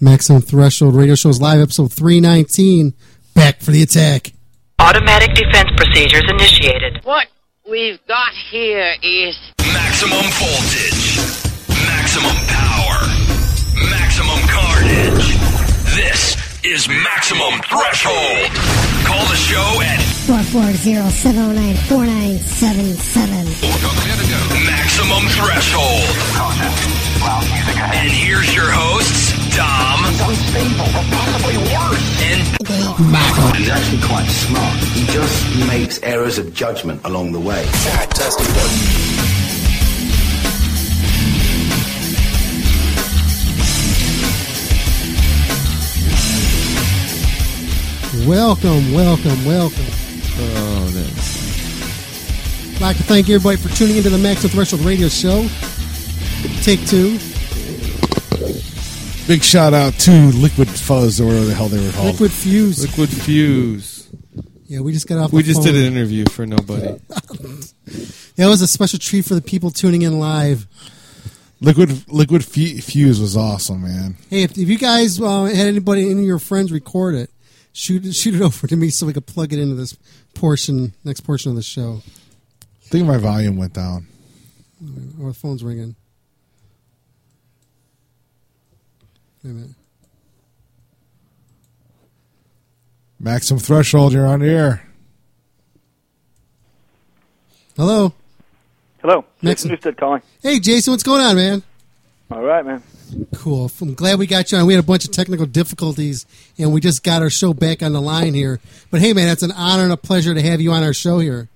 Maximum Threshold Radio Shows Live, episode 319. Back for the attack. Automatic defense procedures initiated. What we've got here is Maximum voltage. Maximum power. Maximum carnage. This is Maximum Threshold. Call the show at 440-709-4977. Maximum Threshold. And here's your hosts, Dom and He's actually quite smart. He just makes errors of judgment along the way. Welcome, welcome, welcome. Oh, that's I'd like to thank everybody for tuning into the Maximum Threshold Radio Show. Take two. Big shout out to Liquid Fuzz or whatever the hell they were called. Liquid Fuse. Liquid Fuse. Yeah, we just got off We the just phone. did an interview for nobody. That was a special treat for the people tuning in live. Liquid Liquid Fu- Fuse was awesome, man. Hey, if, if you guys uh, had anybody, any of your friends record it, shoot it, shoot it over to me so we could plug it into this portion, next portion of the show. I think my volume went down. Or the phone's ringing. Wait a minute. Maximum Threshold, you're on the air. Hello. Hello. Next- Jason Newsted calling. Hey, Jason, what's going on, man? All right, man. Cool. I'm glad we got you on. We had a bunch of technical difficulties, and we just got our show back on the line here. But hey, man, it's an honor and a pleasure to have you on our show here.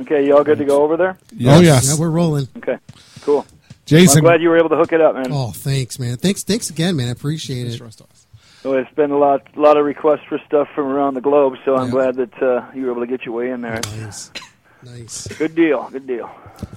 Okay, you all good to go over there? Oh yes, Yeah, we're rolling. Okay, cool. Jason. I'm glad you were able to hook it up, man. Oh, thanks, man. Thanks, thanks again, man. I appreciate it. So it's been a lot, lot of requests for stuff from around the globe. So I'm Yeah. glad that uh, you were able to get your way in there. Nice, nice. Good deal. Good deal.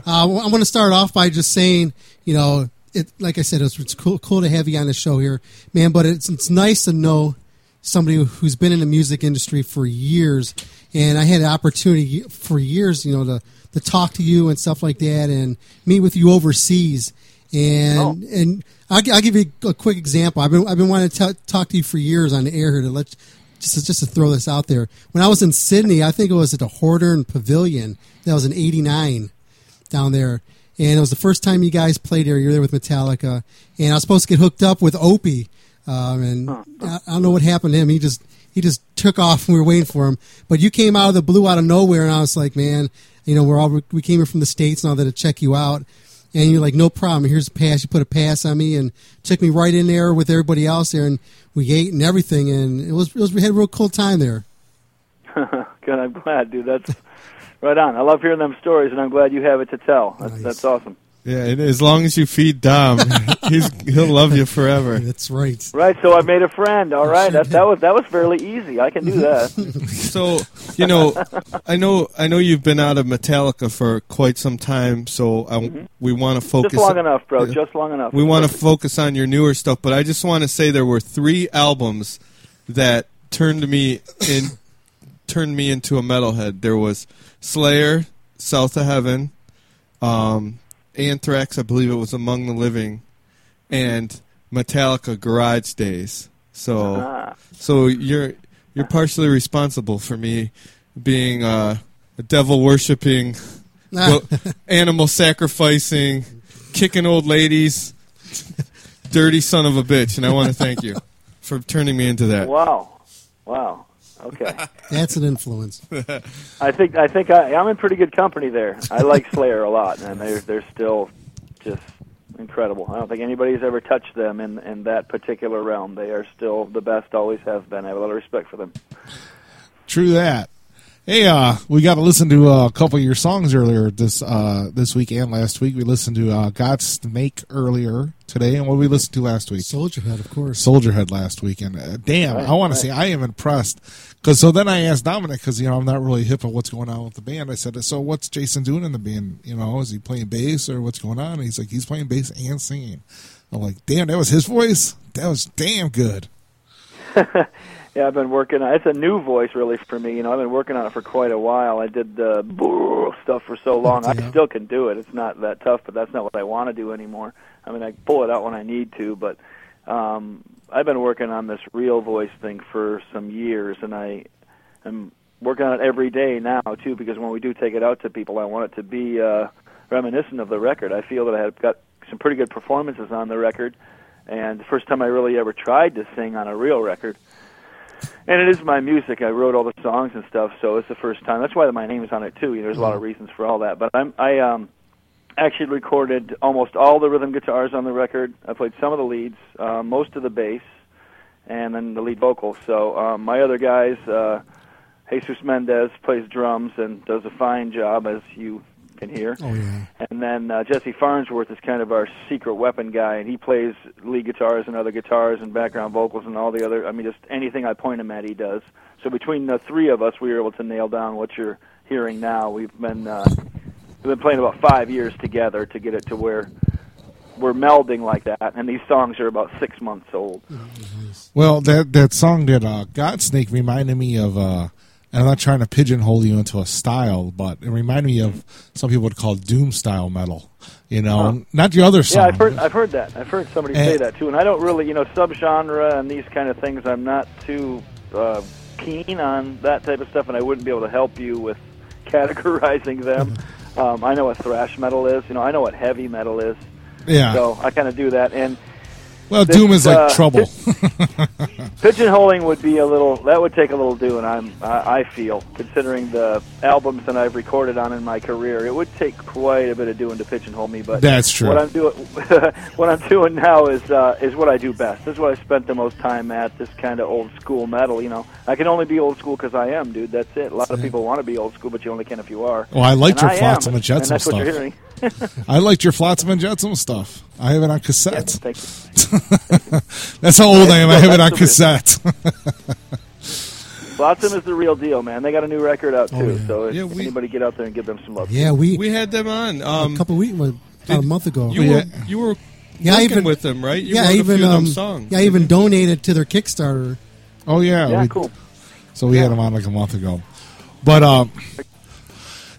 Uh, well, I'm going to start off by just saying, you know, it, like I said, it's, it's cool, cool to have you on the show here, man. But it's it's nice to know somebody who's been in the music industry for years, and I had an opportunity for years, you know, to to talk to you and stuff like that, and meet with you overseas, and and I'll, I'll give you a quick example. I've been I've been wanting to t- talk to you for years on the air here to let. Just just to throw this out there, when I was in Sydney, I think it was at the Hordern Pavilion. That was in '89 down there. And it was the first time you guys played there. You were there with Metallica, and I was supposed to get hooked up with Opie, um, and I, I don't know what happened to him. He just he just took off, and we were waiting for him. But you came out of the blue, out of nowhere, and I was like, man, you know, we're all we came here from the states and all that to check you out, and you're like, no problem. Here's a pass. You put a pass on me, and took me right in there with everybody else there, and we ate and everything, and it was, it was we had a real cool time there. Good. I'm glad, dude. That's right on. I love hearing them stories, and I'm glad you have it to tell. That's, Nice. that's awesome. Yeah, and as long as you feed Dom, he's he'll love you forever. That's right. Right. So I made a friend. All right. That that was that was fairly easy. I can do that. So you know, I know I know you've been out of Metallica for quite some time. So I, we want to focus. Just long enough, bro. Yeah. Just long enough. We want to focus on your newer stuff, but I just want to say there were three albums that turned me in, turned me into a metalhead. There was Slayer, South of Heaven, um, Anthrax, I believe it was Among the Living, and Metallica, Garage Days. So, Ah. so you're you're partially responsible for me being uh, a devil worshipping, animal sacrificing, kicking old ladies, dirty son of a bitch, and I want to thank you for turning me into that. Wow. Wow. Okay. That's an influence. I think I think I, I'm in pretty good company there. I like Slayer a lot, and they're they're still just incredible. I don't think anybody's ever touched them in in that particular realm. They are still the best, always have been. I have a lot of respect for them. True that. Hey, uh, we got to listen to uh, a couple of your songs earlier this uh, this week and last week. We listened to uh, Snake earlier today, and what did we listened to last week? Soldier Head, of course. Soldier Head last week, and uh, damn, Right, I want to say I am impressed. Because so then I asked Dominic because you know I'm not really hip on what's going on with the band. I said, so what's Jason doing in the band? You know, is he playing bass or what's going on? And he's like, he's playing bass and singing. I'm like, damn, that was his voice. That was damn good. Yeah, I've been working on. It's a new voice really for me. You know, I've been working on it for quite a while. I did the stuff for so long. I still can do it. It's not that tough, but that's not what I want to do anymore. I mean, I pull it out when I need to, but um, I've been working on this real voice thing for some years, and I am working on it every day now too. Because when we do take it out to people, I want it to be uh, reminiscent of the record. I feel that I have got some pretty good performances on the record, and the first time I really ever tried to sing on a real record. And it is my music. I wrote all the songs and stuff, so it's the first time. That's why my name is on it too. You know, there's a lot of reasons for all that. But I'm I um actually recorded almost all the rhythm guitars on the record. I played some of the leads, uh, most of the bass, and then the lead vocal. So um, my other guys, uh, Jesus Mendez plays drums and does a fine job, as you hear. Oh yeah. And then uh, Jesse Farnsworth is kind of our secret weapon guy, and he plays lead guitars and other guitars and background vocals and all the other. I mean, just anything I point him at, he does. So between the three of us, we were able to nail down what you're hearing now. We've been uh, we've been playing about five years together to get it to where we're melding like that, and these songs are about six months old. Well, that that song that uh, Godsnake reminded me of. Uh, and I'm not trying to pigeonhole you into a style, but it reminded me of some people would call doom style metal. You know, Huh. not the other song. Yeah, I've heard I've heard that. I've heard somebody Eh. say that too, and I don't really, you know, subgenre and these kind of things. I'm not too uh, keen on that type of stuff, and I wouldn't be able to help you with categorizing them. um, I know what thrash metal is. You know, I know what heavy metal is. Yeah. So I kind of do that, and well, this, doom is like uh, trouble. pigeonholing would be a little. That would take a little doing. I'm. I, I feel, considering the albums that I've recorded on in my career, it would take quite a bit of doing to pigeonhole me. But That's true. What I'm doing, what I'm doing now is uh, is what I do best. This is what I spent the most time at. This kind of old school metal. You know, I can only be old school because I am, dude. That's it. A lot of people want to be old school, but you only can if you are. Well, I liked And your I Flotsam am, and Jetsam that's stuff. Hearing. I liked your Flotsam and Jetsam stuff. I have it on cassette. Thank you. That's how old I am. I have it on cassette. Flotsam is the real deal, man. They got a new record out too. Oh, yeah. So if Yeah, we- anybody get out there and give them some love. Yeah, we, We had them on. a Um, couple weeks, about a month ago. you Yeah. were you were Yeah, I even- with them, right? You yeah, wrote I a even few of them um, songs. yeah, I even donated to their Kickstarter. oh yeah, Yeah, we- cool. So we had them on like a month ago. But um,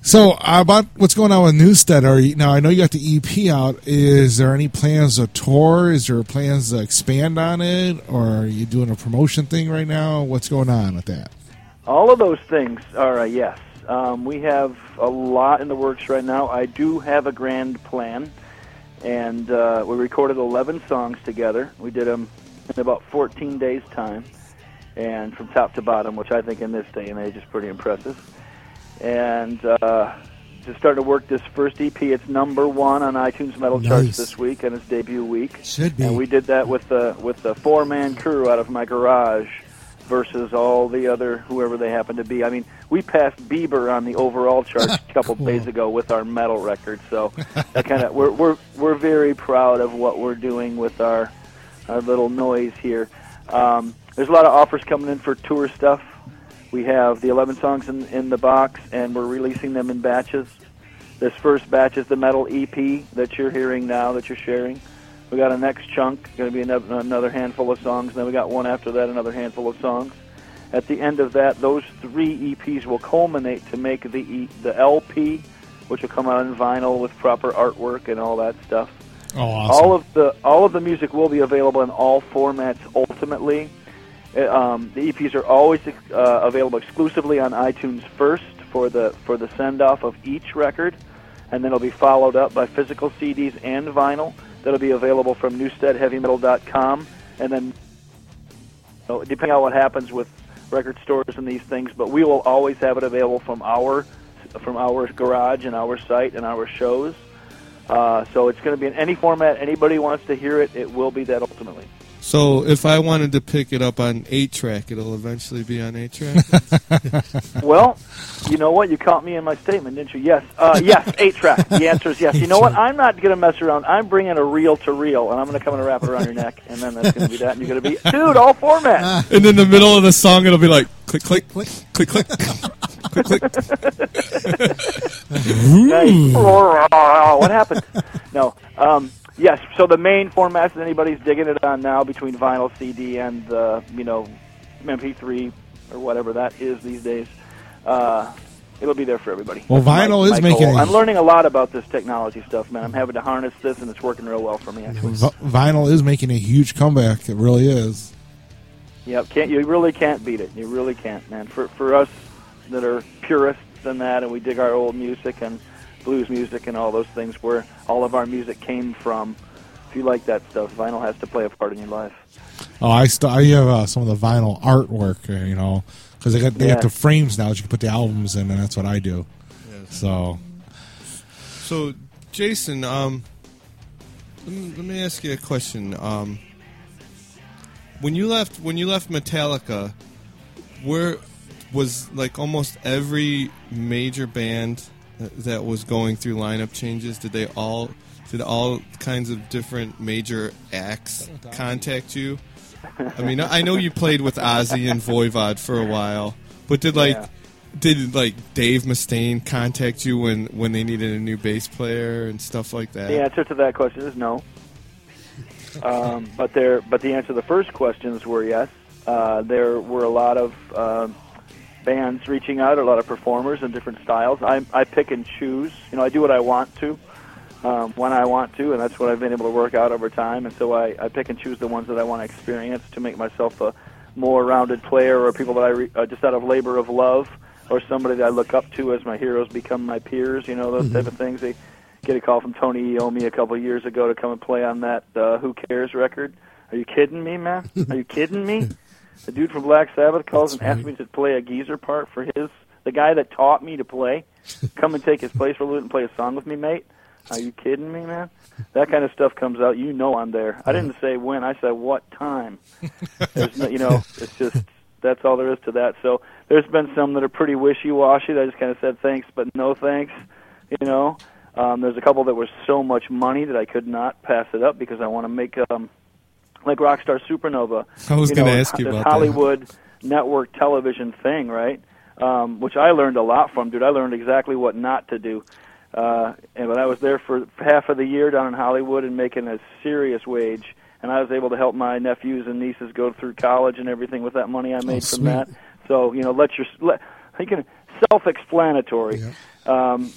so uh, about what's going on with Newsted? Are you, now I know you got the EP out. Is there any plans to tour? Is there plans to expand on it, or are you doing a promotion thing right now? What's going on with that? All of those things are a yes. Um, we have a lot in the works right now. I do have a grand plan, and uh, we recorded 11 songs together. We did them in about 14 days' time, and from top to bottom, which I think in this day and age is pretty impressive. And uh, just starting to work this first EP. It's number one on iTunes Metal Nice. Charts this week, and its debut week. Should be. And we did that with the with the four man crew out of my garage versus all the other whoever they happen to be. I mean, we passed Bieber on the overall chart a couple Cool. days ago with our metal record. So that kind of we're we're we're very proud of what we're doing with our our little noise here. Um, there's a lot of offers coming in for tour stuff. We have the 11 songs in, in the box, and we're releasing them in batches. This first batch is the metal EP that you're hearing now, that you're sharing. We got a next chunk, going to be another, another handful of songs. Then we got one after that, another handful of songs. At the end of that, those three EPs will culminate to make the e, the LP, which will come out on vinyl with proper artwork and all that stuff. Oh, awesome! All of the all of the music will be available in all formats ultimately. Uh, Um, the EPs are always uh, available exclusively on iTunes first for the for the send off of each record, and then it'll be followed up by physical CDs and vinyl that'll be available from NewstedHeavyMetal.com, and then you know, depending on what happens with record stores and these things, but we will always have it available from our from our garage and our site and our shows. Uh, so it's going to be in any format. Anybody wants to hear it, it will be that ultimately. So if I wanted to pick it up on eight track, it'll eventually be on eight track. well, you know what? You caught me in my statement, didn't you? Yes, uh, yes, eight track. The answer is yes. You know what? I'm not going to mess around. I'm bringing a reel to reel, and I'm going to come and wrap it around your neck, and then that's going to be that. And you're going to be, dude, all formats. and in the middle of the song, it'll be like click, click, click, click, click, click, click. Nice. what happened? No. Um, yes. So the main formats that anybody's digging it on now between vinyl, CD, and uh, you know MP3 or whatever that is these days. Uh, it'll be there for everybody. Well, That's vinyl my- is my making goal. a- I'm learning a lot about this technology stuff, man. I'm having to harness this, and it's working real well for me. Actually. V- vinyl is making a huge comeback. It really is. Yep, can't you really can't beat it. You really can't, man. For for us that are purists in that, and we dig our old music and blues music and all those things, where all of our music came from. If you like that stuff, vinyl has to play a part in your life. Oh, I st- I have uh, some of the vinyl artwork, uh, you know, because they got they Yeah. got the frames now that you can put the albums in, and that's what I do. So So, Jason, um, let me, let me ask you a question. Um, when you left, when you left Metallica, where was like almost every major band that- was going through lineup changes? Did they all, did all kinds of different major acts contact you? I mean, I know you played with Ozzy and Voivod for a while, but did like Yeah. did like Dave Mustaine contact you when when they needed a new bass player and stuff like that? The answer to that question is no. Um, but there, but the answer to the first questions were yes. Uh, there were a lot of uh, bands reaching out, a lot of performers in different styles. I, I pick and choose. You know, I do what I want to um, when I want to, and that's what I've been able to work out over time. And so I, I pick and choose the ones that I want to experience to make myself a more rounded player, or people that I re, uh, just out of labor of love, or somebody that I look up to as my heroes become my peers. You know, those type of things. They get a call from Tony Iommi a couple of years ago to come and play on that uh, "Who Cares" record. Are you kidding me, man? Are you kidding me? The dude from Black Sabbath calls and asks me to play a geezer part for his. The guy that taught me to play, come and take his place for a little and play a song with me, mate. Are you kidding me, man? That kind of stuff comes out. You know I'm there. I didn't say when. I said what time. There's no, you know, it's just that's all there is to that. So there's been some that are pretty wishy-washy. That I just kind of said thanks, but no thanks. You know, um, there's a couple that were so much money that I could not pass it up because I want to make um, like Rockstar Supernova. I was gonna ask you about that. Hollywood network television thing, right? Um, which I learned a lot from, dude. I learned exactly what not to do. Uh, and but I was there for half of the year down in Hollywood and making a serious wage, and I was able to help my nephews and nieces go through college and everything with that money I made from sweet. that. So you know, let your let, you can self-explanatory. Um,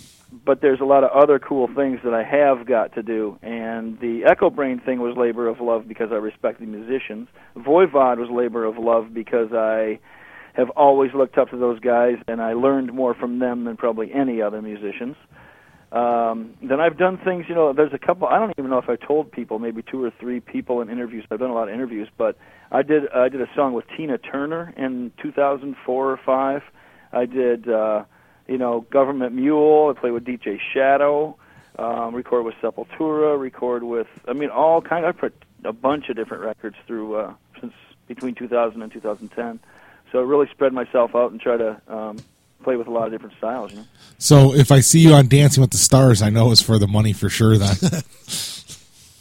but there's a lot of other cool things that I have got to do, and the Echobrain thing was labor of love because I respect the musicians. Voivod was labor of love because I have always looked up to those guys, and I learned more from them than probably any other musicians. Um, then I've done things, you know, there's a couple, I don't even know if I told people, maybe two or three people in interviews. I've done a lot of interviews, but I did, I did a song with Tina Turner in 2004 or 5. I did, uh, you know, Government Mule. I played with DJ Shadow, um, record with Sepultura, record with, I mean, all kind. I put a bunch of different records through uh, since between 2000 and 2010. So I really spread myself out and try to um, play with a lot of different styles. You know. so if I see you on Dancing with the Stars, I know it's for the money for sure. Then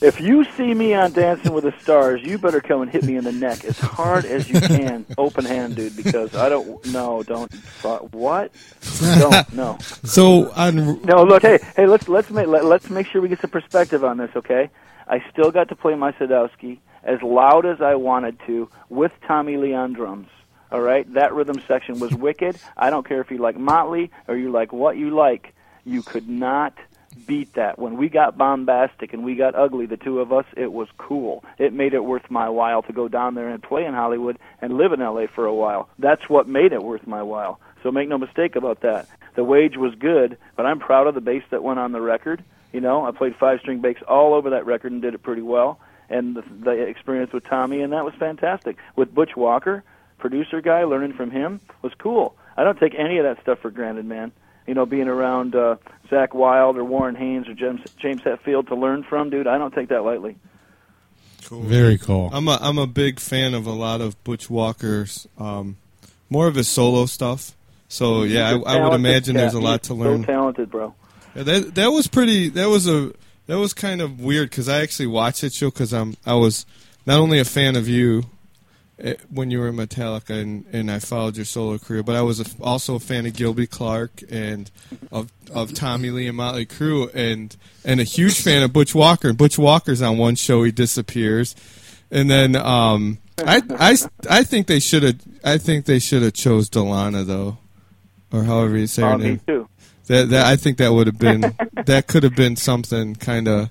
If you see me on Dancing with the Stars, you better come and hit me in the neck as hard as you can, open hand, dude. Because I don't, no, don't, uh, what? Don't, no. So on No, look, hey, hey, let's let's make let, let's make sure we get some perspective on this, okay? I still got to play my Sadowski as loud as I wanted to with Tommy Lee on drums. All right, that rhythm section was wicked. I don't care if you like Motley or you like what you like. You could not beat that. When we got bombastic and we got ugly, the two of us, it was cool. It made it worth my while to go down there and play in Hollywood and live in LA for a while. That's what made it worth my while. So make no mistake about that. The wage was good, but I'm proud of the bass that went on the record. You know, I played five string bass all over that record and did it pretty well. And the, the experience with Tommy and that was fantastic. With Butch Walker, producer guy, learning from him was cool. I don't take any of that stuff for granted, man. You know, being around uh, Zakk Wylde or Warren Haynes or James, James Hetfield to learn from, dude, I don't take that lightly. Cool. very cool. I'm a I'm a big fan of a lot of Butch Walker's, um, more of his solo stuff. So yeah, I, I would Talented imagine there's a lot to learn. So talented, bro. Yeah, that that was pretty. That was a that was kind of weird because I actually watched that show because I'm I was not only a fan of you when you were in Metallica and, and I followed your solo career, but I was a, also a fan of Gilby Clarke and of of Tommy Lee and Motley Crue and and a huge fan of Butch Walker. And Butch Walker's on one show he disappears, and then um, I I I think they should have I think they should have chose Dilana though. or however you say her Uh, me name. too. That that I think that would have been that could have been something kind of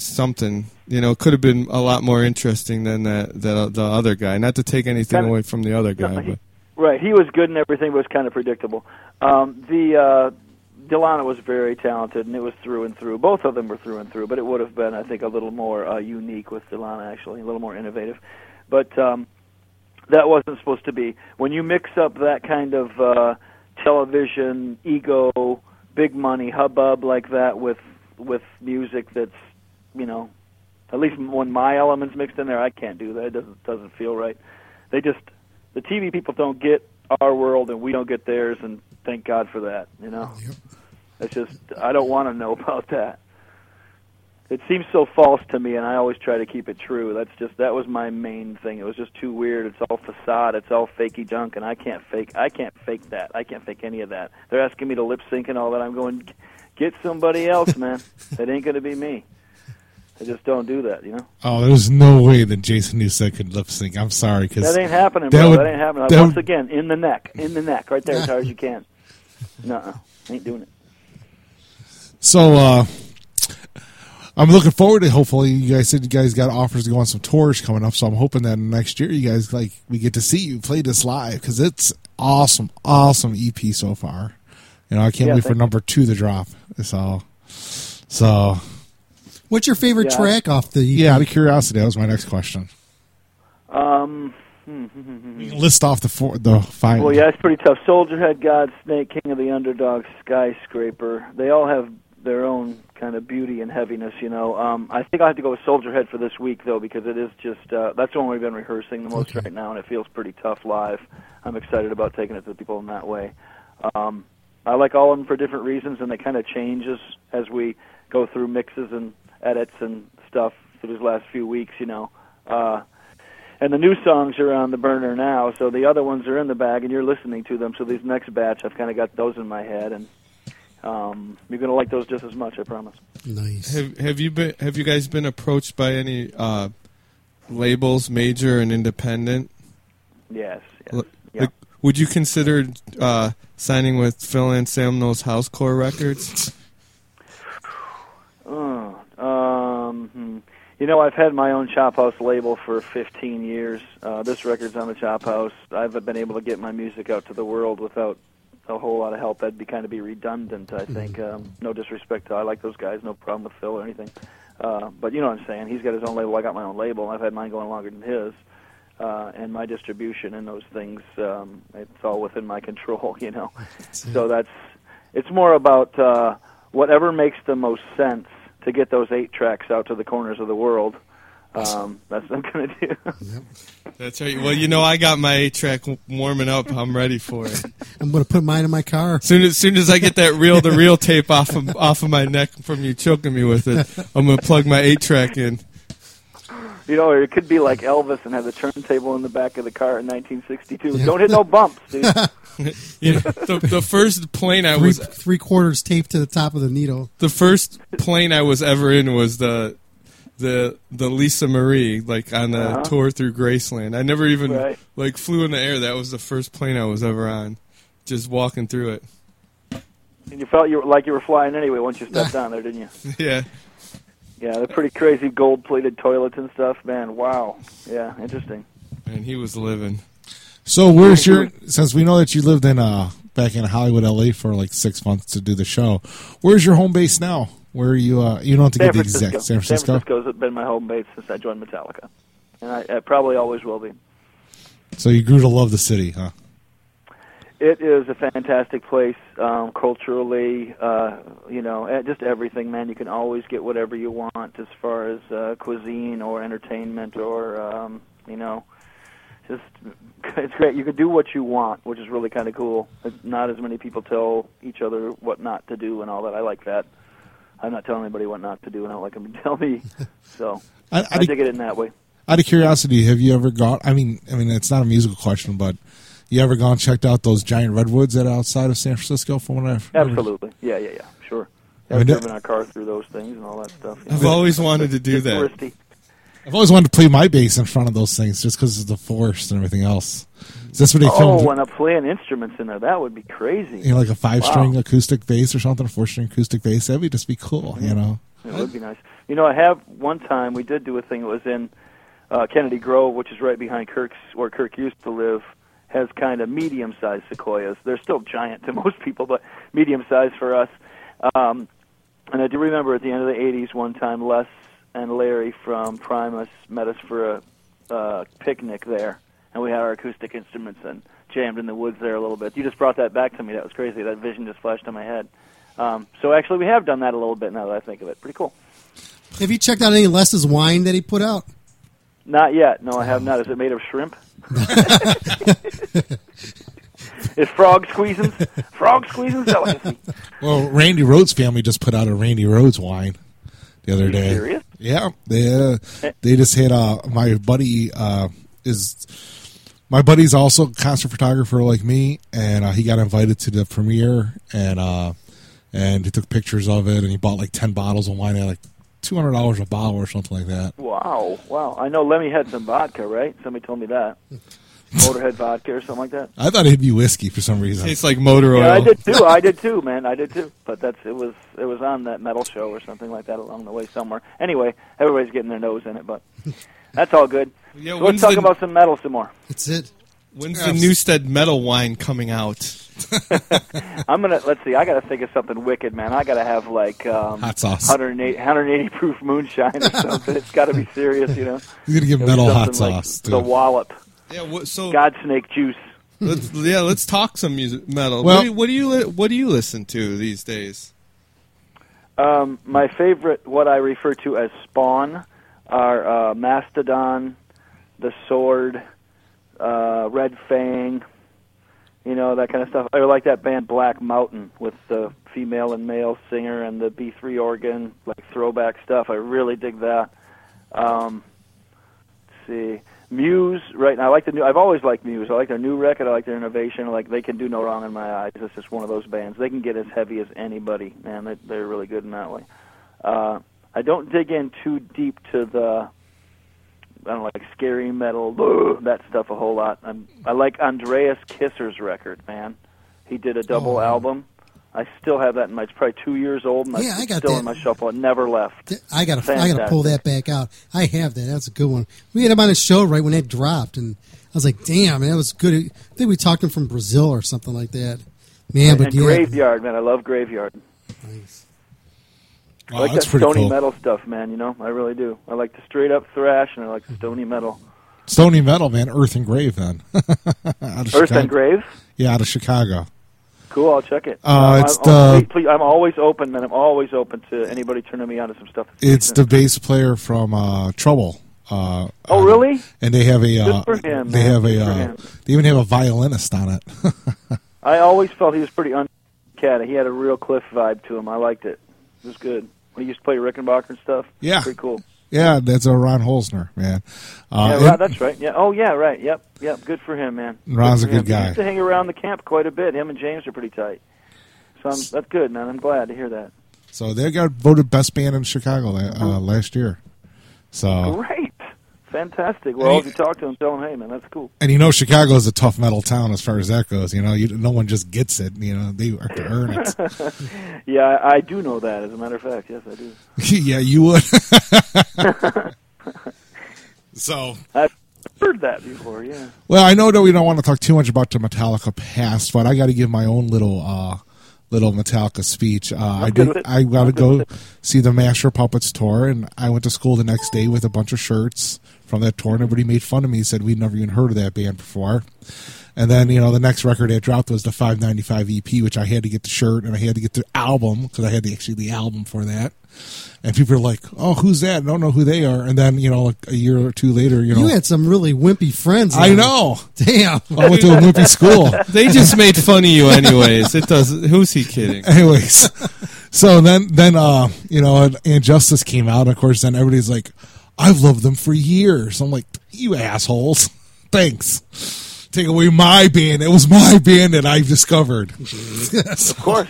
something. You know, could have been a lot more interesting than that the the other guy. Not to take anything Kinda- away from the other guy, No, he- but Right, he was good and everything, but it was kind of predictable. Um, the uh, Dilana was very talented, and it was through and through. Both of them were through and through, but it would have been, I think, a little more uh, unique with Dilana, actually, a little more innovative. But um, that wasn't supposed to be. When you mix up that kind of uh, television ego, big money hubbub like that with with music that's, you know, at least when my elements mixed in there, I can't do that. It doesn't doesn't feel right. They just the TV people don't get our world and we don't get theirs, and thank God for that. You know, it's just I don't want to know about that. It seems so false to me, and I always try to keep it true. That's just that was my main thing. It was just too weird. It's all facade. It's all fakey junk, and I can't fake. I can't fake that. I can't fake any of that. They're asking me to lip sync and all that. I'm going, get somebody else, man. that ain't going to be me. I just don't do that. You know. Oh, there's no way that Jason Newsted could lip sync. I'm sorry because That ain't happening, that bro. would- that ain't happening. that Once would- again, in the neck, in the neck, right there, as hard as you can. No, ain't doing it. So uh I'm looking forward to hopefully you guys said you guys got offers to go on some tours coming up, so I'm hoping that next year you guys like we get to see you play this live because it's awesome, awesome EP so far. You know, I can't Yeah, wait for number two to drop. So, so What's your favorite Yeah. track off the? EP? yeah. Out of curiosity, that was my next question. Um. List off the four, the five. well, yeah, it's pretty tough. Soldierhead, Godsnake, King of the Underdog, Skyscraper. They all have their own kind of beauty and heaviness, you know. Um, I think I have to go with Soldierhead for this week, though, because it is just uh, that's the one we've been rehearsing the most Okay. right now, and it feels pretty tough live. I'm excited about taking it to the people in that way. Um, I like all of them for different reasons, and they kind of change as as we go through mixes and edits and stuff for these last few weeks, you know. Uh, and the new songs are on the burner now, so the other ones are in the bag, and you're listening to them. So these next batch, I've kind of got those in my head, and um, you're gonna like those just as much, I promise. Nice. have have you been have you guys been approached by any uh, labels, major and independent? Yes. yes. L- Yeah. Like, would you consider uh, signing with Phil and Anselmo's Housecore Records? Um, hmm. You know, I've had my own Chop House label for 15 years. Uh, this record's on the Chop House. I've been able to get my music out to the world without a whole lot of help. That'd be kind of be redundant, I think. Um, no disrespect to I like those guys, no problem with Phil or anything. Uh, but you know what I'm saying. He's got his own label. I got my own label. I've had mine going longer than his. Uh, and my distribution and those things, um, it's all within my control, you know. So that's it's more about uh, whatever makes the most sense to get those eight tracks out to the corners of the world. Um, that's what I'm going to do. That's right. Well, you know, I got my eight track warming up. I'm ready for it. I'm going to put mine in my car. Soon as soon as I get that reel to reel tape off of off of my neck from you choking me with it, I'm gonna plug my eight track in. You know, or it could be like Elvis and have the turntable in the back of the car in 1962. Don't hit no bumps, dude. You know, the, the first plane I Three, was three quarters taped to the top of the needle. the first plane I was ever in was the the the Lisa Marie, like on the Uh-huh. tour through Graceland. I never even Right. like flew in the air. That was the first plane I was ever on. Just walking through it. and you felt you were, like you were flying anyway once you stepped down there, didn't you? Yeah. Yeah, they're pretty crazy gold-plated toilets and stuff, man. Wow. Yeah, interesting. And he was living. So where's your? Since we know that you lived in uh back in Hollywood, LA for like six months to do the show, where's your home base now? Where are you? Uh, you don't have to San get the exact San Francisco. San Francisco's been my home base since I joined Metallica, and I, I probably always will be. So you grew to love the city, huh? It is a fantastic place um, culturally, uh, you know, eh, just everything, man. You can always get whatever you want as far as uh, cuisine or entertainment or, um, you know, just it's great. You can do what you want, which is really kind of cool. Not as many people tell each other what not to do and all that. I like that. I'm not telling anybody what not to do, and I don't like them to tell me. So I, I I, dig it in that way. out of curiosity, have you ever got? I mean, I mean, it's not a musical question, but you ever gone checked out those giant redwoods that are outside of San Francisco? From what I've Absolutely, yeah, yeah, yeah, sure. I mean, I've that- driven our car through those things and all that stuff. you I've know. always wanted to do It's that. touristy. I've always wanted to play my bass in front of those things, just because of the forest and everything else. Is this what they Oh, filmed? when I'm playing instruments in there, that would be crazy. you know, like a five string Wow. acoustic bass or something, a four string acoustic bass. That'd be just be cool, you know. It would be nice. You know, I have one time we did do a thing. It was in uh, Kennedy Grove, which is right behind Kirk's, where Kirk used to live. Has kind of medium-sized sequoias. They're still giant to most people, but medium-sized for us. Um, and I do remember at the end of the '80s, one time Les and Larry from Primus met us for a uh, picnic there, and we had our acoustic instruments and jammed in the woods there a little bit. You just brought that back to me. That was crazy. That vision just flashed in my head. Um, so actually, we have done that a little bit now that I think of it. Pretty cool. Have you checked out any Les's wine that he put out? Not yet. No, I have not. Is it made of shrimp? Is frog squeezing? Frog squeezing delicacy. Well, Randy Rhoads' family just put out a Randy Rhoads wine the other day. serious? Yeah, they uh, they just had uh, my buddy uh, is my buddy's also a concert photographer like me, and uh, he got invited to the premiere, and uh, and he took pictures of it, and he bought like ten bottles of wine at like two hundred dollars a bottle or something like that. Wow, wow. I know Lemmy had some vodka, right? Somebody told me that. Motorhead vodka or something like that. I thought it'd be whiskey for some reason. Tastes like motor oil. Yeah, I did too. I did too, man. I did too. But that's it was it was on that metal show or something like that along the way somewhere. Anyway, everybody's getting their nose in it, but that's all good. Yeah, So when's let's talk the- about some metal some more. That's it. When's the Newsted metal wine coming out? I'm gonna let's see. I gotta think of something wicked, man. I gotta have like um, Hot sauce. 180, 180 proof moonshine or something. it's got to be serious, you know. He's gonna give metal hot something like sauce The wallop, Yeah, what, so Godsnake juice. let's yeah, let's talk some music metal. Well- what, do you, what do you what do you listen to these days? Um, my favorite, what I refer to as Spawn, are uh, Mastodon, The Sword, uh, Red Fang, you know that kind of stuff. I like that band Black Mountain with the female and male singer and the B3 organ, like throwback stuff. I really dig that. Um, let's see, Muse. Right now, I like the new. I've always liked Muse. I like their new record. I like their innovation. Like they can do no wrong in my eyes. It's just one of those bands. They can get as heavy as anybody. Man, they, they're really good in that way. Uh, I don't dig in too deep to the I don't like scary metal, that stuff a whole lot. I'm, I like Andreas Kisser's record, man. He did a double Oh. album. I still have that in my. It's probably two years old, and Yeah, I got still that. in my shuffle. It never left. I gotta, I gotta pull that back out. I have that. That's a good one. We had him on a show right when that dropped, and I was like, "Damn, that was good." I think we talked him from Brazil or something like that. Man, but and yeah, Graveyard, man. I love Graveyard. Nice. I like that stony cool. metal stuff, man. You know, I really do. I like the straight up thrash, and I like the stony metal. Stony metal, man. Earthen Grave, then. Earth Chicago. and Grave. Yeah, out of Chicago. Cool, I'll check it. Uh, I'm- it's I'm, the- please, I'm always open, man. I'm always open to anybody turning me on to some stuff. It's the bass player from uh, Trouble. Uh, Oh, uh, really? And they have a. Good Uh, for him, they have Good a. Uh, they even have a violinist on it. I always felt he was pretty uncat. He had a real Cliff vibe to him. I liked it. It was good. When he used to play Rickenbacker and stuff. Yeah. Pretty cool. yeah, that's a Ron Holzner, man. Uh, yeah, right, that's right. Yeah. Oh, yeah, right. Yep. Yep. Good for him, man. Ron's for a good him. He guy. used to hang around the camp quite a bit. Him and James are pretty tight. So I'm, that's good, man. I'm glad to hear that. so they got voted best band in Chicago uh, last year. So Great. Fantastic. Well, if you talk to him, tell him, hey, man, that's cool. and you know Chicago is a tough metal town as far as that goes. You know, you, no one just gets it. You know, they have to earn it. Yeah, I, I do know that. As a matter of fact, yes, I do. yeah, you would. so I've heard that before. Yeah. Well, I know that we don't want to talk too much about the Metallica past, but I got to give my own little uh, little Metallica speech. Uh, I did. I got to go see the Master Puppets tour, and I went to school the next day with a bunch of shirts from that tour, and everybody made fun of me. Said we'd never even heard of that band before. And then you know the next record that dropped was the 595 EP, which I had to get the shirt and I had to get the album because I had the, actually the album for that. And people are like, "Oh, who's that? I don't know who they are." And then you know, like a year or two later, you know, you had some really wimpy friends. I know. Damn. I went to a wimpy school. They just made fun of you, anyways. It does. Who's he kidding? Anyways, so then then uh you know and Injustice came out. And of course, then everybody's like, "I've loved them for years." I'm like, "You assholes, thanks." Take away my band. It was my band that I've discovered. Of course.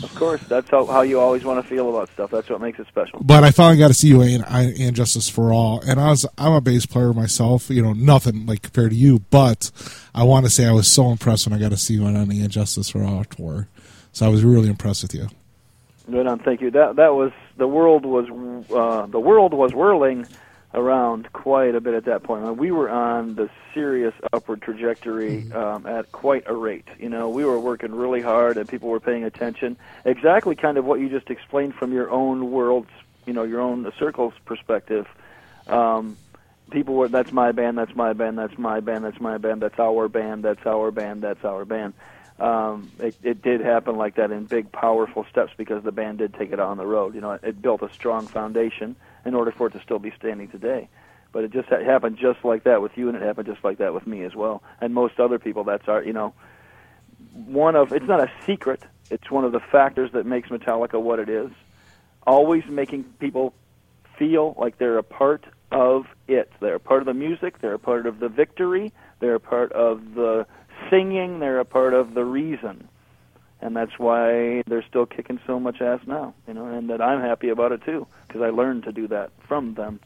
Of course, that's how, how you always want to feel about stuff. That's what makes it special. But I finally got to see you and, and Justice for All, and I was I'm a bass player myself. You know, nothing like compared to you, but I want to say I was so impressed when I got to see you on the Justice for All tour. So I was really impressed with you. Good on, thank you. That that was the world was uh, the world was whirling around quite a bit at that point. I mean, we were on the serious upward trajectory um, at quite a rate. You know, we were working really hard, and people were paying attention. Exactly, kind of what you just explained from your own world's, you know, your own circle's perspective. Um, people were, that's my band, that's my band, that's my band, that's my band, that's our band, that's our band, that's our band. Um, it, it did happen like that in big, powerful steps because the band did take it on the road. You know, it, it built a strong foundation in order for it to still be standing today. But it just ha- happened just like that with you, and it happened just like that with me as well, and most other people. That's our, you know, one of. It's not a secret. It's one of the factors that makes Metallica what it is. Always making people feel like they're a part of it. They're a part of the music. They're a part of the victory. They're a part of the singing. They're a part of the reason and that's why they're still kicking so much ass now. You know, and that I'm happy about it too because I learned to do that from them.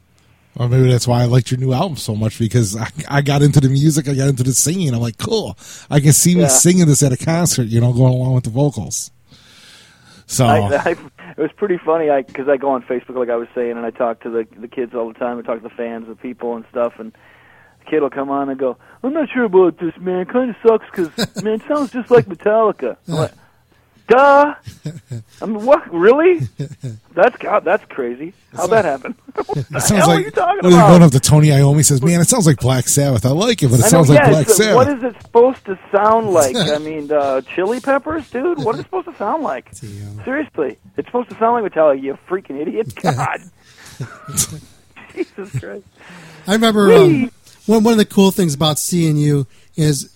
Well, maybe that's why I liked your new album so much because I, I got into the music, I got into the singing. I'm like, cool, I can see me Yeah. singing this at a concert, you know, going along with the vocals. So I, I, it was pretty funny because I, go on Facebook like I was saying, and I talk to the the kids all the time. I talk to the fans, the people, and stuff. And the kid will come on and go, "I'm not sure about this, man. It kind of sucks because man, it sounds just like Metallica." Like, Duh. I mean, what? Really? That's God. That's crazy. How'd that happen? what the it sounds hell like are you talking about? going up to Tony Iommi says, "Man, it sounds like Black Sabbath. I like it, but it I know, sounds like yeah, Black Sabbath." What is it supposed to sound like? I mean, uh, chili peppers, dude. What is it supposed to sound like? Seriously, it's supposed to sound like Metallica. You freaking idiot! God, Jesus Christ. I remember um, one one of the cool things about seeing you is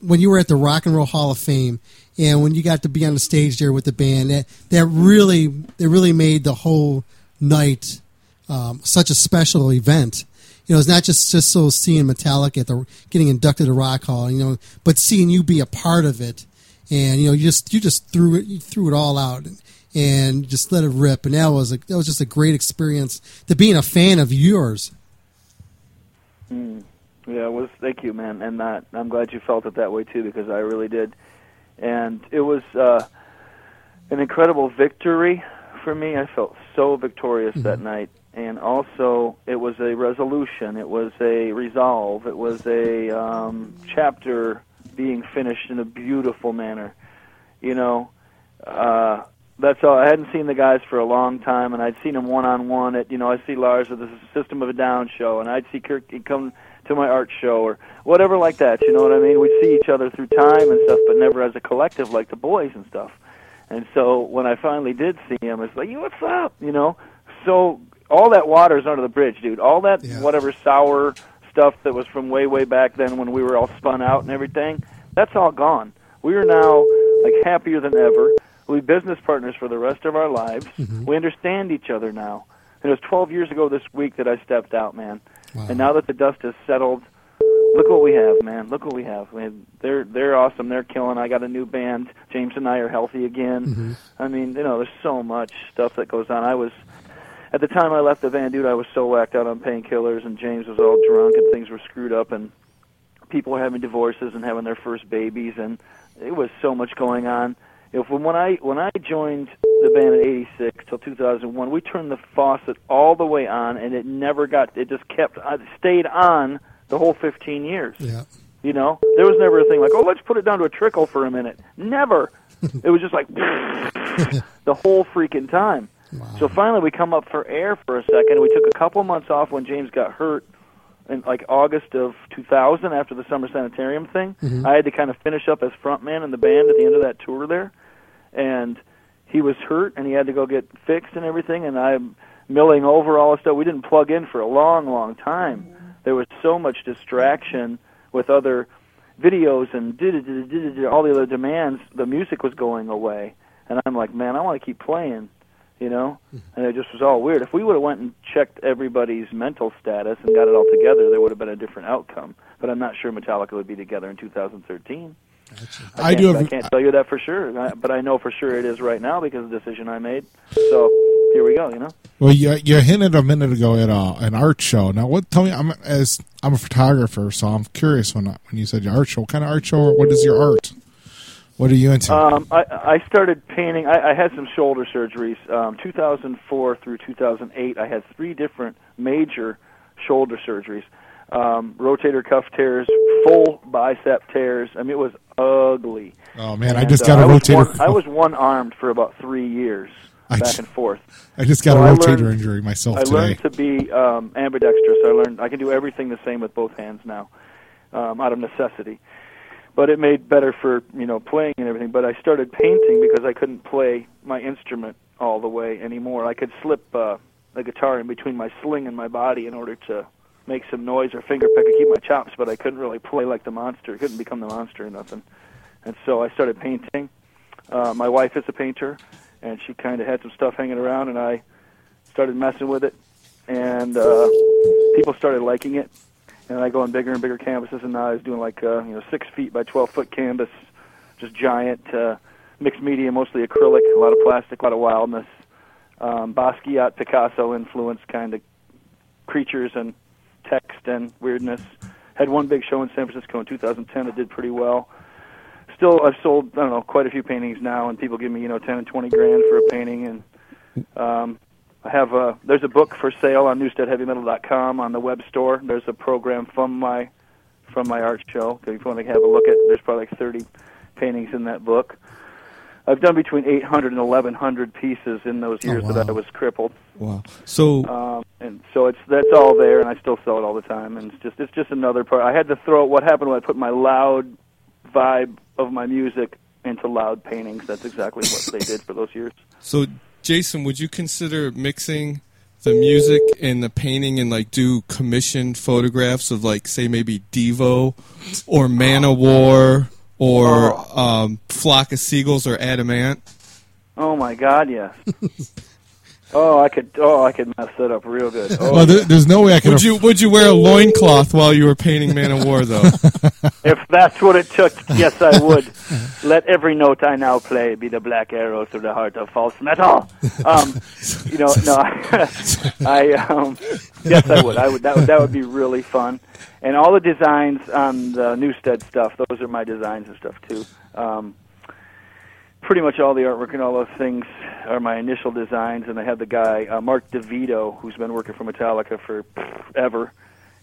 when you were at the Rock and Roll Hall of Fame, and when you got to be on the stage there with the band. That that really that really made the whole night um, such a special event. You know, it's not just just so seeing Metallica at the getting inducted to Rock Hall, you know, but seeing you be a part of it, and you know, you just you just threw it you threw it all out and just let it rip, and that was a, that was just a great experience to being a fan of yours. Mm. Yeah, it was. Thank you, man, and that I'm glad you felt it that way too, because I really did, and it was uh, an incredible victory for me. I felt so victorious that night, and also it was a resolution. It was a resolve. It was a um, chapter being finished in a beautiful manner. You know, uh, that's all. I hadn't seen the guys for a long time, and I'd seen them one on one at you know I see Lars at the System of a Down show, and I'd see Kirk he'd come to my art show or whatever like that. You know what I mean? We'd see each other through time and stuff, but never as a collective like the boys and stuff. And so when I finally did see him, it's like, "Yo, what's up?" You know. So all that water's under the bridge, dude. All that whatever sour stuff that was from way way back then when we were all spun out and everything, that's all gone. We are now like happier than ever. We're business partners for the rest of our lives. Mm-hmm. We understand each other now. And it was 12 years ago this week that I stepped out, man. And now that the dust has settled, look what we have, man. Look what we have. Man, they're they're awesome. They're killing. I got a new band. James and I are healthy again. Mm-hmm. I mean, you know, there's so much stuff that goes on. I was at the time I left the band, dude. I was so whacked out on painkillers, and James was all drunk, and things were screwed up, and people were having divorces and having their first babies, and it was so much going on. If when I when I joined the band in '86 till 2001, we turned the faucet all the way on, and it never got. It just kept. It stayed on the whole 15 years. Yeah. You know, there was never a thing like, oh, let's put it down to a trickle for a minute. Never. it was just like the whole freaking time. Wow. So finally, we come up for air for a second. We took a couple months off when James got hurt in like August of 2000 after the summer sanitarium thing. Mhm. I had to kind of finish up as frontman in the band at the end of that tour there, and he was hurt and he had to go get fixed and everything. And I'm milling over all the stuff. We didn't plug in for a long, long time. Mm-hmm. There was so much distraction with other videos and did all the other demands. The music was going away, and I'm like, man, I want to keep playing you know mm-hmm. and it just was all weird if we would have went and checked everybody's mental status and got it all together there would have been a different outcome but i'm not sure metallica would be together in 2013 I, I, do have. I can't tell you that for sure, but I know for sure it is right now because of the decision I made. So here we go. You know. Well, you, you hinted a minute ago at uh, an art show. Now, what? Tell me, I'm as I'm a photographer, so I'm curious when when you said your art show. What kind of art show? What is your art? What are you into? Um, I, I started painting. I, I had some shoulder surgeries. Um, 2004 through 2008, I had three different major shoulder surgeries. Um, rotator cuff tears, full bicep tears. I mean, it was ugly. oh man, I And, just uh, got a I was rotator. One, I was one armed for about three years, I back j- and forth. I just got So a I rotator learned- injury myself I today. learned to be um, ambidextrous. I learned I can do everything the same with both hands now, um, out of necessity. But it made better for you know playing and everything. But I started painting because I couldn't play my instrument all the way anymore. I could slip uh, the guitar in between my sling and my body in order to make some noise or finger pick to keep my chops, but I couldn't really play like the monster. couldn't become the monster or nothing. And so I started painting. Uh, my wife is a painter, and she kind of had some stuff hanging around, and I started messing with it, and uh, people started liking it. And I go on bigger and bigger canvases, and now I was doing like uh, you know six feet by twelve foot canvas, just giant, uh, mixed media, mostly acrylic, a lot of plastic, a lot of wildness, um, Basquiat, Picasso influence kind of creatures and text and weirdness. Had one big show in San Francisco in 2010 that did pretty well. Still, I've sold I don't know quite a few paintings now, and people give me you know 10 and 20 grand for a painting, and um, I have a there's a book for sale on NewstedHeavyMetal.com on the web store. There's a program from my from my art show. If you want to have a look at, there's probably like 30 paintings in that book. I've done between 800 and 1100 pieces in those years wow. that I was crippled, Wow. So um, and so it's that's all there, and I still sell it all the time. And it's just it's just another part. I had to throw what happened when I put my loud vibe of my music into loud paintings. That's exactly what they did for those years. So, Jason, would you consider mixing the music and the painting and like do commissioned photographs of like say maybe Devo or Manowar or um, Flock of Seagulls or Adam Ant? Oh my God, yes. oh, I could. Oh, I could mess that up real good. Oh, well, there, there's no way I could. Would you would you wear a loincloth while you were painting Manowar though? if that's what it took, yes, I would. Let every note I now play be the black arrow through the heart of false metal. Um, you know, no, I um, yes, I would. I would. That would that would be really fun. And all the designs on the Newsted stuff, those are my designs and stuff too. Um, pretty much all the artwork and all those things are my initial designs. And I have the guy uh, Mark DeVito, who's been working for Metallica for ever.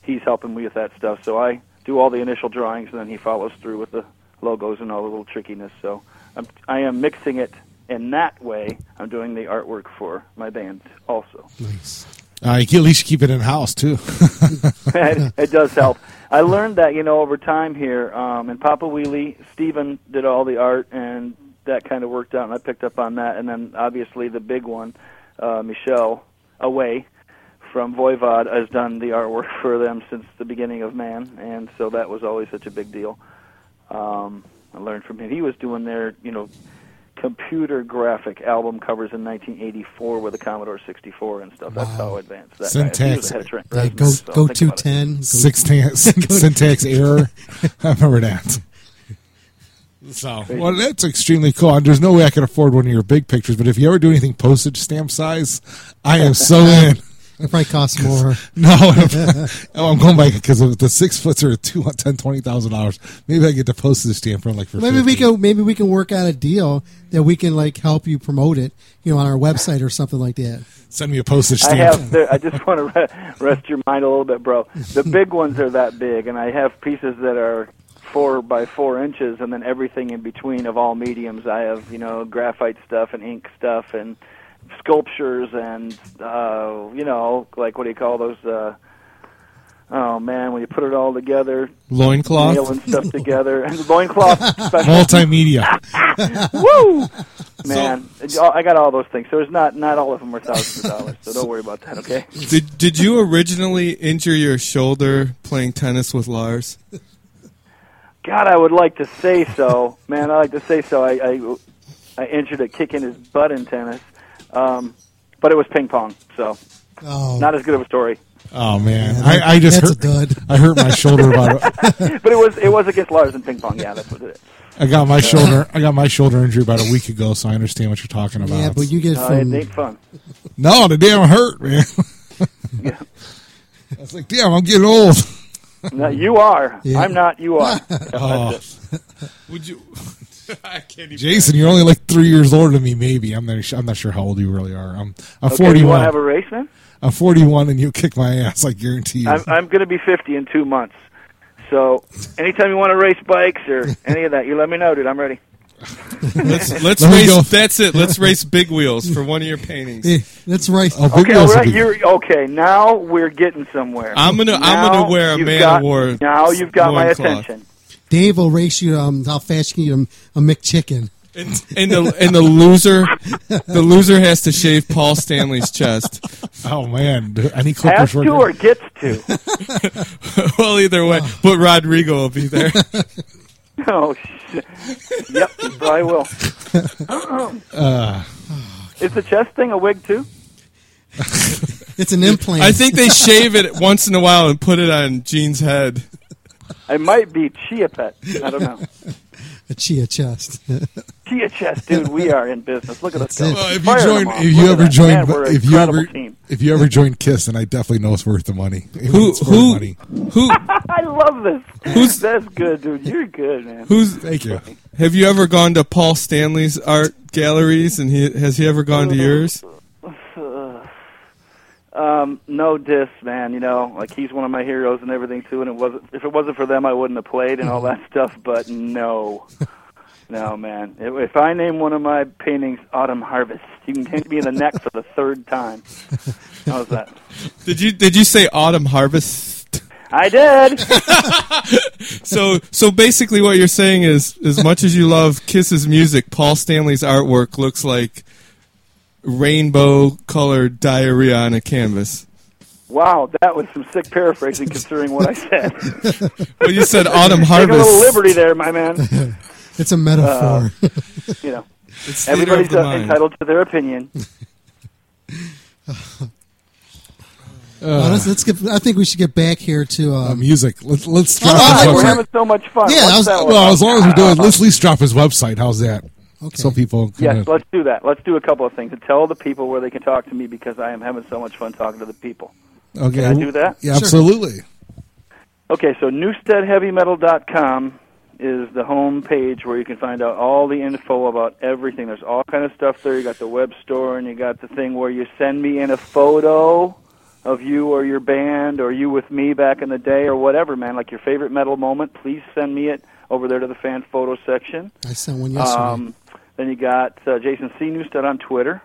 He's helping me with that stuff. So I do all the initial drawings, and then he follows through with the logos and all the little trickiness. So I'm, I am mixing it in that way. I'm doing the artwork for my band also. Nice. uh, you can at least keep it in house too. it, it does help. I learned that you know over time here um, in Papa Wheelie. Stephen did all the art, and that kind of worked out, and I picked up on that. And then obviously the big one, uh, Michel Away from Voivod has done the artwork for them since the beginning of Man, and so that was always such a big deal. Um, I learned from him. He was doing their you know computer graphic album covers in 1984 with a Commodore 64 and stuff. That's how advanced that guy was Syntax. ahead of Trent Yeah, go so go think two about Syntax, syntax error. I remember that. So, well, that's extremely cool. And There's no way I can afford one of your big pictures, but if you ever do anything postage stamp size, I am so in. It probably costs more. No, oh, I'm going back because the six foots are two ten twenty thousand dollars. Maybe I get the postage stamp for like for Maybe we can maybe we can work out a deal that we can like help you promote it, you know, on our website or something like that. send me a postage stamp. I stamp. have. The, I just want to re- rest your mind a little bit, bro. The big ones are that big, and I have pieces that are four by four inches, and then everything in between of all mediums. I have, you know, graphite stuff and ink stuff and sculptures and uh, you know, like what do you call those? Uh, oh man, when you put it all together, Loincloth? nailing stuff together, and loincloth. Multimedia. Woo! Man, I got all those things. So it's not not all of them are thousands of dollars. So don't worry about that. Okay. Did did you originally injure your shoulder playing tennis with Lars? God, I would like to say so. Man, I like to say so. I I, I injured it kicking his butt in tennis, um, but it was ping pong, so Oh, not as good of a story. Oh man, Yeah, I, I just that's hurt. a dud. I hurt my shoulder about it. But it was it was against Lars in ping pong. Yeah, that's what it is. I got my shoulder. I got my shoulder injury about a week ago, so I understand what you're talking about. Yeah, but you get Uh, it ain't fun. no, the damn hurt, man. Yeah. I was like, damn, I'm getting old. No, you are. Yeah. I'm not. You are. Oh. Would you? I can't even. Jason, you're only like three years older than me. Maybe I'm not. I'm not sure how old you really are. I'm. I'm Okay, you want to have a race then? I'm 41, and you kick my ass. I guarantee you. I'm, I'm going to be 50 in two months. So anytime you want to race bikes or any of that, you let me know, dude. I'm ready. Let's let's Let race. go. That's it. Let's race big wheels for one of your paintings. Eh, that's right. Oh, Okay, wheels all would right. be- You're okay. Now we're getting somewhere. I'm gonna- I'm gonna wear a you've Man got- of War Now you've got my loincloth. attention. Dave will race you um, how fast you can eat a, a McChicken. And, and the and the loser, the loser has to shave Paul Stanley's chest. oh man, any Has clippers to working? or gets to? well, either way, but Rodrigo will be there. oh shit. Yep, you probably will. Uh, Is the chest thing a wig too? It's an implant. I think they shave it once in a while and put it on Gene's head. It might be chia pet. I don't know. a chia chest. Chia chest, dude. We are in business. Look at us go. well, if you join, if you ever that. join, Man, we're an if you ever, team. if you ever join Kiss, then I definitely know it's worth the money. Who who money. who I love this. Who's- That's good, dude. You're good, man. who's? Thank you. Have you ever gone to Paul Stanley's art galleries? And he has he ever gone to yours? Um, no diss, man. You know, like he's one of my heroes and everything too. And it wasn't if it wasn't for them, I wouldn't have played and all that stuff. But no, no, man. If, I name one of my paintings Autumn Harvest, you can hit me in the neck for the third time. How's that? Did you did you say autumn harvest? I did. So so basically, what you're saying is, as much as you love Kiss's music, Paul Stanley's artwork looks like rainbow colored diarrhea on a canvas. Wow, that was some sick paraphrasing considering what I said. Well, you said autumn harvest. Take a little liberty there, my man. it's a metaphor. You know, It's everybody's the uh, mind. entitled to their opinion. Well, let's, let's get. I think we should get back here to. Uh, Um, music. Let's let's drop Oh, his we're website. having so much fun. Yeah, was- Well, as long as we're doing, let's at least drop his website. How's that? okay. So people can. Yes, let's do that. Let's do a couple of things and tell the people where they can talk to me because I am having so much fun talking to the people. okay. Can I do that? Yeah, Sure. absolutely. Okay, so NewstedHeavyMetal.com is the home page where you can find out all the info about everything. There's all kind of stuff there. You got the web store and you got the thing where you send me in a photo of you or your band or you with me back in the day or whatever, man, like your favorite metal moment. Please send me it over there to the fan photo section. I sent one yesterday. Um, then you got uh, Jason C. Newsted on Twitter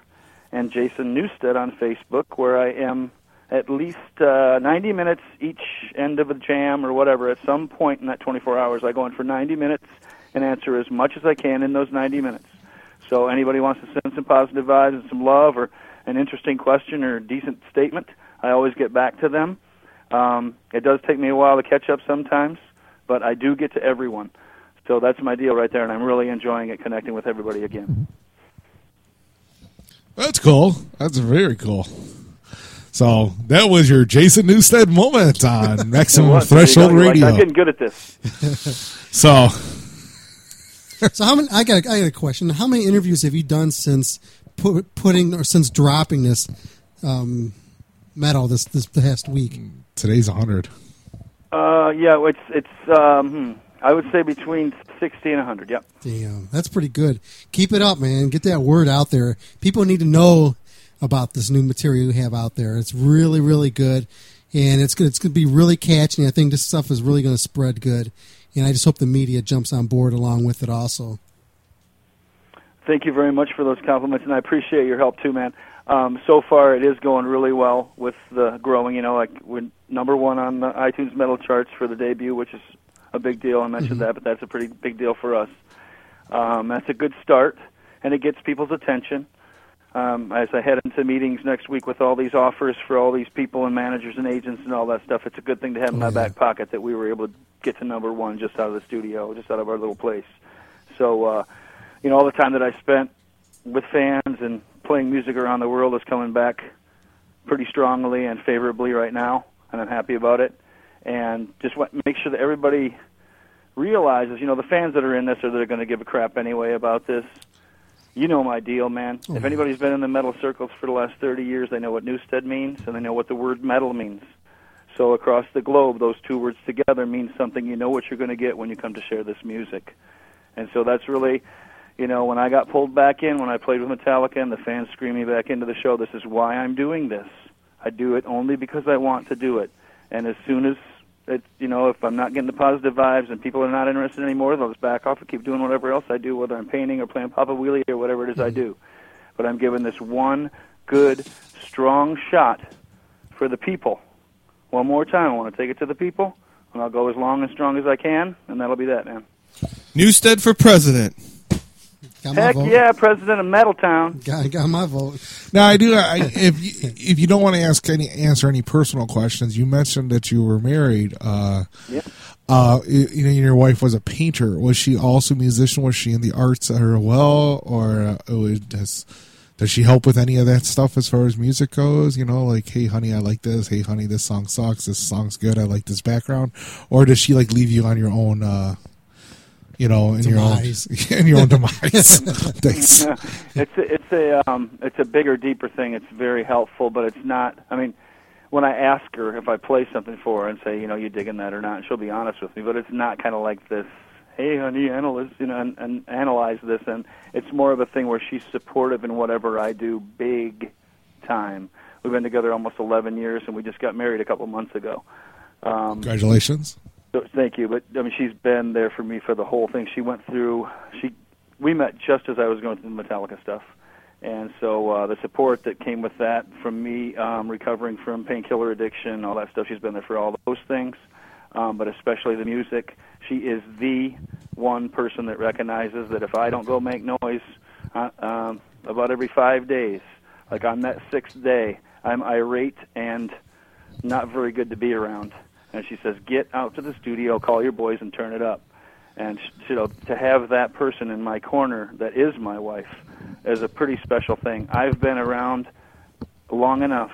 and Jason Newsted on Facebook, where I am at least uh, 90 minutes each end of a jam or whatever. At some point in that 24 hours, I go in for 90 minutes and answer as much as I can in those 90 minutes. So anybody wants to send some positive vibes and some love or an interesting question or a decent statement, I always get back to them. Um, it does take me a while to catch up sometimes, but I do get to everyone. So that's my deal right there, and I'm really enjoying it connecting with everybody again. That's cool. That's very cool. So that was your Jason Newsted moment on Maximum was. Threshold go. You're like, Radio. I'm getting good at this. so so how many? I got. I got a question. How many interviews have you done since put, putting or since dropping this um, metal this this past week? today's 100. Uh, yeah, it's it's um, hmm, I would say between 60 and 100. Yep. Damn, that's pretty good. Keep it up, man. Get that word out there. People need to know about this new material you have out there. It's really, really good, and it's good. It's going to be really catchy. I think this stuff is really going to spread good, and I just hope the media jumps on board along with it. Also, Thank you very much for those compliments, and I appreciate your help too, man. Um, so far, it is going really well with the growing. You know, like we're number one on the iTunes metal charts for the debut, which is a big deal. I mentioned that, but that's a pretty big deal for us. Um, that's a good start, and it gets people's attention. Um, as I head into meetings next week with all these offers for all these people and managers and agents and all that stuff, it's a good thing to have in my yeah. back pocket that we were able to get to number one just out of the studio, just out of our little place. So, uh, you know, all the time that I spent with fans and playing music around the world is coming back pretty strongly and favorably right now, and I'm happy about it. And just want make sure that everybody realizes, you know, the fans that are in this are they're going to give a crap anyway about this. You know my deal, man. If mm-hmm. anybody's been in the metal circles for the last 30 years, they know what Newsted means and they know what the word metal means. So across the globe, those two words together mean something. You know what you're going to get when you come to share this music. And so that's really, you know, when I got pulled back in, when I played with Metallica and the fans screamed me back into the show, this is why I'm doing this. I do it only because I want to do it. And as soon as it, you know, if I'm not getting the positive vibes and people are not interested anymore, they'll just back off and keep doing whatever else I do, whether I'm painting or playing Papa Wheelie or whatever it is I mm-hmm. do. But I'm giving this one good, strong shot for the people. One more time, I want to take it to the people, and I'll go as long and strong as I can, and that'll be that, man. Newsted for president. Got my Heck vote. yeah, President of Metaltown. Got, I got my vote. Now I do. I, if you, if you don't want to ask any answer any personal questions, you mentioned that you were married. Uh, Yeah. uh, you, you know, your wife was a painter. Was she also a musician? Was she in the arts as well, or uh, it was, does does she help with any of that stuff as far as music goes? You know, like, hey, honey, I like this. Hey, honey, this song sucks. This song's good. I like this background. Or does she like leave you on your own? Uh, you know, in Demise. your own in your own demise. Thanks. Yeah. it's a, it's a um, it's a bigger, deeper thing. It's very helpful, but it's not. I mean, when I ask her if I play something for her and say, you know, you digging that or not, she'll be honest with me. But it's not kind of like this. Hey, honey, analyze, you know, and, and analyze this, and it's more of a thing where she's supportive in whatever I do, big time. We've been together almost 11 years, and we just got married a couple months ago. Um, Congratulations. Thank you, but I mean, she's been there for me for the whole thing. She went through. She, we met just as I was going through the Metallica stuff, and so uh, the support that came with that from me um, recovering from painkiller addiction, all that stuff. She's been there for all those things, um, but especially the music. She is the one person that recognizes that if I don't go make noise uh, um, about every five days, like on that sixth day, I'm irate and not very good to be around. And she says, "Get out to the studio, call your boys, and turn it up." And you know, to have that person in my corner that is my wife is a pretty special thing. I've been around long enough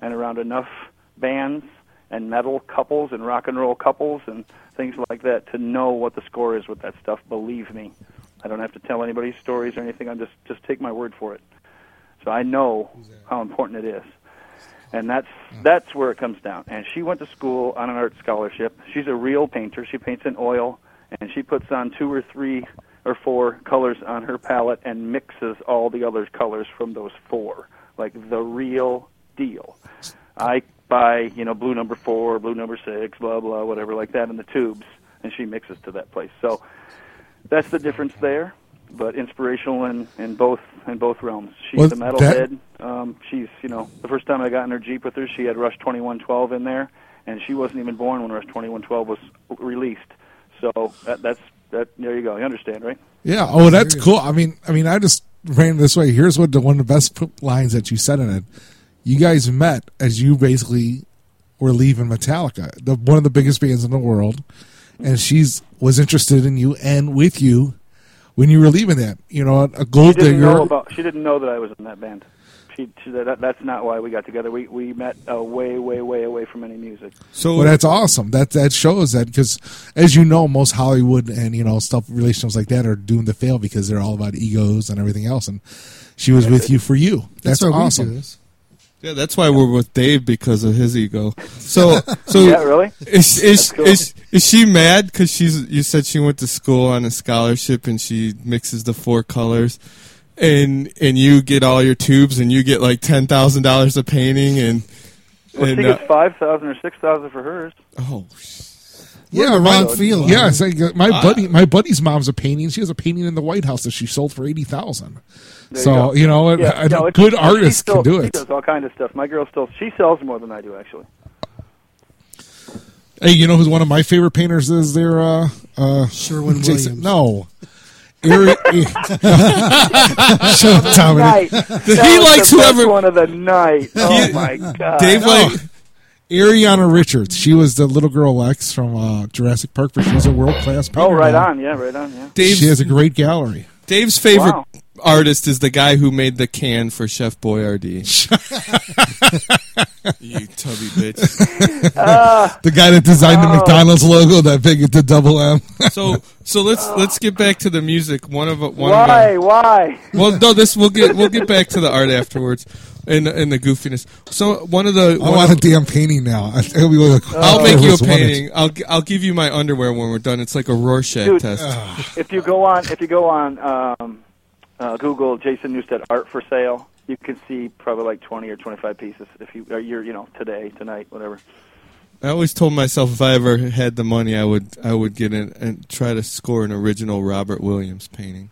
and around enough bands and metal couples and rock and roll couples and things like that to know what the score is with that stuff. Believe me, I don't have to tell anybody stories or anything. I just just take my word for it. So I know how important it is and that's mm. that's where it comes down. And she went to school on an art scholarship. She's a real painter. She paints in oil, and she puts on two or three or four colors on her palette and mixes all the other colors from those four, like the real deal. I buy, you know, blue number four, blue number six, blah blah, whatever like that in the tubes, and she mixes to that place. So that's the difference there. But inspirational in, in both in both realms. She's Well, a metalhead. Um, she's you know the first time I got in her Jeep with her, she had Rush 2112 in there, and she wasn't even born when Rush 2112 was released. So that, that's that. There you go. You understand, right? Yeah. Oh, that's cool. I mean, I mean, I just ran this way. Here's what the, one of the best lines that you said in it. You guys met as you basically were leaving Metallica, the, one of the biggest bands in the world, and she's was interested in you and with you when you were leaving that. You know, a gold She digger. know about. She didn't know that I was in that band. She, she that, that's not why we got together. We we met uh, way way way away from any music. So Well, that's awesome. That that shows that because, as you know, most Hollywood and you know stuff relationships like that are doomed to fail because they're all about egos and everything else. And she was with you for you. That's, That's, why we do awesome. This. yeah, that's why we're with Dave because of his ego. So so Yeah, really? Is is, cool. is is she mad because she's? You said she went to school on a scholarship and she mixes the four colors, and and you get all your tubes and you get like ten thousand dollars a painting and Well, she and uh, gets five thousand or six thousand for hers. oh Yeah, the wrong field. Yeah, it's like uh, my buddy, my buddy's mom's a painting. She has a painting in the White House that she sold for eighty thousand. There you So go. you know, a- Yeah, a no, good she artist still- can do it. She does all kind of stuff. My girl still she sells more than I do actually. Hey, you know who's one of my favorite painters is there? Uh, uh, Sherwin Jason. Williams. No. Ari- Shut up, Dominic. he likes whoever one of the night. Oh my god! Dave like Ariana Richards. She was the little girl Lex from uh, Jurassic Park, but she's a world class painter. Oh, right now. on. Yeah, right on. Yeah. Dave She has a great gallery. Dave's favorite Wow. Artist is the guy who made the can for Chef Boyardee. you tubby bitch. The guy that designed the Oh. McDonald's logo that big at the double M. So so let's let's get back to the music. One of one Why? of Why? well no this we'll get we'll get back to the art afterwards and and the goofiness. So one of the I one want of- a damn painting now. It'll be like a- I'll make you a Whoever's won it. painting. I'll I'll give you my underwear when we're done. It's like a Rorschach Dude. test. If you go on, if you go on um, uh, Google Jason Newsted art for sale, you can see probably like twenty or twenty-five pieces. If you, or you're, you know, today, tonight, whatever. I always told myself if I ever had the money, I would I would get in and try to score an original Robert Williams painting.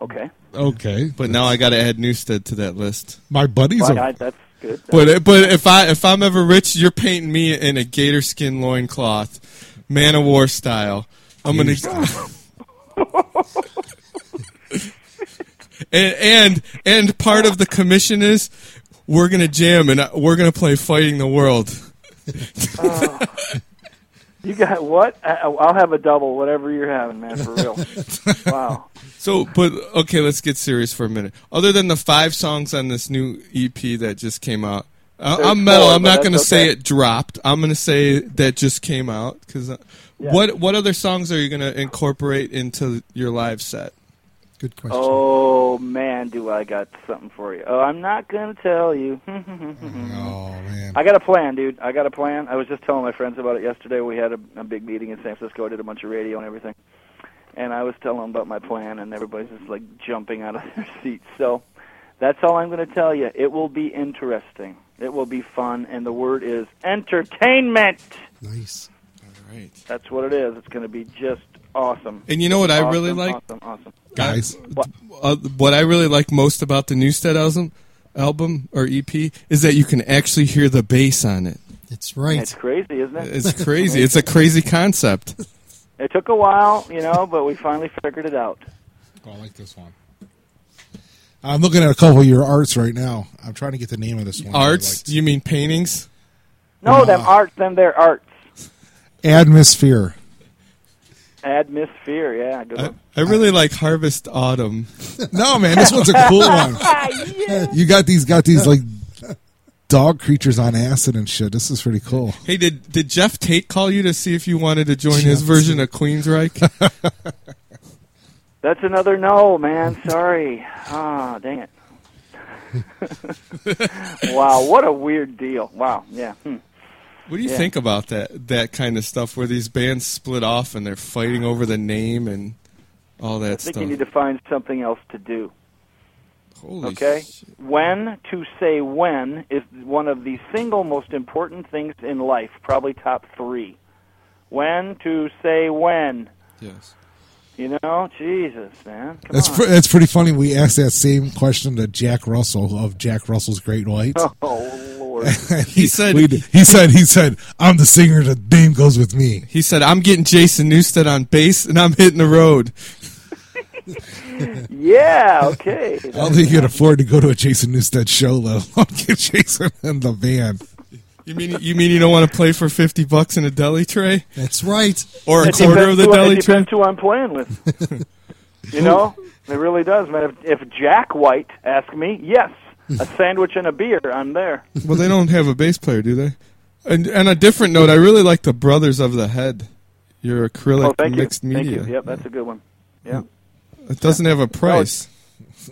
Okay. Okay, But now I got to add Newsted to that list. my buddies Why are not? That's good. But but if I if I'm ever rich, you're painting me in a gator skin loincloth, Manowar style. I'm gonna. and, and and part of the commission is we're gonna jam and uh, we're gonna play fighting the world. You got what? I'll have a double, whatever you're having, man, for real. wow. So, but okay, let's get serious for a minute. Other than the five songs on this new EP that just came out, There's I'm metal. four, I'm not going to say it dropped. I'm going to say that just came out because. Uh, what what other songs are you going to incorporate into your live set? Good question. Oh man, do I got something for you? Oh, I'm not gonna tell you. Oh man, I got a plan, dude. I got a plan. I was just telling my friends about it yesterday. We had a, a big meeting in San Francisco. I did a bunch of radio and everything, and I was telling them about my plan, and everybody's just like jumping out of their seats. So that's all I'm going to tell you. It will be interesting. It will be fun, and the word is entertainment. Nice. Right. That's what it is. It's going to be just awesome. And you know what I really like? Awesome, awesome. guys, Uh, what I really like most about the Newsted album, album or EP is that you can actually hear the bass on it. It's right. It's crazy, isn't it? It's crazy. it's a crazy concept. It took a while, you know, but we finally figured it out. Oh, I like this one. I'm looking at a couple of your arts right now. I'm trying to get the name of this one. Arts? liked. You mean paintings? No, them arts, them their arts. Atmosphere. Atmosphere, yeah, good I. I really like Harvest Autumn. No, man, this one's a cool one. You got these, got these like dog creatures on acid and shit. This is pretty cool. Hey, did did Geoff Tate call you to see if you wanted to join his Geoff version of Queensryche? That's another no, man. Sorry. Ah, dang it. wow, what a weird deal. Wow, yeah. Hmm. What do you Yeah. think about that that kind of stuff where these bands split off and they're fighting over the name and all that I think stuff? you need to find something else to do. Holy Okay? shit. When to say when is one of the single most important things in life, probably top three. When to say when. Yes. You know, Jesus, man. Come That's on. pr- that's pretty funny. We asked that same question to Jack Russell of Jack Russell's Great White. oh Lord. he, said- we he said he said I'm the singer. The name goes with me. He said, "I'm getting Jason Newsted on bass and I'm hitting the road." yeah. Okay. I don't think you can afford to go to a Jason Newsted show, let alone get Jason in the band. You mean you mean you don't want to play for fifty bucks in a deli tray That's right. or a It quarter of depends the who, deli it tray? depends who I'm playing with. you know, it really does, man. If, if Jack White asked me, yes, a sandwich and a beer, I'm there. Well, they don't have a bass player, do they? And on a different note, I really like the Brothers of the Head. Your acrylic oh, thank mixed you. media. Thank you. Yep, that's a good one. Yeah. It doesn't have a price.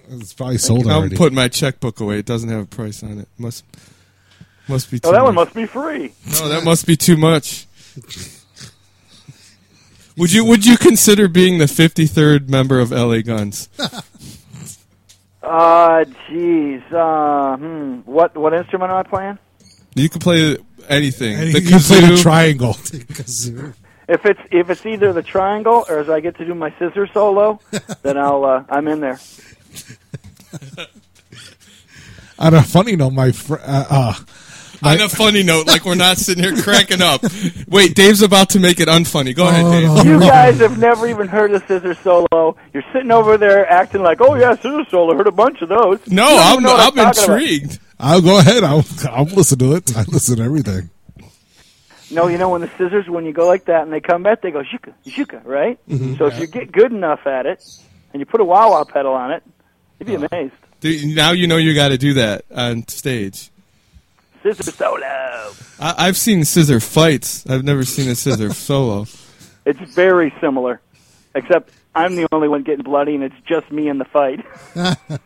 It's probably sold I'm already. putting my checkbook away. It doesn't have a price on it. Must must be. Too Oh, that one must be free. No, that must be too much. Would you would you consider being the 53rd member of LA Guns? Uh, jeez. Uh, hmm. What what instrument am I playing? You can play anything. And the you played a kazoo. triangle. Kazoo. If it's if it's either the triangle or as I get to do my scissor solo, then I'll uh, I'm in there. On a funny note, my fr- uh, uh, On a funny note, like we're not sitting here cracking up. Wait, Dave's about to make it unfunny. Go ahead, Oh, Dave. no. You guys have never even heard of scissor solo. You're sitting over there acting like, oh yeah, scissor solo. Heard a bunch of those. No, You don't I'm even know what I'm talking about. intrigued. I'll go ahead. I'll I'll listen to it. I listen to everything. No, you know when the scissors, when you go like that and they come back, they go shuka, shuka, right? Mm-hmm. So if you get good enough at it, and you put a wah wah pedal on it, you'd be oh. amazed. Do- Now you know you got to do that on stage. Scissor solo. I, I've seen scissor fights. I've never seen a scissor solo. It's very similar, except I'm the only one getting bloody, and it's just me in the fight.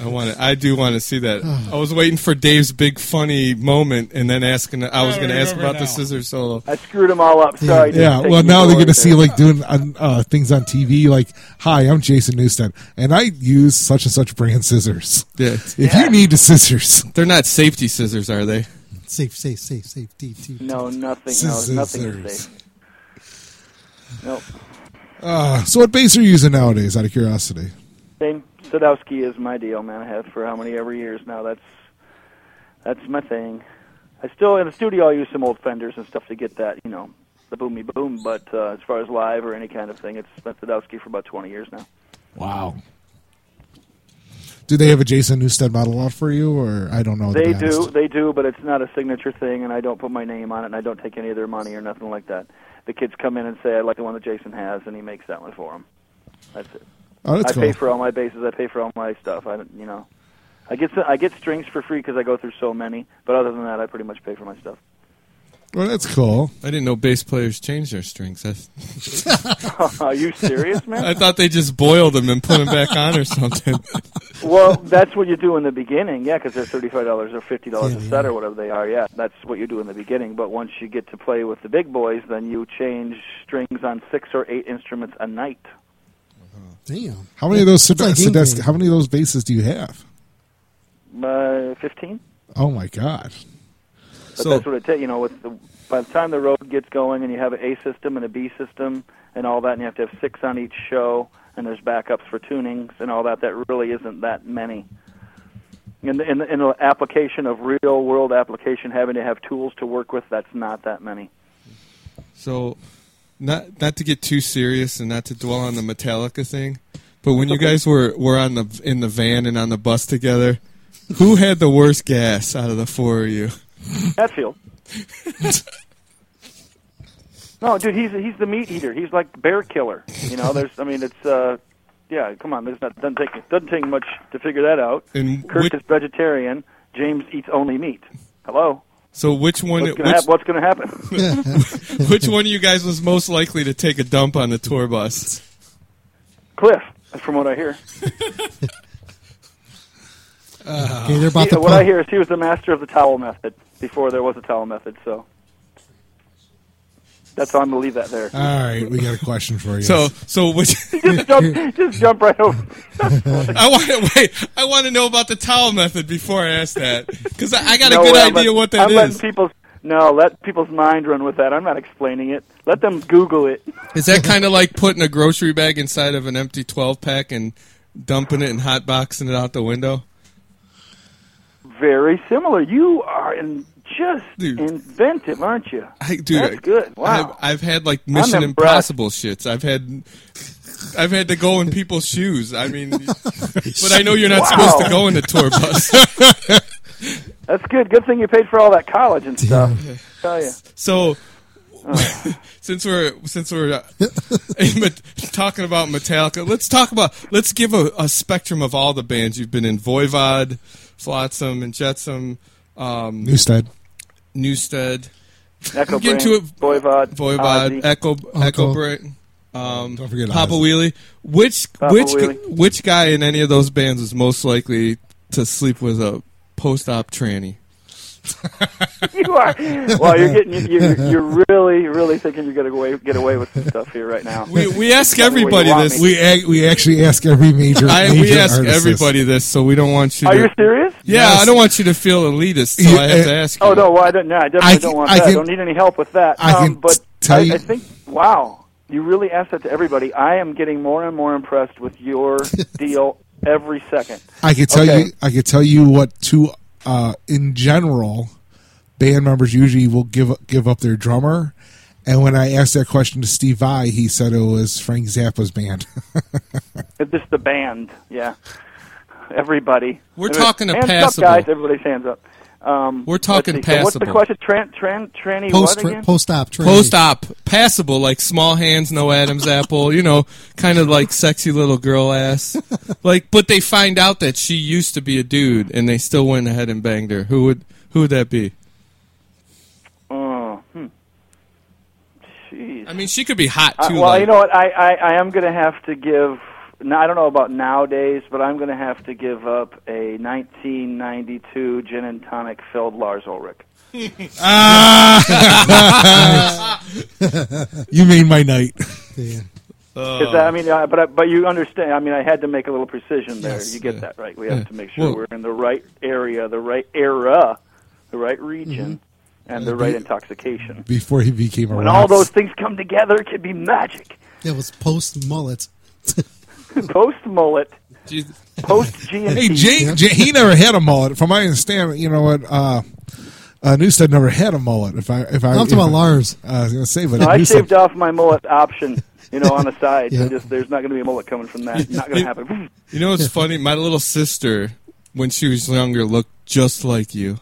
I want to. I do want to see that. I was waiting for Dave's big funny moment, and then asking. I was going to ask remember about the now. scissor solo. I screwed them all up. Sorry. it Yeah, well, now they're going to to- see like doing uh, uh, things on TV, like, "Hi, I'm Jason Newsted, and I use such and such brand scissors. Yeah, If you need the scissors, they're not safety scissors, are they? Safe, safe, safe, safe. D, T. No, nothing. No, nothing is Scissors. safe. Nope. uh, so what bass are you using nowadays? Out of curiosity, Same. Sadowsky is my deal, man. I have for how many ever years now. That's that's my thing. I still in the studio. I use some old Fenders and stuff to get that, you know, the boomy boom. But uh, as far as live or any kind of thing, it's been Sadowsky for about 20 years now. wow. Do they have a Jason Newsted model out for you, or I don't know? They do, they do, but it's not a signature thing, and I don't put my name on it, and I don't take any of their money or nothing like that. The kids come in and say, "I like the one that Jason has," and he makes that one for them. That's it. Oh, that's I cool. pay for all my bases. I pay for all my stuff. I, don't- you know, I get I get strings for free because I go through so many. But other than that, I pretty much pay for my stuff. well, that's cool. I didn't know bass players change their strings. I, Are you serious, man? I thought they just boiled them and put them back on or something. well, that's what you do in the beginning, yeah, because they're thirty-five dollars or fifty dollars Yeah, a yeah. set or whatever they are. Yeah, that's what you do in the beginning. But once you get to play with the big boys, then you change strings on six or eight instruments a night. Damn. How many of those It's like Sadowsky- How many of those bases do you have? Uh, Fifteen. Oh my god! But So- that's what it takes. You know, with the by the time the road gets going and you have an A system and a B system and all that, and you have to have six on each show, and there's backups for tunings and all that. That really isn't that many. In the, in the, in the application of real world application, having to have tools to work with, that's not that many. So, not not to get too serious and not to dwell on the Metallica thing, but when you guys were were on the in the van and on the bus together, who had the worst gas out of the four of you? Hetfield. no, dude, he's he's the meat eater. He's like bear killer. You know, there's I mean, it's uh, yeah. Come on, there's not doesn't take doesn't take much to figure that out. And Kirk which, is vegetarian. James eats only meat. Hello. So which one? What's gonna, Which, hap- happen? which one of you guys was most likely to take a dump on the tour bus? Cliff, from what I hear. Okay, about He- what put- I hear is he was the master of the towel method before there was a towel method. So that's all I'm gonna leave that there. All right, we got a question for you. So, so which? just jump, just jump right over. I want to wait. I want to know about the towel method before I ask that because I, I got a good way, idea let- what that I'm is. letting people's no, let people's mind run with that. I'm not explaining it. Let them Google it. Is that kind of like putting a grocery bag inside of an empty 12 pack and dumping it and hot boxing it out the window? Very similar. You are in, just Dude. inventive, aren't you? I, dude, That's I- good. Wow. I've, I've had like Mission. Impossible shits. I've had. I've had to go in people's shoes. I mean, but I know you're not Wow. supposed to go in the tour bus. That's good. Good thing you paid for all that college and stuff. Tell you. So, since we're since we're uh, talking about Metallica, let's talk about let's give a, a spectrum of all the bands you've been in: Voivod, Flotsam, and Jetsam, um, Newsted. Newsted, Echo Get Brain, into it. Voivod, Voivod, Ozzy. Echo, Echo Uncle. Brain, um, Don't forget Papa Ozzy. Wheelie. Which Papa which Wheelie. which guy in any of those bands is most likely to sleep with a post-op tranny? You are. Well, you're getting. You're, you're really, really thinking you're going to away, get away with some stuff here right now. We we ask Tell me where you everybody this. We ac- we actually ask every major. I, major we ask artist this. everybody this, so we don't want you. Are to, you serious? Yeah, Yes. I don't want you to feel elitist, so Yeah, I have to uh, ask you. Oh no, well, I don't. No, I definitely I don't want I that. can- I don't need any help with that. I um, can but tell I, you- I think. Wow, you really asked that to everybody. I am getting more and more impressed with your deal every second. I could tell Okay. you. I could tell you what two. Uh, in general, band members usually will give give up their drummer. And when I asked that question to Steve Vai, he said it was Frank Zappa's band. It's just the band, yeah. Everybody. We're talking a hands passable. up, guys. Everybody's hands up. Um, We're talking let's so What's the question? Tran, tran, tranny Post what again? post op training. Post op, passable, like small hands, no Adam's apple, you know, kind of like sexy little girl ass. Like, but they find out that she used to be a dude, and they still went ahead and banged her. Who would who would that be? Oh, hmm. Jeez. I mean, she could be hot Uh, too. well, like- you know what? I, I, I am going to have to give. Now, I don't know about nowadays, but I'm going to have to give up a 1992 gin and tonic filled Lars Ulrich. You made my night. Yeah. Cause, I mean, uh, but I- but you understand. I mean, I had to make a little precision there. Yes. you get Yeah. that right. We have Yeah. to make sure Well- we're in the right area, the right era, the right region, and the Uh, right be- intoxication. Before he became a When rock all those things come together, it can be magic. It was post mullet. post mullet, post G and Hey, T. Jay, Jay, he never had a mullet. From my understanding, you know what? Uh, uh, Newsted never had a mullet. If I, if I, I'm talking about I- Lars. I was going to say, but No, I Newsted- shaved off my mullet option, you know, on the side. Yeah. Just there's not going to be a mullet coming from that. Not going to happen. You know what's funny? My little sister, when she was younger, looked just like you.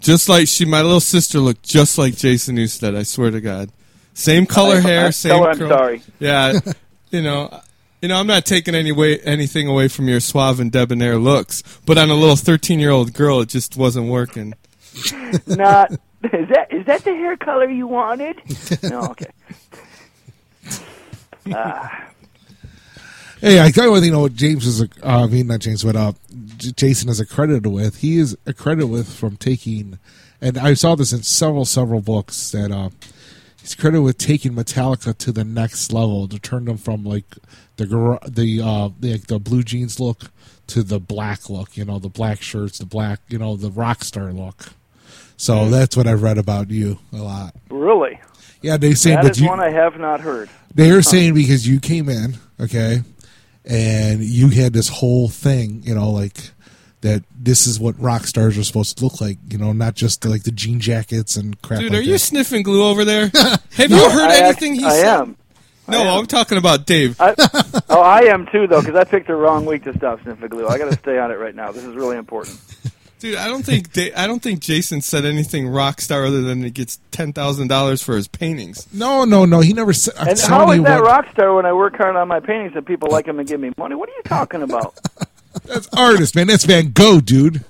Just like she, my little sister looked just like Jason Newsted. I swear to God, same color hair, same. Tell her I'm curl- sorry. Yeah, you know, you know, I'm not taking any way anything away from your suave and debonair looks, but on a little 13 year old girl, it just wasn't working. Not is that is that the hair color you wanted? No, okay. Hey, I tell you what, you know what James is, a, uh, I mean, not James, but uh, J- Jason is accredited with. He is accredited with from taking, and I saw this in several, several books that uh, he's credited with taking Metallica to the next level to turn them from like the gar- the uh, the, the blue jeans look to the black look. You know, the black shirts, the black, you know, the rock star look. So that's what I've read about you a lot. Really? Yeah, they say, That but you, one I have not heard. they're saying because you came in, okay, and you had this whole thing, you know, like that. This is what rock stars are supposed to look like, you know, not just like the jean jackets and crap. Dude, like are you sniffing glue over there? Have you heard I anything act- he I said? am. No, I am. Talking about Dave. I, oh, I am too, though, because I picked the wrong week to stop sniffing glue. I got to stay on it right now. This is really important. Dude, I don't think Da- I don't think Jason said anything rock star other than he gets ten thousand dollars for his paintings. No, no, no. He never said. I'm And telling how is you that what, rock star when I work hard on my paintings and people like them and give me money? What are you talking about? That's artist, man. That's Van Gogh, dude.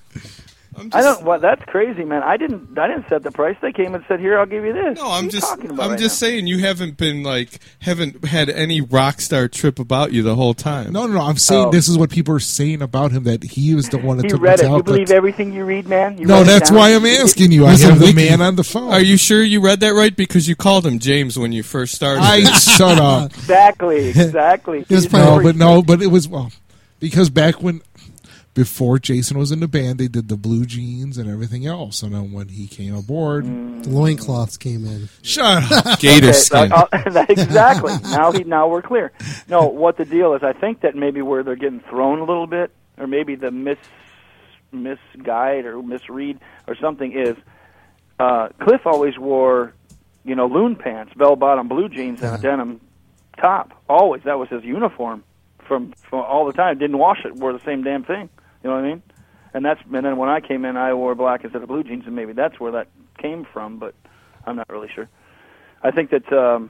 I'm I don't. Well, that's crazy, man. I didn't. I didn't set the price. They came and said, "Here, I'll give you this." No, I'm you just talking about I'm right just now? saying you haven't been like haven't had any rock star trip about you the whole time. No, no, no. I'm saying Oh. this is what people are saying about him that he was the one that He took read it. You Metallica. believe everything you read, man? You no, write that's why I'm asking you. I have the man on the phone. Are you sure you read that right? Because you called him James when you first started. I shut up. Exactly. Exactly. It was He's probably- No, but no, but it was well because back when before Jason was in the band, they did the blue jeans and everything else, and then when he came aboard, The loincloths came in. shut up. Gator Okay, skin. uh, uh, exactly. Now he now we're clear. No, what the deal is, I think that maybe where they're getting thrown a little bit, or maybe the mis misguide or misread or something is, uh, Cliff always wore, you know, loon pants, bell bottom blue jeans, and a denim top. Always, that was his uniform from from all the time. Didn't wash it, wore the same damn thing. You know what I mean? And that's and then when I came in, I wore black instead of blue jeans, and maybe that's where that came from. But I'm not really sure. I think that um,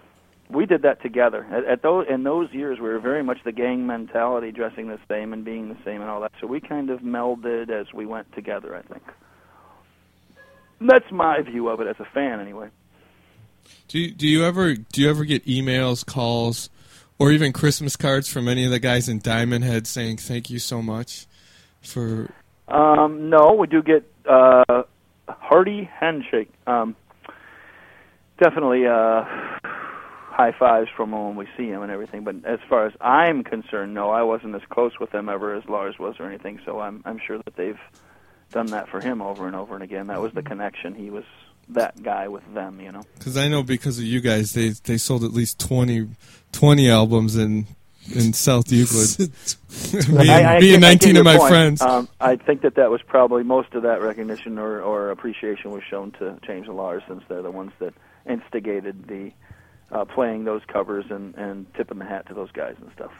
we did that together. At, at those in those years, we were very much the gang mentality, dressing the same and being the same and all that. So we kind of melded as we went together. I think that's my view of it as a fan, anyway. Do you, do you ever do you ever get emails, calls, or even Christmas cards from any of the guys in Diamond Head saying thank you so much for? Um, no, we do get uh, a hearty handshake. Um, definitely uh, high fives from them when we see him and everything. But as far as I'm concerned, no, I wasn't as close with them ever as Lars was or anything. So I'm I'm sure that they've done that for him over and over and again. That was the connection. He was that guy with them, you know. Because I know because of you guys, they they sold at least 20, 20 albums in in South Euclid. being I, I being get- I get nineteen your of my point. friends. Um, I think that that was probably most of that recognition or, or appreciation was shown to James and Lars since they're the ones that instigated the uh, playing those covers and, and tipping the hat to those guys and stuff.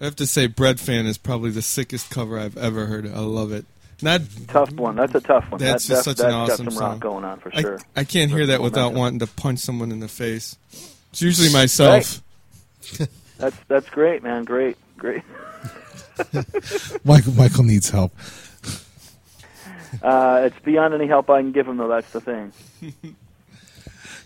I have to say, Breadfan is probably the sickest cover I've ever heard. I love it. Not Tough one. That's a tough one. That's that, just that, such an awesome got some song. rock going on for I, sure. I can't hear that without wanting to punch someone in the face. It's usually myself. That's that's great, man. Great, great. Michael Michael needs help. Uh, it's beyond any help I can give him, though. That's the thing.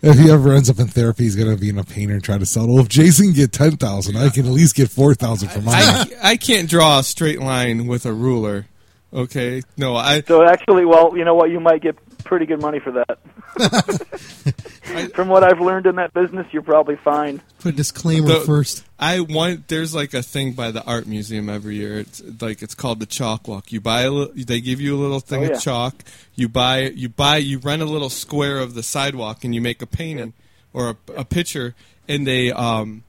If he ever ends up in therapy, he's gonna be in a painter and try to settle. If Jason can get ten thousand, I can at least get four thousand for mine. I, I can't draw a straight line with a ruler. Okay, no, I So actually, well, you know what? You might get pretty good money for that. From what I've learned in that business, you're probably fine. Put a disclaimer The- first. I want. There's like a thing by the art museum every year. It's like it's called the chalk walk. You buy a little. They give you a little thing Oh, yeah. of chalk. You buy. You buy. You rent a little square of the sidewalk, and you make a painting or a, a picture, and they um,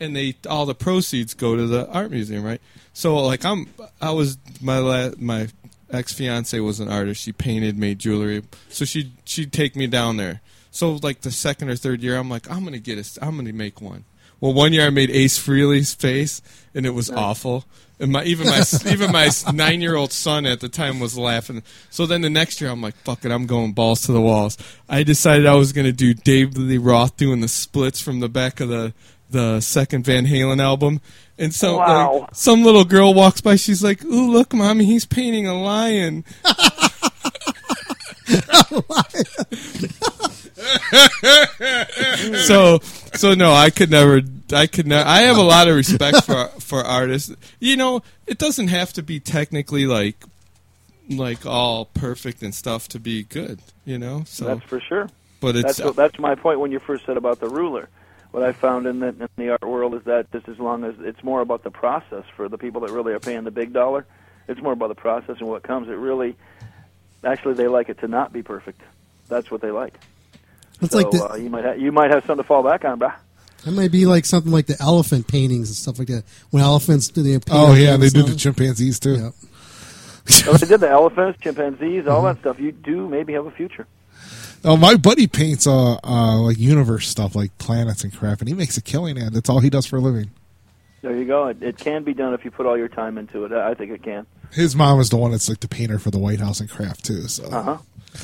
and they all the proceeds go to the art museum, right? So like I'm. I was my la- my ex fiance was an artist. She painted, made jewelry. So she she'd take me down there. So like the second or third year, I'm like, I'm gonna get a, I'm gonna make one. Well, one year I made Ace Frehley's face, and it was awful. And my even my even my nine year old son at the time was laughing. So then the next year, I'm like, fuck it, I'm going balls to the walls. I decided I was gonna do Dave Lee Roth doing the splits from the back of the the second Van Halen album. And so Wow. like, some little girl walks by, she's like, "Ooh, look, mommy, he's painting a lion." so so no, I could never. I could never. I have a lot of respect for for artists. You know, it doesn't have to be technically like like all perfect and stuff to be good. You know, so That's for sure. but it's That's that's my point when you first said about the ruler. What I found in the in the art world is that just as long as it's more about the process for the people that really are paying the big dollar, it's more about the process and what comes. It really, actually, they like it to not be perfect. That's what they like. It's so like the, uh, you might ha- you might have something to fall back on, brah. that might be like something like the elephant paintings and stuff like that. When elephants do the Oh yeah, they do the chimpanzees too. Yep. So they did the elephants, chimpanzees, all that stuff. You do maybe have a future. Oh, my buddy paints uh, uh like universe stuff, like planets and crap, and he makes a killing. And that's all he does for a living. There you go. It, it can be done if you put all your time into it. I I think it can. His mom is the one that's like the painter for the White House and crap too. So, Uh huh.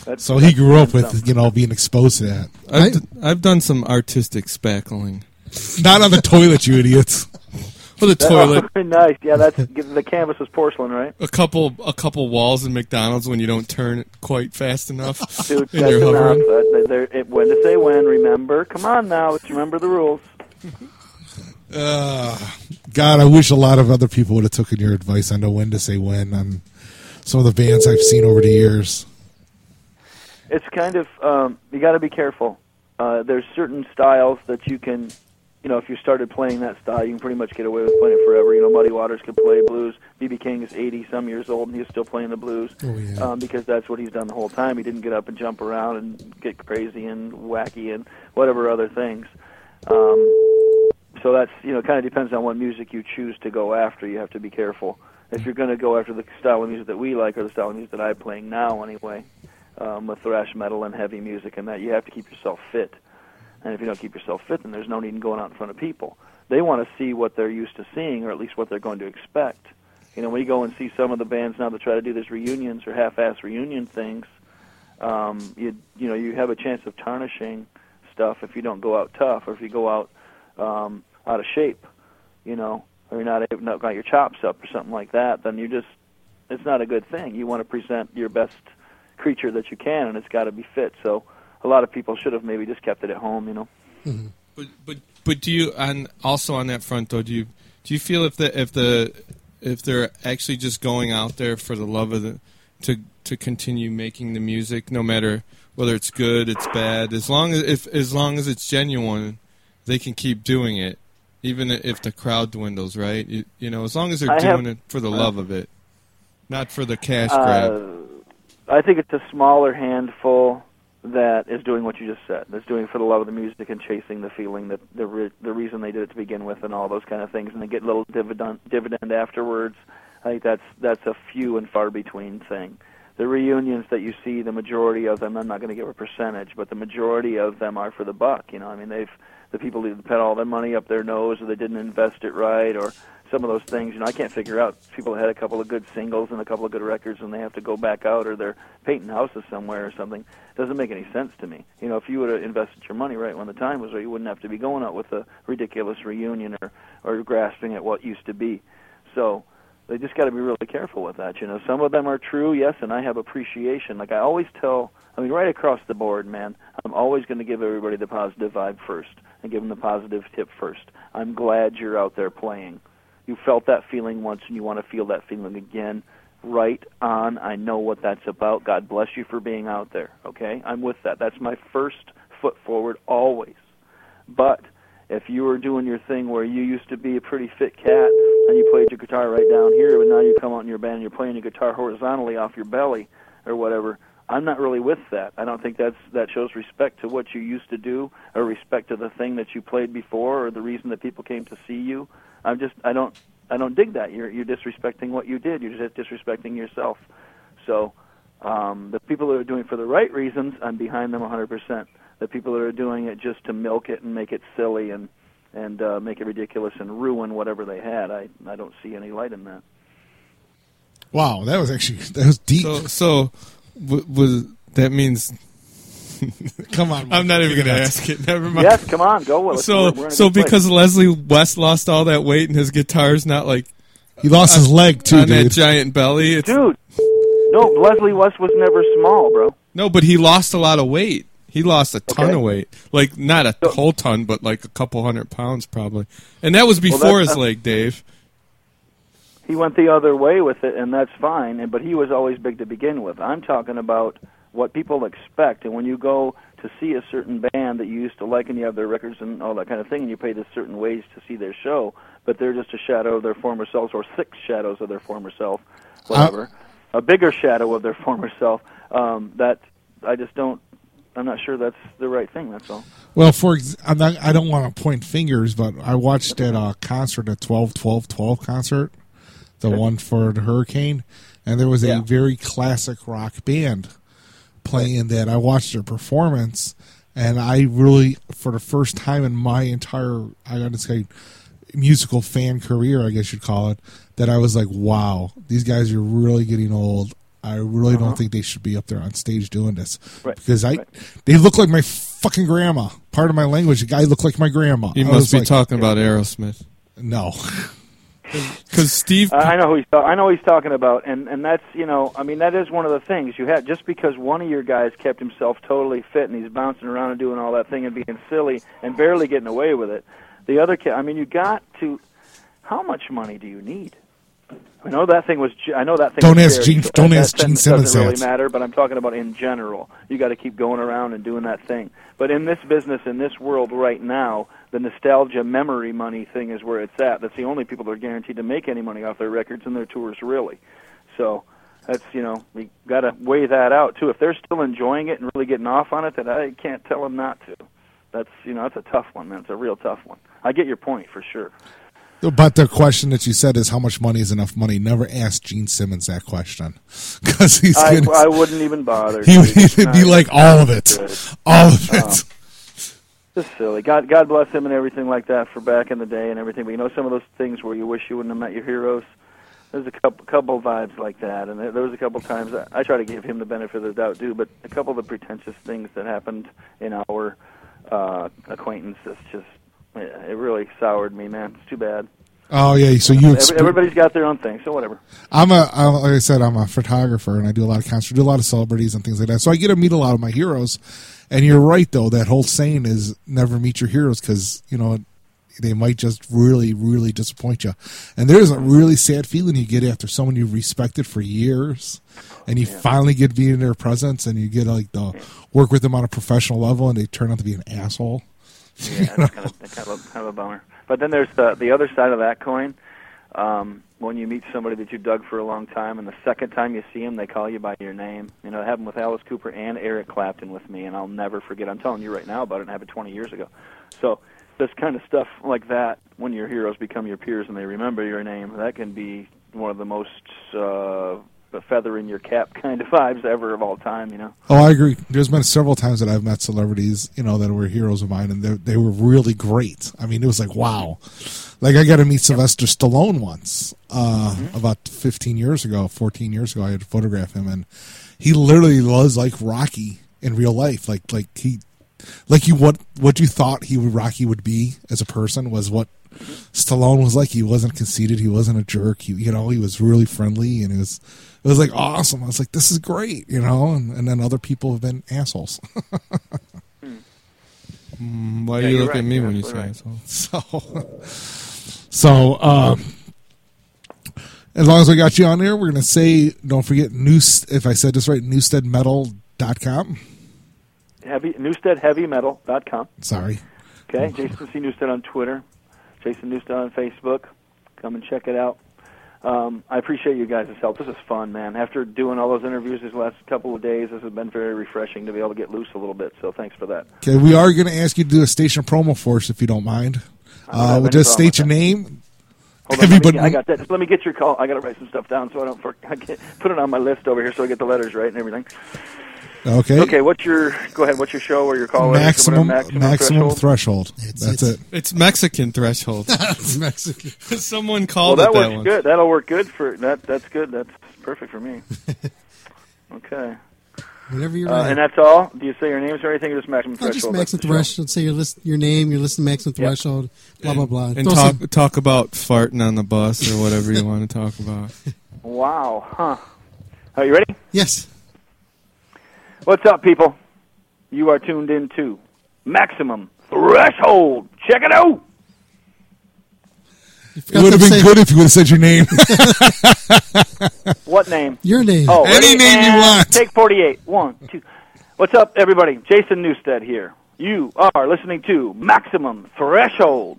That's, so he grew up something. with you know being exposed to that. I've, d- I've done some artistic spackling Not on the toilet, you idiots. for the toilet. oh, nice. Yeah, that's the canvas is porcelain, right? A couple, a couple walls in McDonald's when you don't turn it quite fast enough. Dude, that's enough. it, when to say when, remember. Come on now, let's remember the rules. Uh, God, I wish a lot of other people would have taken your advice on know when to say when on some of the bands I've seen over the years. It's kind of um, you got to be careful. Uh, there's certain styles that you can, you know, if you started playing that style, you can pretty much get away with playing it forever. You know, Muddy Waters could play blues. BB King is 80 some years old and he's still playing the blues Oh yeah. um, because that's what he's done the whole time. He didn't get up and jump around and get crazy and wacky and whatever other things. Um, so that's you know kind of depends on what music you choose to go after. You have to be careful if you're going to go after the style of music that we like or the style of music that I'm playing now anyway, um, with thrash metal and heavy music and that you have to keep yourself fit. And if you don't keep yourself fit, then there's no need in going out in front of people. They want to see what they're used to seeing, or at least what they're going to expect. You know, when you go and see some of the bands now that try to do these reunions or half-ass reunion things, um, you you know you have a chance of tarnishing stuff if you don't go out tough, or if you go out um, out of shape, you know, or you're not able, not got your chops up or something like that. Then you just it's not a good thing. You want to present your best creature that you can, and it's got to be fit. So a lot of people should have maybe just kept it at home, you know. But but but do you and also on that front though do you do you feel if the if the if they're actually just going out there for the love of the to to continue making the music no matter whether it's good it's bad as long as if as long as it's genuine they can keep doing it even if the crowd dwindles right? You, you know as long as they're I have- doing it for the love of it not for the cash grab. Uh, I think it's a smaller handful that is doing what you just said. That's doing for the love of the music and chasing the feeling that the re- the reason they did it to begin with and all those kind of things, and they get a little dividend dividend afterwards. I think that's that's a few and far between thing. the reunions that you see, the majority of them, I'm not going to give a percentage, but the majority of them are for the buck. You know, I mean, they've the people either put all their money up their nose, or they didn't invest it right, or some of those things. You know, I can't figure out people had a couple of good singles and a couple of good records, and they have to go back out, or they're painting houses somewhere or something. doesn't make any sense to me. You know, if you would have invested your money right when the time was right, you wouldn't have to be going out with a ridiculous reunion or or grasping at what used to be. So they just got to be really careful with that. You know, some of them are true, yes, and I have appreciation. Like I always tell, I mean, right across the board, man, I'm always going to give everybody the positive vibe first and give them the positive tip first. I'm glad you're out there playing. You felt that feeling once, and you want to feel that feeling again. Right on. I know what that's about. God bless you for being out there. Okay, I'm with that. That's my first foot forward always. But if you were doing your thing where you used to be a pretty fit cat and you played your guitar right down here, but now you come out in your band and you're playing your guitar horizontally off your belly or whatever, I'm not really with that. I don't think that's that shows respect to what you used to do or respect to the thing that you played before or the reason that people came to see you. I'm just I don't I don't dig that. You're you're disrespecting what you did. You're just disrespecting yourself. So um, the people that are doing it for the right reasons, I'm behind them 100%. The people that are doing it just to milk it and make it silly and and uh, make it ridiculous and ruin whatever they had, I I don't see any light in that. Wow, that was actually that was deep. So, so w- was that means? Come on, I'm not even going to ask it. Never mind. Yes, come on, go with it. So, We're- we're so good place. because Leslie West lost all that weight and his guitar's not like He lost his leg too, on that giant belly. It's, dude, no, Leslie West was never small, bro. no, but he lost a lot of weight. He lost a ton Okay. of weight, like not a So- whole ton, but like a couple hundred pounds probably. And that was before that's- his leg, Dave. He went the other way with it, and that's fine. And but he was always big to begin with. I'm talking about what people expect, and when you go to see a certain band that you used to like, and you have their records and all that kind of thing, and you pay the certain ways to see their show, but they're just a shadow of their former selves, or six shadows of their former self, whatever, a bigger shadow of their former self. Um, that I just don't. I'm not sure that's the right thing. That's all. Well, for I'm not, I don't want to point fingers, but I watched that uh, concert, a 12 12 12 concert, the one for the Hurricane, and there was a Yeah. very classic rock band playing that. I watched their performance, and I really, for the first time in my entire, I gotta say, musical fan career, I guess you'd call it, that I was like, wow, these guys are really getting old. I really don't think they should be up there on stage doing this Uh-huh. Right, because I, right. they look like my fucking grandma. Part of my language, the guy looked like my grandma. You I must be like, talking about Aerosmith No, because Steve. I I know who he's I know who he's talking about, and and that's you know I mean that is one of the things you had just because one of your guys kept himself totally fit and he's bouncing around and doing all that thing and being silly and barely getting away with it. The other kid, I mean, you got to. How much money do you need? I know that thing was. I know that thing. Don't ask Gene- so don't that, ask that Gene sentence doesn't really matter. But I'm talking about in general. You got to keep going around and doing that thing. But in this business, in this world right now, the nostalgia memory money thing is where it's at. That's the only people that are guaranteed to make any money off their records and their tours, really. So that's you know we got to weigh that out too. If they're still enjoying it and really getting off on it, then I can't tell them not to. That's you know that's a tough one, man. It's a real tough one. I get your point for sure. but the question that you said is how much money is enough money. Never ask Gene Simmons that question because he's I, gonna, I wouldn't even bother. he would be like all of it, good. all of it. Oh. Just silly. God, God bless him and everything like that for back in the day and everything. But you know, some of those things where you wish you wouldn't have met your heroes. There's a couple, couple vibes like that, and there, there was a couple times I, I try to give him the benefit of the doubt too. But a couple of the pretentious things that happened in our uh, acquaintance, it's just it really soured me, man. It's too bad. Oh yeah, so you. Every, everybody's got their own thing, so whatever. I'm a I'm, like I said, I'm a photographer and I do a lot of concerts, do a lot of celebrities and things like that. So I get to meet a lot of my heroes. And you're right though, that whole saying is never meet your heroes because you know they might just really really disappoint you. And there's a really sad feeling you get after someone you've respected for years, and you finally get to be in their presence and you get like the work with them on a professional level, and they turn out to be an asshole. Yeah, it's kind of, kind of, a, kind of a bummer. But then there's the the other side of that coin. Um, when you meet somebody that you dug for a long time, and the second time you see them, they call you by your name. You know, it happened with Alice Cooper and Eric Clapton with me, and I'll never forget. I'm telling you right now about it. and It happened 20 years ago. So this kind of stuff like that, when your heroes become your peers and they remember your name, that can be one of the most uh, a feather in your cap kind of vibes ever of all time. You know. Oh, I agree. There's been several times that I've met celebrities, you know, that were heroes of mine, and they they were really great. I mean, it was like wow. Like I got to meet Sylvester Stallone once, uh, about 15 years ago, 14 years ago. I had to photograph him, and he literally was like Rocky in real life. Like like he, like you what what you thought he would Rocky would be as a person was what Stallone was like. He wasn't conceited. He wasn't a jerk. He, you know, he was really friendly, and he was it was like awesome. I was like, this is great, you know. And, and then other people have been assholes. Mm, Why Yeah, do you you're look right. at me You're when you say absolutely so? so, so um, as long as we got you on there, we're gonna say don't forget news. If I said this right, newstedmetal.com. Heavy NewstedHeavyMetal.com. Sorry. Okay, Jason C. Newsted on Twitter, Jason Newsted on Facebook. Come and check it out. Um, I appreciate you guys' help. This is fun, man. After doing all those interviews these last couple of days, this has been very refreshing to be able to get loose a little bit. So thanks for that. Okay, we are gonna ask you to do a station promo for us if you don't mind. Uh, we'll just state your with name. Hold on, Everybody- me, I got that. Just let me get your call. I got to write some stuff down so I don't for, I get, put it on my list over here so I get the letters right and everything. Okay. Okay, what's your go ahead? What's your show or your call? letters or Maximum whatever, maximum, threshold? threshold. It's- That's it's- it. It's Mexican threshold. It's Mexican. Someone Well, called that it that works one. good. That'll work good for that. That's good. That's perfect for me. Okay. Whatever you're Uh, and that's all. Do you say your names or anything? Or just maximum threshold. just That's maximum threshold. Say your list, your name, your list maximum Yep. threshold. Blah blah blah. And Throw talk some- talk about farting on the bus or whatever you want to talk about. Wow. Huh. Are you ready? yes. What's up, people? You are tuned in to Maximum Threshold. Check it out. It would have been say good if you would have said your name. What name? Your name. Oh, Any ready? name you want. Take 48. One, two. What's up, everybody? Jason Newsted here. You are listening to Maximum Threshold.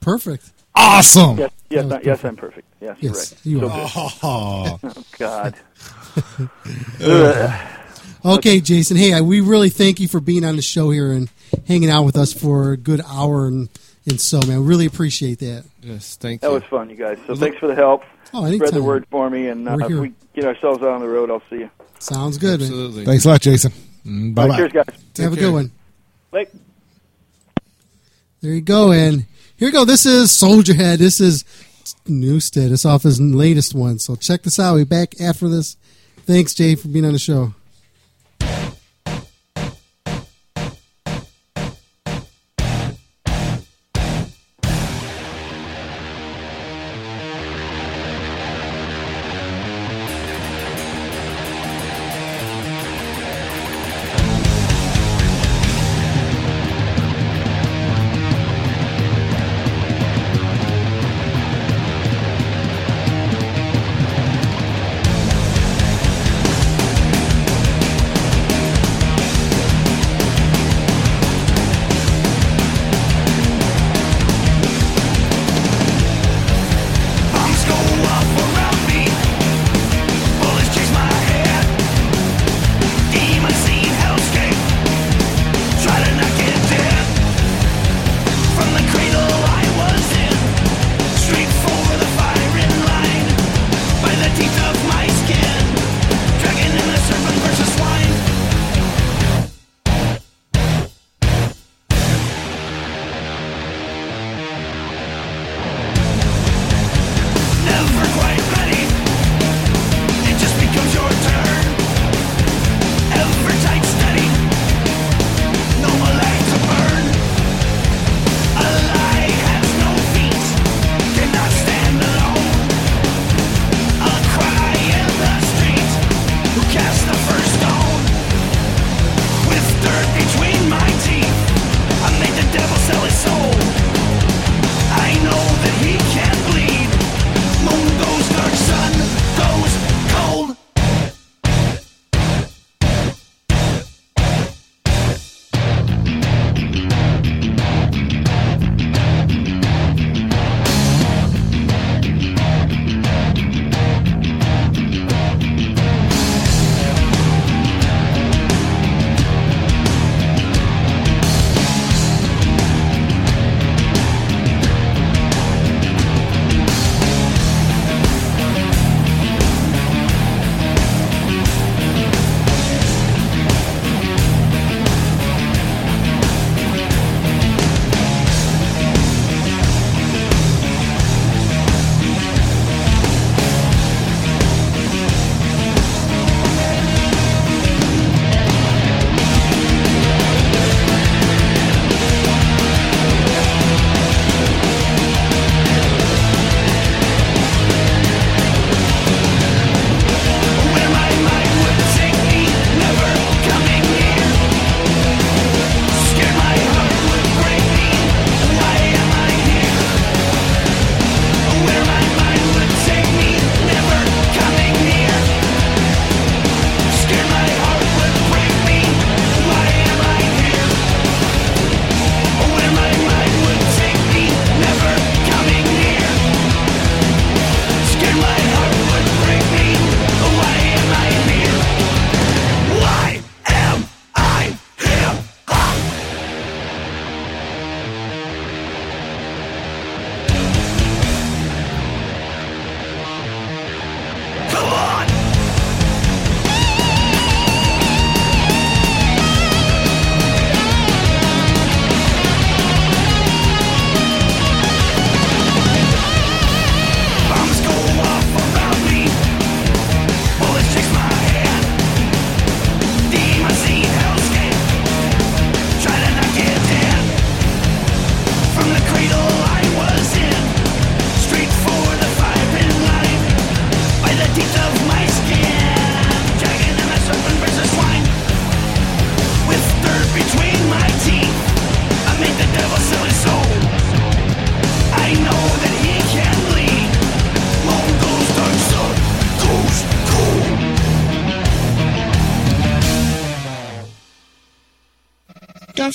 Perfect. awesome. Yes, yes, was I, yes, I'm perfect. Yes, you're right. you so are. good. Oh, Oh, God. Ugh. Uh, Okay, Jason. Hey, I, we really thank you for being on the show here and hanging out with us for a good hour and and so, man. Really appreciate that. Yes, thank you. that was fun, you guys. So thanks for the help. Oh, Spread the word for me, and uh, if we get ourselves out on the road, I'll see you. Sounds good, man. Absolutely. Thanks a lot, Jason. Bye bye. right, cheers, guys. Have a good one. Bye. There you go. And here you go. This is Soldierhead. This is Newsted. It's off his latest one. So check this out. We'll be back after this. Thanks, Jay, for being on the show.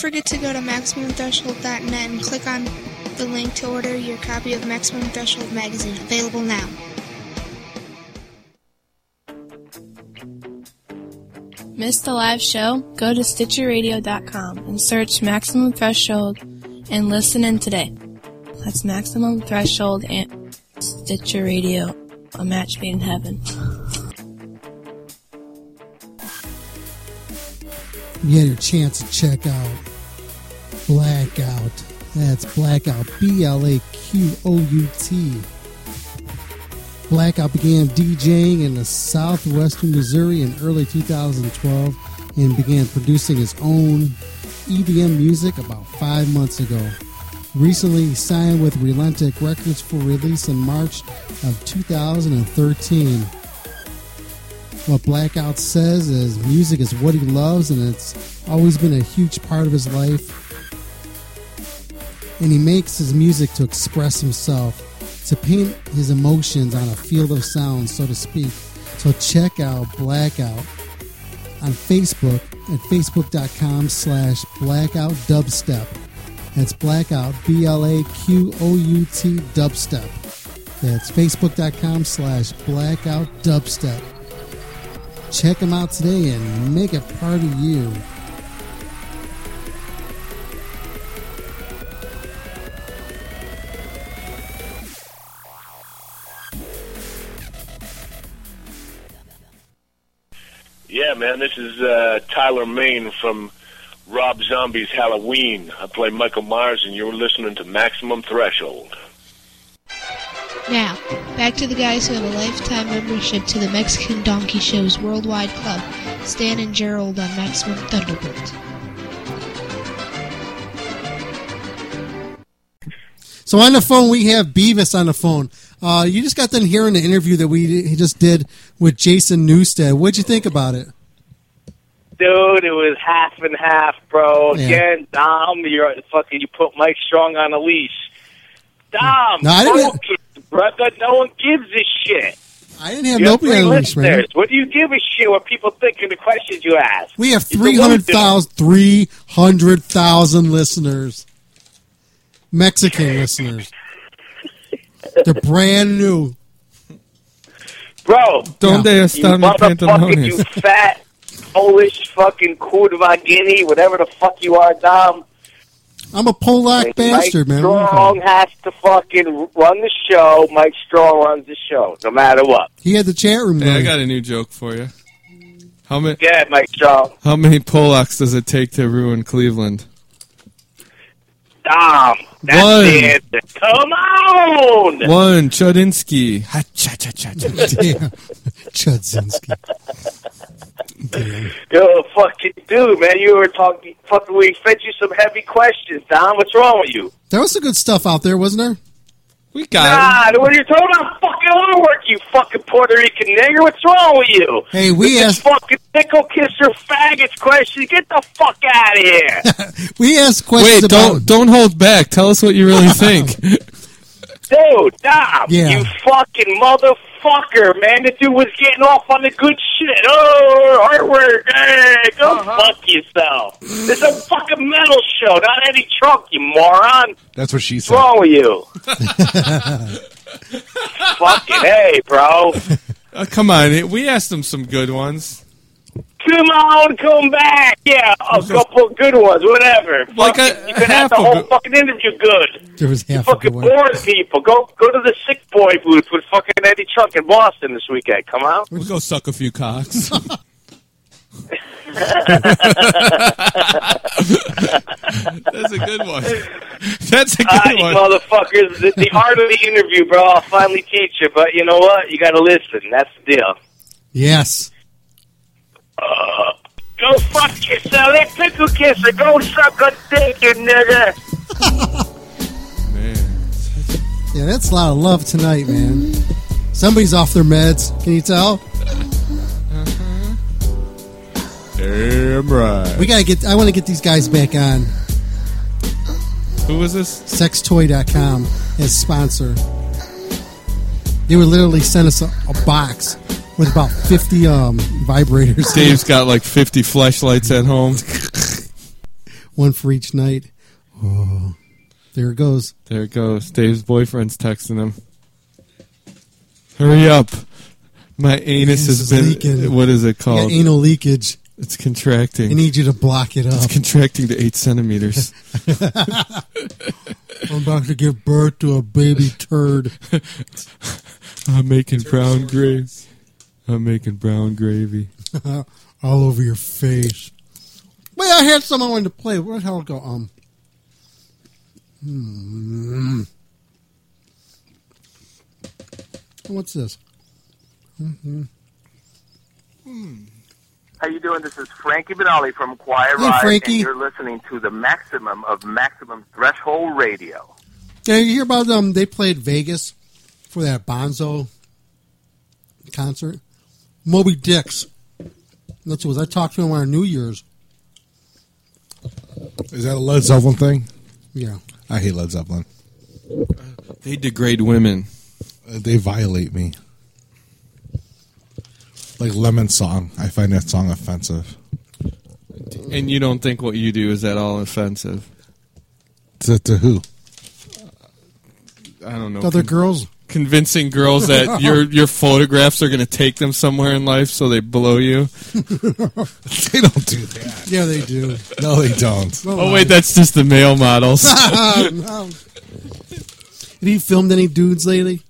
Forget to go to MaximumThreshold.net and click on the link to order your copy of Maximum Threshold magazine, available now. Missed the live show? Go to StitcherRadio.com and search Maximum Threshold and listen in today. That's Maximum Threshold and Stitcher Radio, a match made in heaven. You had your chance to check out Blaqout. That's Blaqout. B L A Q O U T. Blaqout began DJing in the southwestern Missouri in early 2012 and began producing his own EDM music about five months ago. Recently he signed with Relentic Records for release in March of 2013. What Blaqout says is music is what he loves and it's always been a huge part of his life. And he makes his music to express himself, to paint his emotions on a field of sound, so to speak. So check out Blaqout on Facebook at facebook.com slash blaqout dubstep. That's blaqout, B L A Q O U T dubstep. That's facebook.com slash blaqout dubstep. Check them out today and make it part of you. Man, this is uh, Tyler Mane from Rob Zombie's Halloween. I play Michael Myers, and you're listening to Maximum Threshold. Now, back to the guys who have a lifetime membership to the Mexican Donkey Show's Worldwide Club, Stan and Gerald on Maximum Thunderbolt. So on the phone, we have Beavis on the phone. Uh, you just got done hearing the interview that we he just did with Jason Newsted. What'd you think about it? Dude, it was half and half, bro. Yeah. Again, Dom, you're fucking. You put Mike Strong on a leash. Dom, No, I didn't- focus, brother. No one gives a shit. I didn't have You have nobody three on the leash, man. listeners. What do you give a shit what people think of the questions you ask? We have You're 300,000 300,000 listeners. Mexican listeners. They're brand new. Bro, Donde you están mis motherfucking, you fat, Polish fucking kurva guinea, whatever the fuck you are, Dom. I'm a Polak Mike bastard, man. Strong has to fucking run the show. Mike Strong runs the show, no matter what. He had the chat room Hey, I got a new joke for you. How many? Yeah, Mike Strong. How many Polacks does it take to ruin Cleveland? Dom, that's One. the answer. Come on! One Chudzinski. Chudzinski. Damn. Yo, fucking dude, man, you were talking. Fucking, we fed you some heavy questions, Don. What's wrong with you? There was some good stuff out there, wasn't there? We got. Nah, what are you talking about? Fucking artwork, you fucking Puerto Rican nigger. What's wrong with you? Hey, we With this asked- fucking nickel kisser faggots question. Get the fuck out of here, We asked questions Wait, about. don't don't hold back. Tell us what you really think. Dude. Dom, Yeah. you fucking motherfucker, man. The dude was getting off on the good shit. Oh, artwork. Hey, go Uh-huh. fuck yourself. This is a fucking metal show, not any trunk, you moron. That's what she said. What's said. wrong with you? fucking hey, bro. Uh, come on, we asked him some good ones. Come on, come back. Yeah, a couple good ones, whatever. Like Fucking- uh, a- you could have the whole it. fucking interview good. There was half a fucking good bored people. Go go to the sick boy booth with fucking Eddie Trunk in Boston this weekend. Come on. We'll go suck a few cocks. That's a good one. That's a good ah, you one. motherfuckers. The, the art of the interview, bro. I'll finally teach you. But you know what? You got to listen. That's the deal. Yes. Uh, go fuck yourself. That pickle kisser. Go suck a dick, you nigga. Man. Yeah, that's a lot of love tonight, man. Somebody's off their meds. Can you tell? Damn right. We gotta get. I want to get these guys back on. Who was this? Sextoy.com as sponsor. They would literally send us a, a box with about fifty um vibrators. Dave's got like 50 flashlights at home. one for each night. Oh, there it goes. There it goes. Dave's boyfriend's texting him. Hurry up. My anus Anus has is been. leaking. What is it called? got anal leakage. It's contracting. I need you to block it up. It's contracting to eight centimeters. I'm about to give birth to a baby turd. I'm making brown gravy. I'm making brown gravy. all over your face. Wait, I had some I wanted to play. Where the hell go? Um. Hmm. What's this? Mhm. How you doing? This is Frankie Banali from Quiet Hey, Ride, Frankie. and you're listening to the maximum of Maximum Threshold Radio. Yeah, you hear about them? They played Vegas for that Bonzo concert. Moby Dix. That's what I talked to him on New Year's. Is that a Led Zeppelin thing? Yeah. I hate Led Zeppelin. They degrade women. Uh, they violate me. Like Lemon Song. I find that song offensive. And you don't think what you do is at all offensive? To, to who? I don't know. To other girls. Convincing girls that your your photographs are going to take them somewhere in life, so they blow you. they don't do that. Yeah, they do. No, they don't. Oh wait, that's just the male models. No. Have you filmed any dudes lately?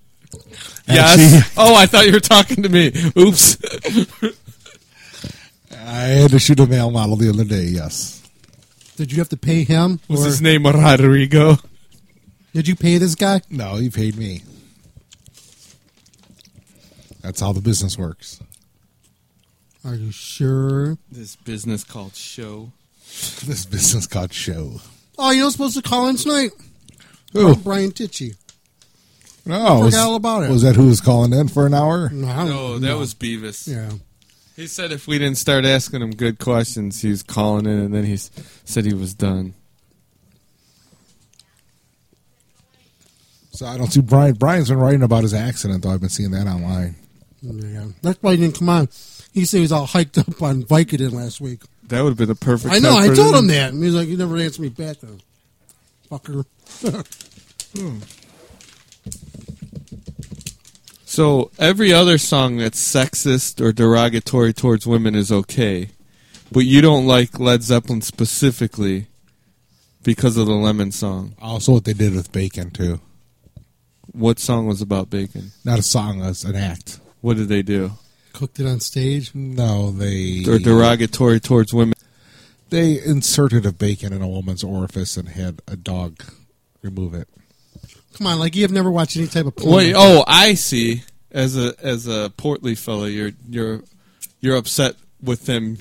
yes. Actually- oh, I thought you were talking to me. Oops. I had to shoot a male model the other day, yes. Did you have to pay him? Was or his name Rodrigo? Did you pay this guy? No, he paid me. That's how the business works. Are you sure? This business called show. This business called show. Oh, you're supposed to call in tonight? Who? Oh, Brian Tichy. No, I was, all about it. Was that who was calling in for an hour? No, No, that no. was Beavis. Yeah. He said if we didn't start asking him good questions, he was calling in, and then he said he was done. So I don't see Brian. Brian's been writing about his accident, though. I've been seeing that online. Yeah. That's why he didn't come on. He said he was all hyped up on Vicodin last week. That would have been a perfect. I know. I told him that. And he's like, you never answered me back, though. Fucker. Hmm. So every other song that's sexist or derogatory towards women is okay, but you don't like Led Zeppelin specifically because of the Lemon song. Also, what they did with Bacon too. What song was about bacon? Not a song, as an act. What did they do? Cooked it on stage. No, they. They're derogatory towards women? They inserted a bacon in a woman's orifice and had a dog remove it. Come on, like you have never watched any type of porn. Wait, oh, I see. As a as a portly fella, you're you're you're upset with them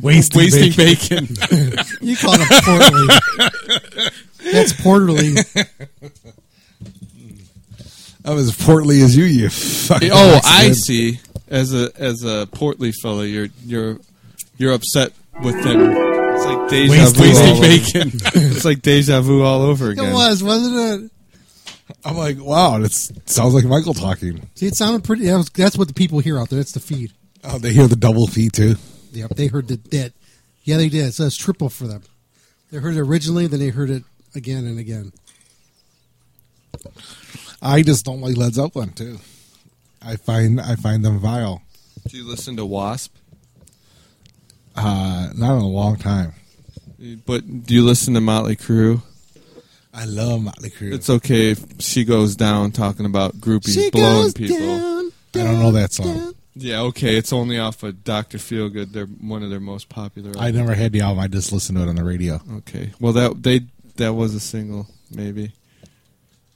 Wasting wasting bacon. bacon. you call it portly. That's portly. I'm as portly as you, you fucking oh, I see. As a as a portly fella, you're you're you're upset with them. It's like deja Wasting vu wasting bacon. bacon. it's like deja vu all over again. It was, wasn't it? I'm like, wow, it sounds like Michael talking. See, it sounded pretty. That was, that's what the people hear out there. That's the feed. Oh, they hear the double feed too. Yep, they heard the that yeah, they did. So it's triple for them. They heard it originally, then they heard it again and again. I just don't like Led Zeppelin too. I find I find them vile. Do you listen to Wasp? Uh, not in a long time. But do you listen to Motley Crue? I love Motley Crue. It's okay if she goes down talking about groupies She blowing goes people. down, I don't know that song. Yeah, okay. It's only off of Doctor Feelgood. They're one of their most popular. I never had the album. I just listened to it on the radio. Okay. Well, that they that was a single, maybe.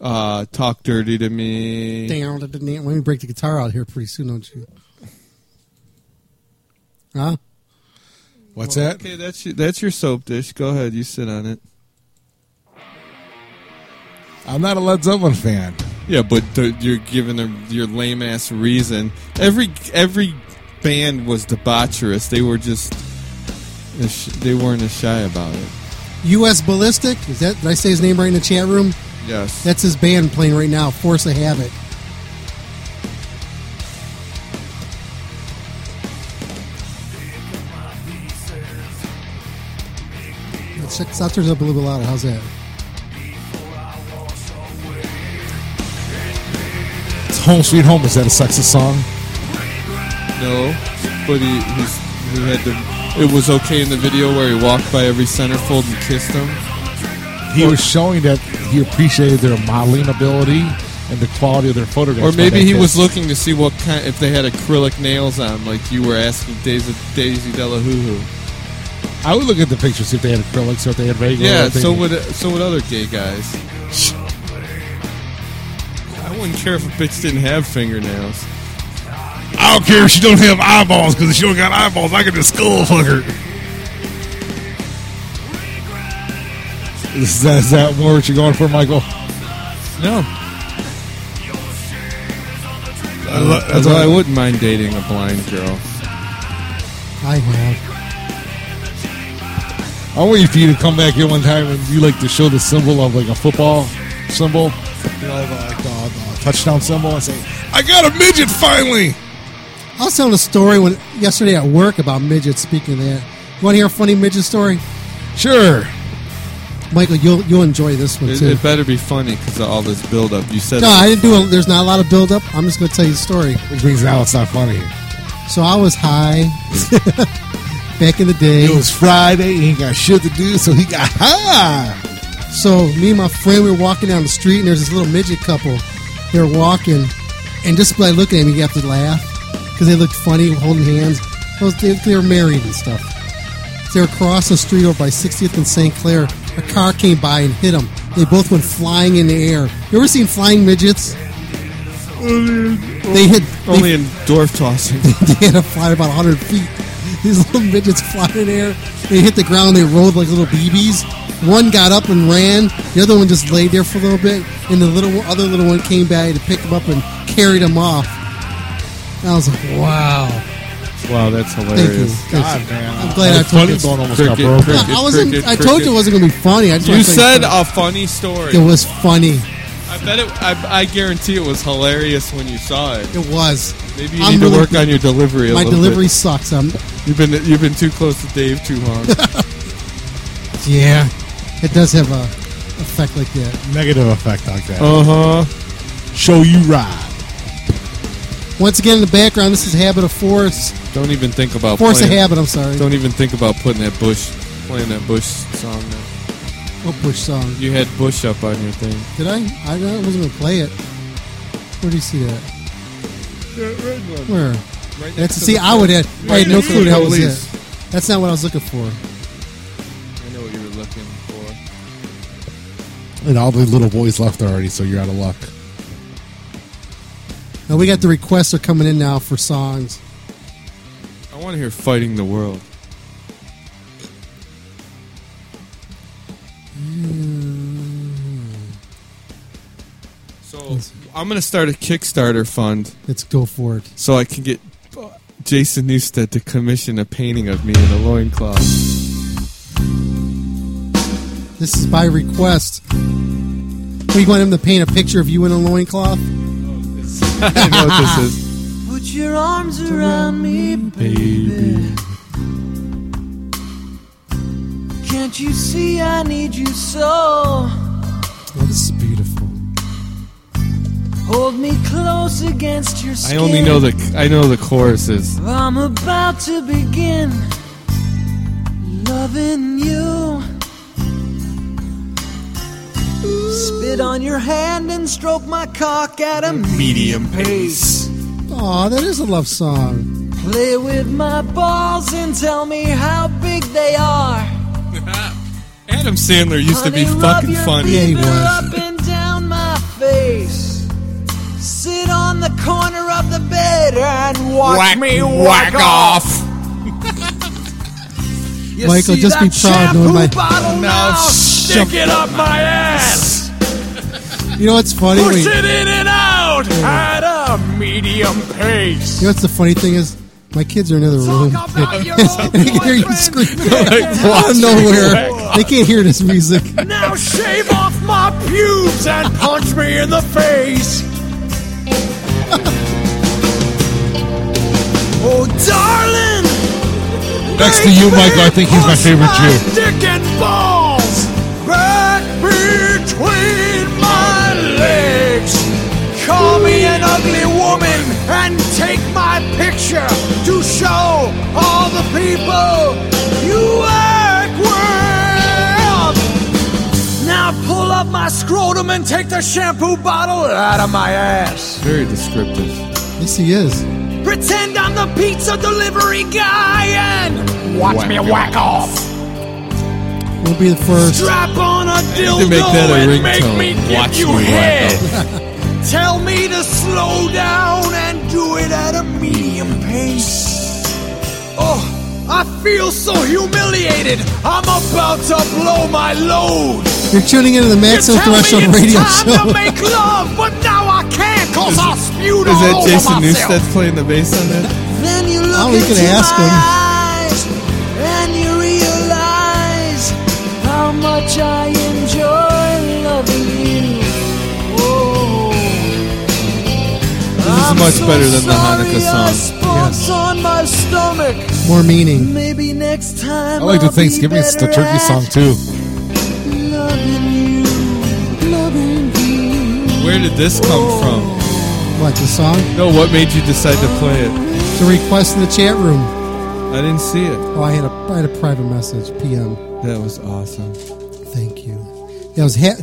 Uh, Talk dirty to me. Down, Let me break the guitar out here pretty soon, don't you? Huh? What's Well, that? Okay, that's your, that's your soap dish. Go ahead, you sit on it. I'm not a Led Zeppelin fan. Yeah, but the, you're giving them your lame ass reason. Every every band was debaucherous. They were just they weren't as shy about it. U.S. Ballistic. Is that? Did I say his name right in the chat room? Yes. That's his band playing right now. Force of Habit. Let's check this out. Turn up a little bit louder. How's that? It's Home Sweet Home. Is that a sexist song? No, but he he's, he had the. It was okay in the video where he walked by every centerfold and kissed them. He was showing that he appreciated their modeling ability and the quality of their photographs. Or maybe that he was looking to see what kind if they had acrylic nails on, like you were asking Daisy Daisy Delahoo. I would look at the pictures see if they had acrylics or if they had regular. Yeah, so would so would other gay guys. I wouldn't care if a bitch didn't have fingernails. I don't care if she don't have eyeballs because if she don't got eyeballs, I can just skull fuck her. Is that, is that more what you're going for, Michael? No. I lo- that's Although what I I- wouldn't mind dating a blind girl. I have. I want you for you to come back here one time and you like to show the symbol of like a football symbol, you know, the, like the, the touchdown symbol, and say, "I got a midget finally." I was telling a story when yesterday at work about midgets. Speaking of that, you want to hear a funny midget story? Sure. Michael, you'll you'll enjoy this one It, too. it better be funny because of all this buildup. You said No, I didn't do. A, there's not a lot of build up. I'm just going to tell you the story. Which means now it's not funny. So I was high back in the day. It was Friday. He ain't got shit to do, so he got high. So me and my friend we were walking down the street, and there's this little midget couple. They were walking, and just by looking at me, you have to laugh because they looked funny, holding hands. They, they were married and stuff. They were crossing the street over by 60th and St. Clair. A car came by and hit them. They both went flying in the air. You ever seen flying midgets? They hit. They, only in dwarf tossing. they had to fly about 100 feet. These little midgets flying in the air. They hit the ground. They rolled like little BBs. One got up and ran. The other one just laid there for a little bit. And the little other little one came back to pick him up and carried him off. I was like, wow. Wow, that's Thank you. hilarious. Thank God, you. man. I'm glad I My told funny this. bone almost Cricket, got broken. cricket. I wasn't. cricket, I told you cricket. it wasn't going to be funny. I just You wanted to tell said funny. a funny story. it was funny. I bet it. I, I guarantee it was hilarious when you saw it. It was. Maybe you I'm need really- to work on your delivery. A My little delivery Bit. sucks. I'm, You've been you've been too close to Dave too long. yeah, it does have a effect like that. Negative effect like that. uh huh. Show you ride. Once again, in the background, this is Habit of Force. Don't even think about Force of Habit. I'm sorry. Don't even think about putting that Bush playing that Bush song. Now. What Bush song? You had Bush up on your thing. Did I? I wasn't going to play it. Where do you see that? Where? Right That's to see. the I would have. I had no clue the that was it. That's not what I was looking for. I know what you were looking for. And all the little boys left already, so you're out of luck. Now we got the requests are coming in now for songs. I want to hear "Fighting the World." So I'm gonna start a Kickstarter fund Let's go for it. so I can get uh, Jason Newsted to commission a painting of me in a loincloth. This is by request. We want him to paint a picture of you in a loincloth? I know what this is. Put your arms around me, baby. Can't you see I need you so? Oh, this is beautiful. Hold me close against your skin. I only know the I know the choruses. I'm about to begin loving you. Spit on your hand and stroke my cock at a medium pace. Aw, that is a love song. Play with my balls and tell me how big they are. Adam Sandler used to be Honey, rub fucking your funny. Yeah, he beaver was. Up and down my face. Sit on the corner of the bed and watch Whack- me whack whack off. You Michael, just be that proud knowing my- shampoo bottle now, stick it up my ass. You know what's funny? Push Wait, it in and out at a medium pace. you know what's the funny thing is? My kids are in another other room. about your they can hear you screaming out of nowhere. They can't hear this music. Now shave off my pubes and punch me in the face. oh, darling. Next to you, Michael, I think he's my favorite call me an ugly woman and take my picture to show all the people you work with. Now pull up my scrotum and take the shampoo bottle out of my ass. Very descriptive. Yes, he is. Pretend I'm the pizza delivery guy and watch whack me whack off. We'll be the first. Strap on a dildo to make that a and make me give watch you me head. Tell me to slow down and do it at a medium pace. Oh, I feel so humiliated. I'm about to blow my load. You're tuning into the Maximum Threshold Radio time Show. to make love, but now I can't cause I spewed Is all that Jason. Newsted playing the bass on that? Then you look Oh, we into ask him. Is much better than the Hanukkah song. Spots on my stomach. More meaning. Maybe next time I like the I'll be Thanksgiving, it's the turkey song too. Loving you, loving you. Where did this come oh. from? What, the song? No, what made you decide to play it? The request in the chat room. I didn't see it. Oh, I had a I had a private message. PM. That was awesome. Thank you. Yeah, I was ha-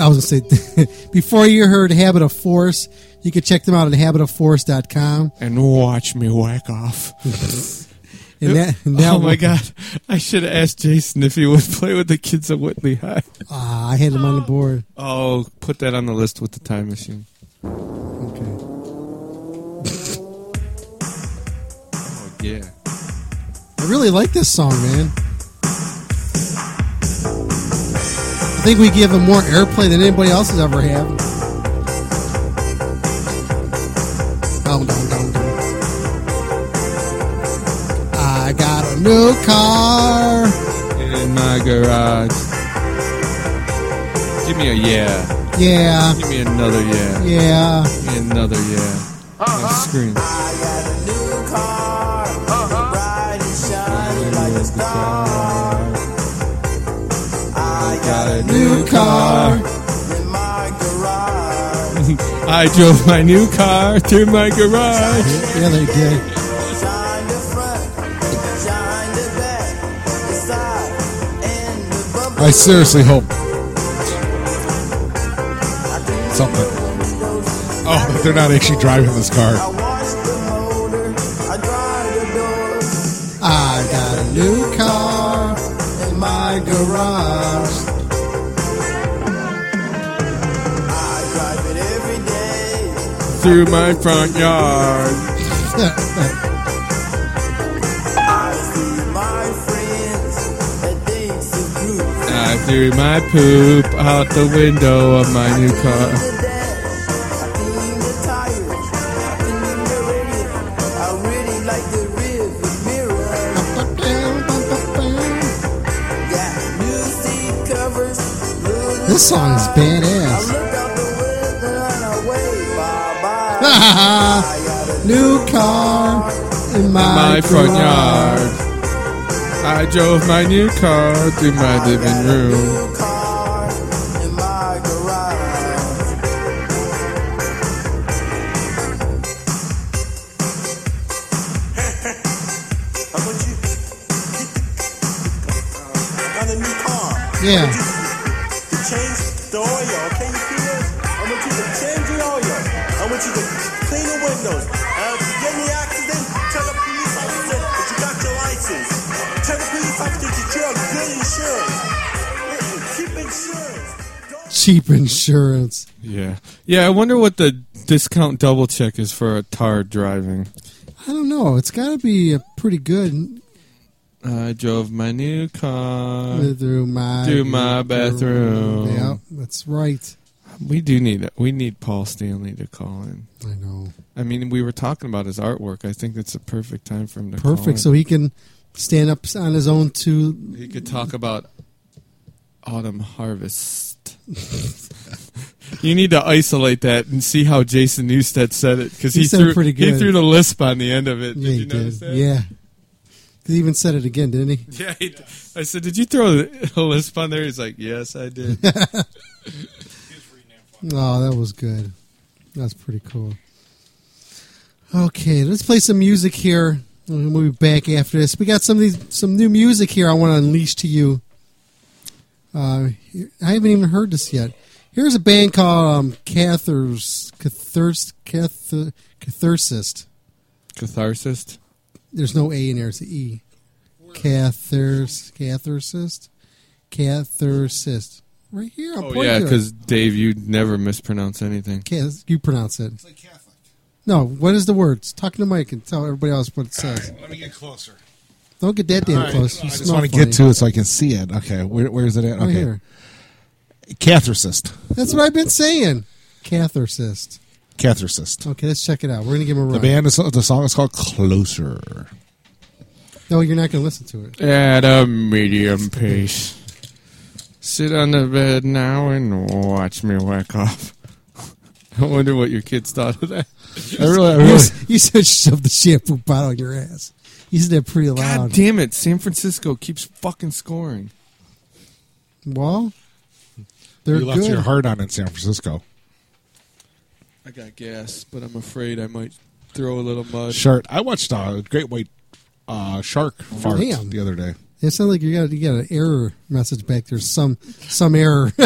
I was gonna say before you heard Habit of Force, you could check them out at habitofforce.com. And watch me whack off. And that, and that oh my god! I should have asked Jason if he would play with the kids at Whitley High. Ah, I had them on the board. Oh, put that on the list with the time machine. Okay. Oh yeah. I really like this song, man. Think we give him more airplay than anybody else has ever had. Dum, dum, dum, dum. I got a new car. In my garage. Give me a yeah. Yeah. Give me another yeah. Yeah. Give me another yeah. On screen. I a New car. I drove my new car to my garage. Yeah, they did. I seriously hope something. Oh, they're not actually driving this car. I got a new car in my garage. Through my front yard. I threw my poop out the window of my new car. This song is badass. New car in my, my front yard. I drove my new car through my living room. Got a new car. Yeah. Cheap insurance. Yeah. Yeah, I wonder what the discount double check is for a tar driving. I don't know. It's got to be a pretty good. I drove my new car through my through my bathroom. Yeah, that's right. We do need it. we need Paul Stanley to call in. I know. I mean, we were talking about his artwork. I think it's a perfect time for him to call in. Perfect. So he can stand up on his own too. He could talk about autumn harvest. you need to isolate that and see how Jason Newsted said it because He he, threw pretty he threw the lisp on the end of it. Did Yeah, you he notice did. that? Yeah. He even said it again, didn't he? Yeah, he, I said, "Did you throw a lisp on there?" He's like, "Yes, I did." Oh, that was good. That's pretty cool. Okay, let's play some music here. We'll be back after this. We got some of these, some new music here. I want to unleash to you. Uh, I haven't even heard this yet. Here's a band called um, Cathars, Cathars, Cath, Catharsist. Catharsis. There's no A in there. It's an E. Cathars, Catharsist, Catharsist. Right here. I'm Oh yeah, because Dave, you never mispronounce anything. Cath- you pronounce it. It's like Catholic. No, what is the words? Talk to the mic and tell everybody else what it says. Let me get closer. Don't get that damn All right, close. I You just smell want to get to it so I can see it. Okay, where, where is it at? Right Okay, here. catharist. That's what I've been saying. Catharsist. Catharist. Okay, let's check it out. We're gonna give him a run. The band is the song is called Closer. No, you're not gonna listen to it. At a medium pace. Sit on the bed now and watch me whack off. I wonder what your kids thought of that. I really, I You really, s- You said shove the shampoo bottle in your ass. You there pretty loud. God damn it! San Francisco keeps fucking scoring. Well, they're you left good. your heart on in San Francisco. I got gas, but I'm afraid I might throw a little mud. Shark. I watched a Great White uh, Shark fart Damn. the other day. It sounds like you got you got an error message back there. Some some error.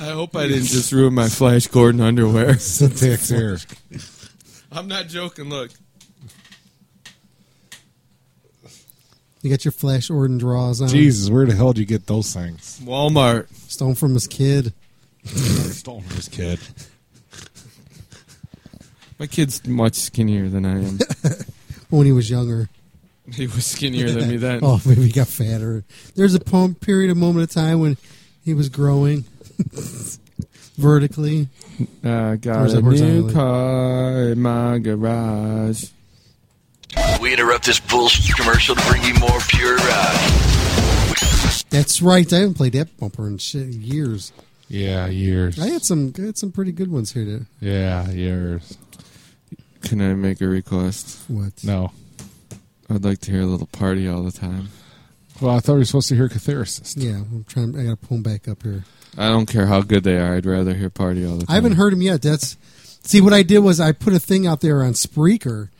I hope I didn't just ruin my Flash Gordon underwear. Syntax error. I'm not joking. Look, you got your Flash Gordon draws on. Jesus, where the hell did you get those things? Walmart. Stone from his kid. Stolen from his kid. my kid's much skinnier than I am. when he was younger. he was skinnier than me then. oh, maybe he got fatter. There's a poem, period, a moment of time when he was growing vertically. I Or got is it a new horizontally? car in my garage. We interrupt this bullshit commercial to bring you more pure rock. That's right. I haven't played that bumper in shit years. Yeah, years. I had some, I had some pretty good ones here. To, Yeah, years. Can I make a request? what? No. I'd like to hear a little party all the time. Well, I thought we were supposed to hear Catharist. Yeah, I'm trying. I got to pull him back up here. I don't care how good they are. I'd rather hear party all the time. I haven't heard him yet. That's see what I did was I put a thing out there on Spreaker,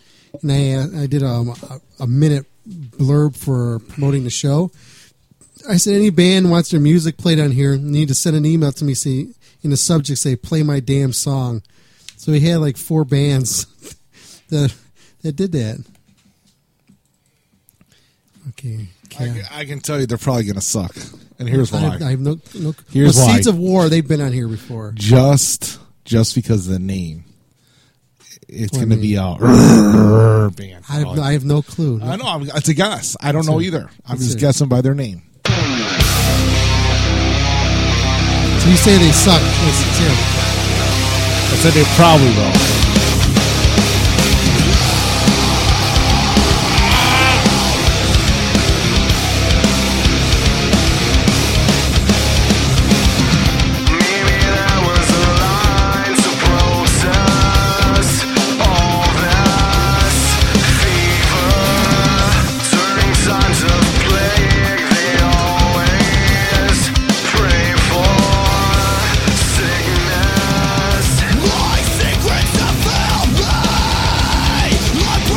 and I I did um, a, a minute blurb for promoting the show. I said any band wants their music played on here need to send an email to me. Say in the subject say play my damn song. So we had like four bands that that did that. Okay, I, can- I can tell you they're probably going to suck. And here's I why. have, I have no no. Here's well, why. Seeds of War. They've been on here before. just just because of the name. It's going to be a band. I have, I have no clue. I know. I'm, it's a guess. I don't know either. I'm just guessing by their name. So you say they suck. Let's, let's. I said they probably will.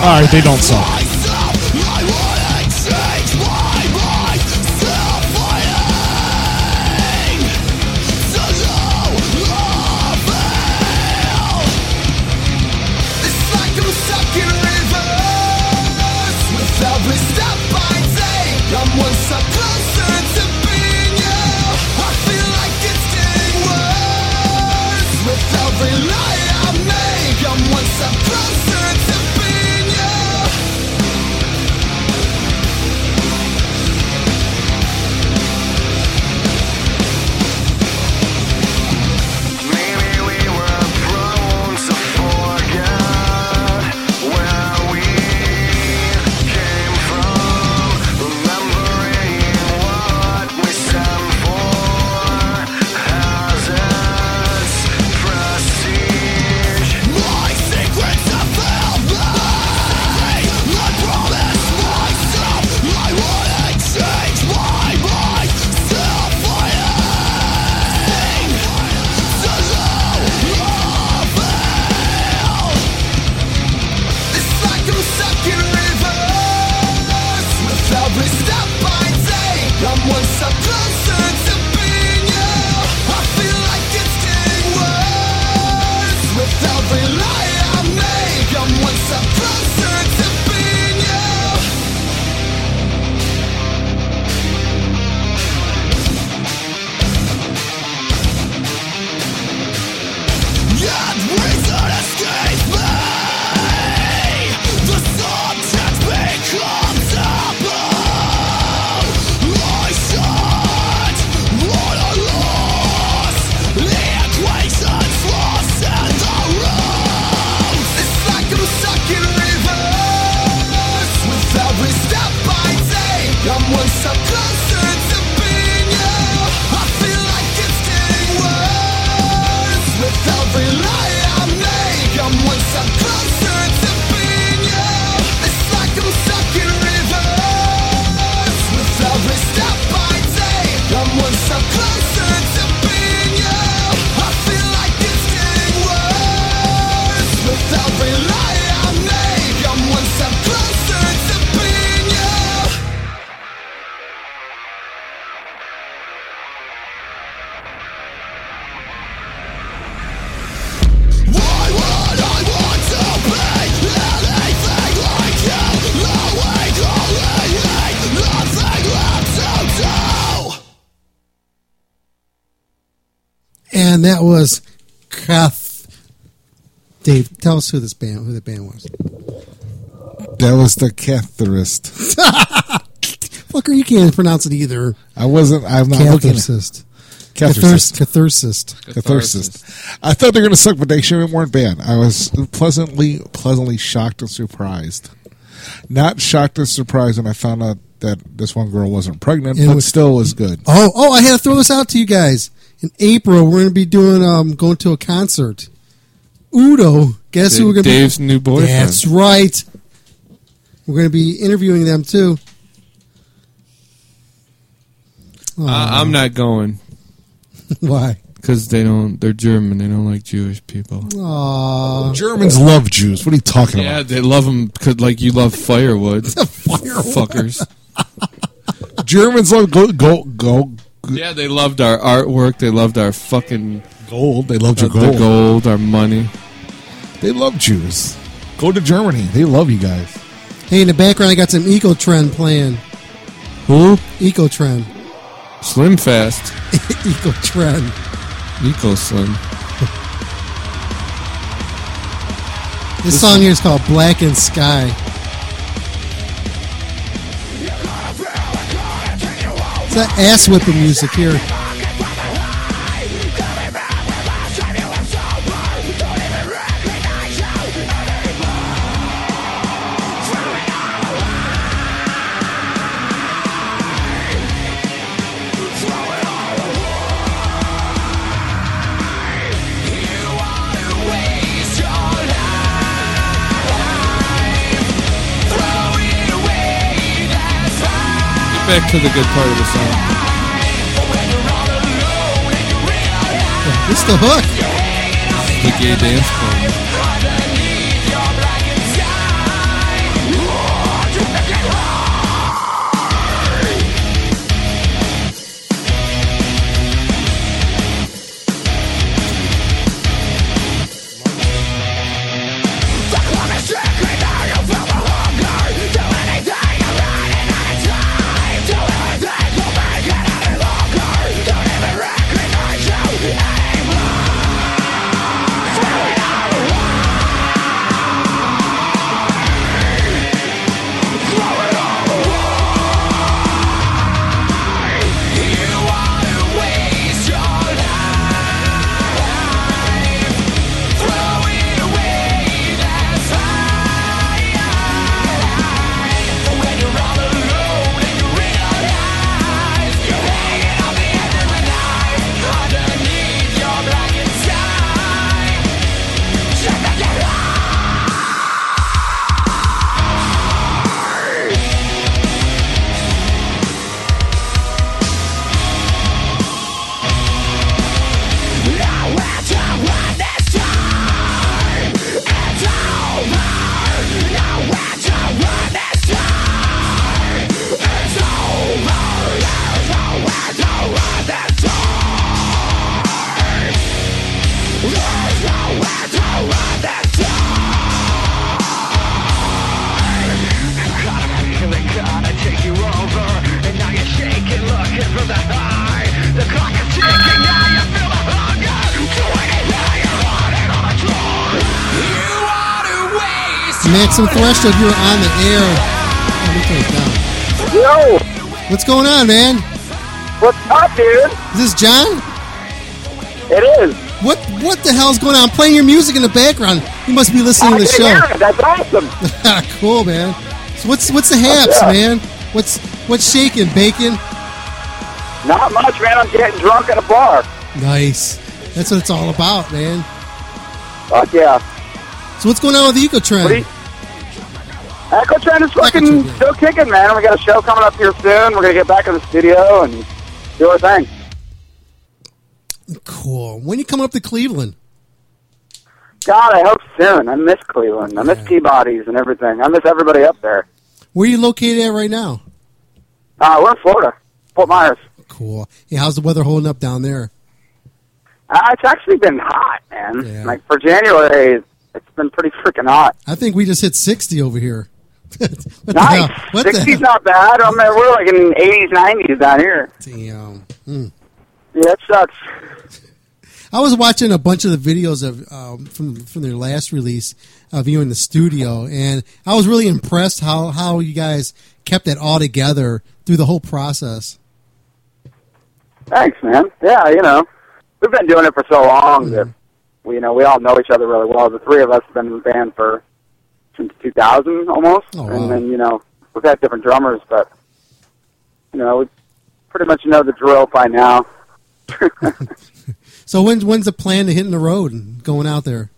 All right, they don't suck. Tell us who this band, who the band was. That was the catherist. Fucker, you can't pronounce it either. I wasn't. I'm not looking. Catharist. Catharist. Catharsist. Catharsis. I thought they were going to suck, but they sure weren't bad. I was pleasantly, pleasantly shocked and surprised. Not shocked and surprised when I found out that this one girl wasn't pregnant, It but was- still was good. Oh, oh! I had to throw this out to you guys. In April, we're going to be doing um going to a concert. Udo, guess who we're going to Dave's be? new boyfriend. That's right. We're going to be interviewing them too. I, oh, I'm not going Why? because they don't. They're German. They don't like Jewish people. Aww. Germans love Jews. What are you talking Yeah, about? Yeah, they love them because like you love firewood. fuckers. Germans love go go go. Yeah, they loved our artwork. They loved our fucking gold. They loved your uh, the gold. gold, our money. They love Jews. Go to Germany. They love you guys. Hey, in the background, I got some Ekotren playing. Who? Ekotren. Slim Fast. Eco Trend. Eco Slim. This song here is called Black and Sky. It's that ass whipping music here. Back to the good part of the song. It's the hook. The gay dance club. Threshold, you're on the air. Let me turn it. Yo, What's going on, man? what's up, dude? Is this John? It is. What What the hell's going on? I'm playing your music in the background. You must be listening I to the show. That's awesome. Ah, cool, man. So what's what's the haps, up? man? What's what's shaking, bacon? Not much, man. I'm getting drunk at a bar. Nice. That's what it's all about, man. Fuck yeah. So what's going on with the Ekotren? What do you- Ekotren is fucking still kicking, man. We got a show coming up here soon. We're gonna get back in the studio and do our thing. Cool. When you come up to Cleveland? God, I hope soon. I miss Cleveland. I miss T-bodies and everything. I miss everybody up there. Where are you located at right now? Uh, we're in Florida, Fort Myers. Cool. Yeah, how's the weather holding up down there? Uh, it's actually been hot, man. Like for January, it's been pretty freaking hot. I think we just hit 60 over here. What nice. What 60's hell? not bad. I mean, we're like in 80s, 90s down here. Damn. Hmm. Yeah, it sucks. I was watching a bunch of the videos of um, from from their last release of you in the studio, and I was really impressed how how you guys kept it all together through the whole process. Thanks, man. Yeah, you know, we've been doing it for so long that we, you know, we all know each other really well. The three of us have been in the band for since 2000 almost, Oh, wow. and then you know we've had different drummers, but you know we pretty much know the drill by now. So when's when's the plan to hitting the road and going out there?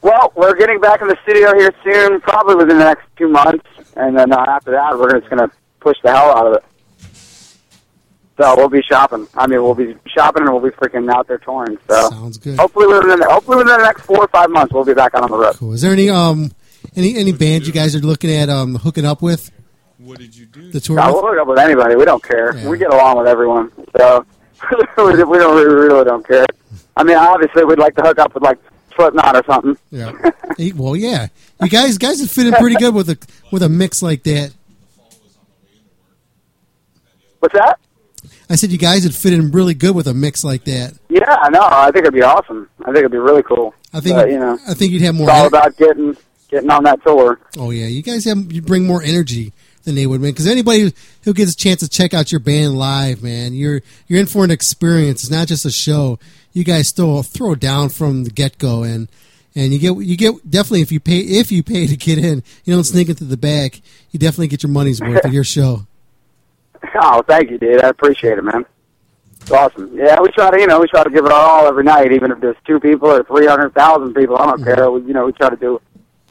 Well, we're getting back in the studio here soon, probably within the next two months, and then uh, after that, we're just going to push the hell out of it. So we'll be shopping. I mean, we'll be shopping and we'll be freaking out there touring. So Sounds good. hopefully within the, hopefully within the next four or five months, we'll be back out on the road. Cool. Is there any um any any bands you guys are looking at um hooking up with? What did you do? The tour. No, we'll hook up with anybody. We don't care. We get along with everyone. So we don't we really don't care. I mean, obviously, we'd like to hook up with like Slipknot or something. Yeah. Well, yeah. You guys guys would fit in pretty good with a with a mix like that. What's that? I said you guys would fit in really good with a mix like that. Yeah, I know. I think it'd be awesome. I think it'd be really cool. I think But, you know, I think you'd have more. it's all about getting getting on that tour. oh yeah, you guys have you bring more energy than they would, man. Because anybody who gets a chance to check out your band live, man, you're you're in for an experience. It's not just a show. You guys still throw down from the get go, and and you get you get definitely if you pay if you pay to get in, you don't sneak into the back. You definitely get your money's worth of your show. Oh, thank you, dude. I appreciate it, man. It's awesome. Yeah, we try to, you know, we try to give it our all every night, even if there's two people or three hundred thousand people. I don't mm-hmm. care. We, you know, we try to do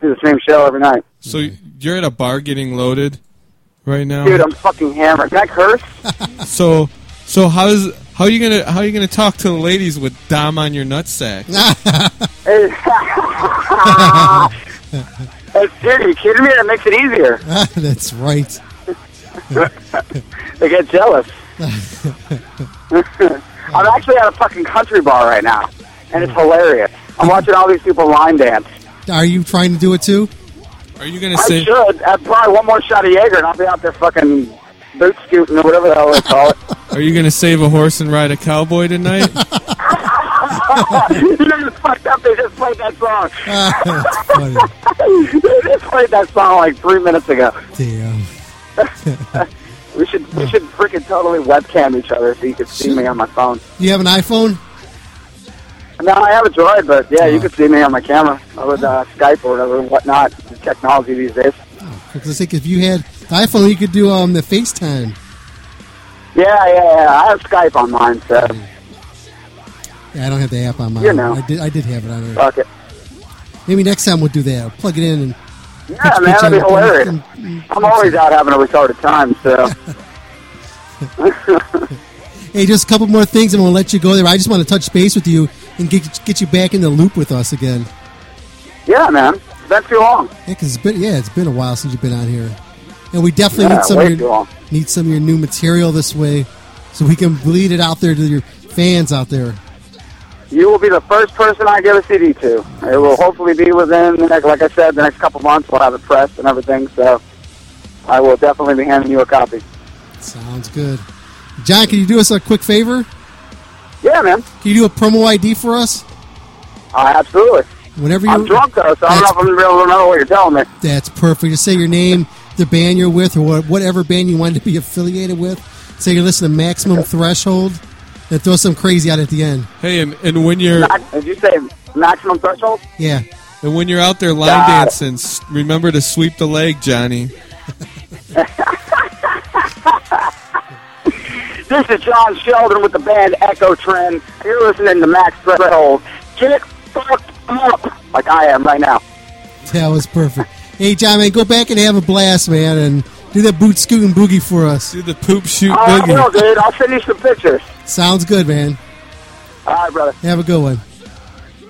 do the same show every night. So you're at a bar getting loaded right now. Dude, I'm fucking hammered. Can I curse? so so how's how are you gonna how are you gonna talk to the ladies with Dom on your nutsack? Hey, hey, dude, are you kidding me? That makes it easier. That's right. they get jealous. I'm actually at a fucking country bar right now, and it's hilarious. I'm watching all these people line dance. Are you trying to do it too? Are you gonna say? I say? should. I'd probably one more shot of Jaeger, and I'll be out there fucking boot scooting or whatever the hell they call it. Are you gonna save a horse and ride a cowboy tonight? you know, it's fucked up. They just played that song. That's funny. they just played that song like three minutes ago. Damn. We should we should freaking totally webcam each other so you could see me on my phone. You have an iPhone? No, I have a Droid, but yeah, you could see me on my camera with uh, Skype or whatever, whatnot. The technology these days. I think if you had the iPhone, you could do um the FaceTime. Yeah, yeah, yeah. I have Skype on mine, so Yeah, I don't have the app on mine. You know. I did. I did have it on there. fuck it. Maybe next time we'll do that. I'll plug it in and. Yeah, put- man, put that'd be you on- hilarious. I'm always out having a retarded time, so. Hey, just a couple more things, and we'll let you go there. I just want to touch base with you and get get you back in the loop with us again. yeah, man. It's been too long. Yeah, 'cause it's been yeah, it's been a while since you've been on here, and we definitely Yeah, need some of your need some of your new material this way, so we can bleed it out there to your fans out there. You will be the first person I give a CD to. It will hopefully be within the next, like I said, the next couple months. We'll have it pressed and everything, so I will definitely be handing you a copy. Sounds good. John, can you do us a quick favor? Yeah, man. Can you do a promo ID for us? Uh, absolutely. Whenever you're I'm drunk though, so I don't know if I'm gonna be able to remember what you're telling me. That's perfect. Just say your name, the band you're with, or whatever band you want to be affiliated with. Say you're listening to Maximum Threshold, and throw some crazy out at the end. hey, and, and when you're Max- Did you say maximum threshold? Yeah. and when you're out there line Got dancing, s- remember to sweep the leg, Johnny. This is John Shelton with the band Ekotren. You're listening to Max Threshold. Get fucked up like I am right now. That was perfect. hey, John, man, go back and have a blast, man, and do that boot scooting boogie for us. Do the poop shoot Oh, I will, dude. I'll send you some pictures. Sounds good, man. All right, brother. Have a good one.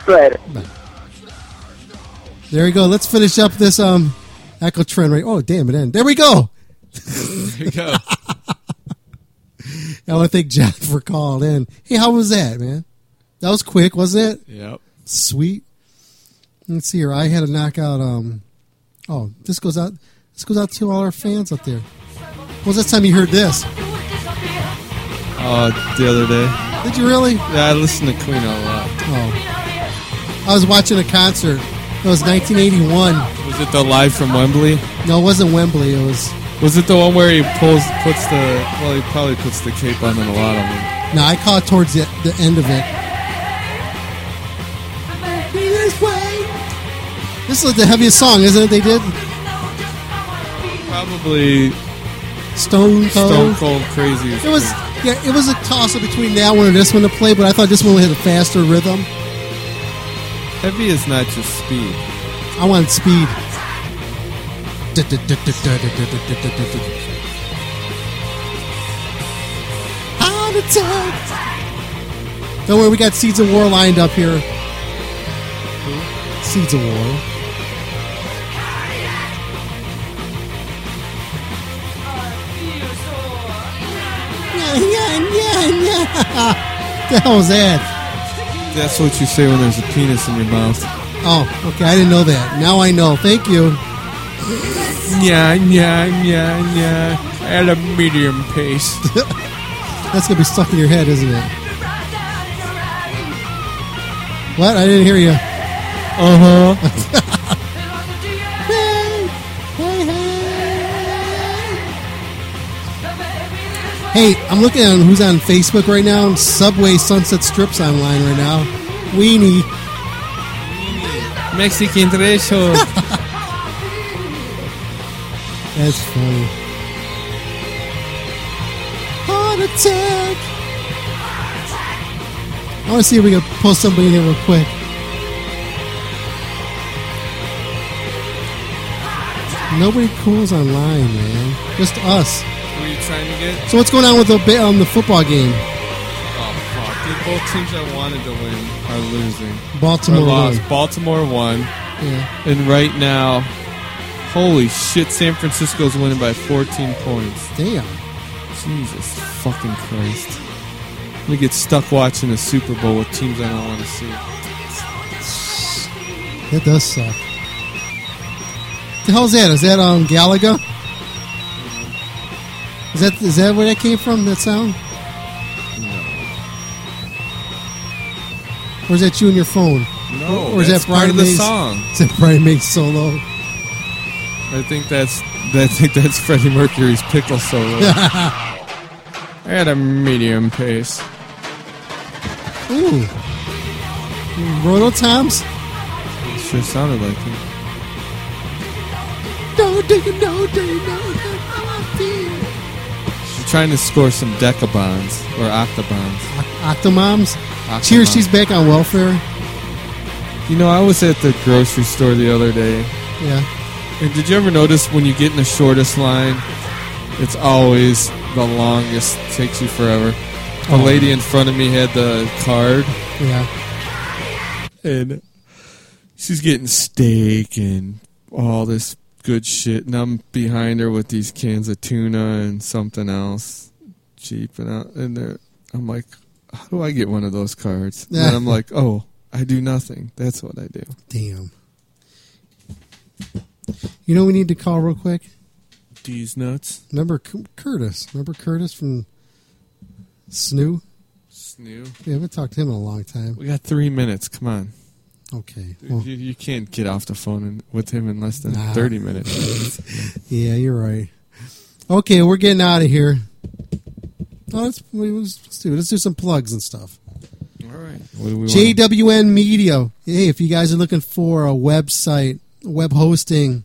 Later. There we go. Let's finish up this um Ekotren right. Oh, damn it! End. There we go. There you go. I want to thank John for calling in. Hey, how was that, man? That was quick, wasn't it? Yep. Sweet. Let's see here. I had a knockout. Um. Oh, this goes out. This goes out to all our fans out there. When was that time you heard this? Uh, the other day. Did you really? Yeah, I listen to Queen a lot. Oh. I was watching a concert. It was 1981. Was it the live from Wembley? No, it wasn't Wembley. It was. Was it the one where he pulls, puts the? Well, he probably puts the cape on in a lot of them. No, I caught towards the, the end of it. This is the heaviest song, isn't it? They did Probably Stone Cold. Stone Cold Crazy. It was yeah, it was a toss up between that one and this one to play, but I thought this one would hit a faster rhythm. heavy is not just speed. I want speed. Heart attack. Don't worry, we got Seeds of War lined up here. Seeds of War. Yeah, yeah, yeah, yeah. The hell was that? That's what you say when there's a penis in your mouth. Oh, okay. I didn't know that. Now I know. Thank you. Yeah, yeah, yeah, yeah. At a medium pace. That's gonna be stuck in your head, isn't it? What? I didn't hear you. Uh huh. Hey, I'm looking at who's on Facebook right now. Subway Sunset Strips online right now. Weenie. Mexican threshold. That's funny. Heart attack. I want to see if we can pull somebody in here real quick. Nobody cools online, man. Just us. Who are you trying to get? So what's going on with the ba- um, the football game? Oh fuck! Both teams I wanted to win are losing. Baltimore Or lost. won. Baltimore won. Yeah. And right now, holy shit! San Francisco's winning by 14 points. Damn. Jesus fucking Christ! I'm gonna get stuck watching a Super Bowl with teams I don't want to see. That does suck. The hell's that? Is that um Galaga? Is that is that where that came from? That sound? No. Or is that you and your phone? No, or, or is that Brian part of the May's- song. Is that Brian May's solo? I think that's I think that's Freddie Mercury's pickle solo. At a medium pace. Ooh. Roto Toms? Sure sounded like it. No, do you know, do you know how I feel? I'm trying to score some decabonds or octobonds. Octomoms? Octomoms. Cheers, she's back on welfare. You know, I was at the grocery store the other day. Yeah. And did you ever notice when you get in the shortest line, it's always the longest, takes you forever. The Oh. lady in front of me had the card, Yeah. and she's getting steak and all this good shit, and I'm behind her with these cans of tuna and something else cheap, and, I, and I'm like, how do I get one of those cards? And I'm like, oh, I do nothing. That's what I do. Damn. You know, we need to call real quick. These nuts. Remember C- Curtis? Remember Curtis from Snoo? Snoo. We haven't talked to him in a long time. We got three minutes. Come on. Okay. Dude, Well, you, you can't get off the phone in, with him in less than Nah. 30 minutes. yeah, you're right. Okay, we're getting out of here. Oh, let's, let's, do let's do some plugs and stuff. All right. We want? JWN Media. Hey, if you guys are looking for a website, web hosting,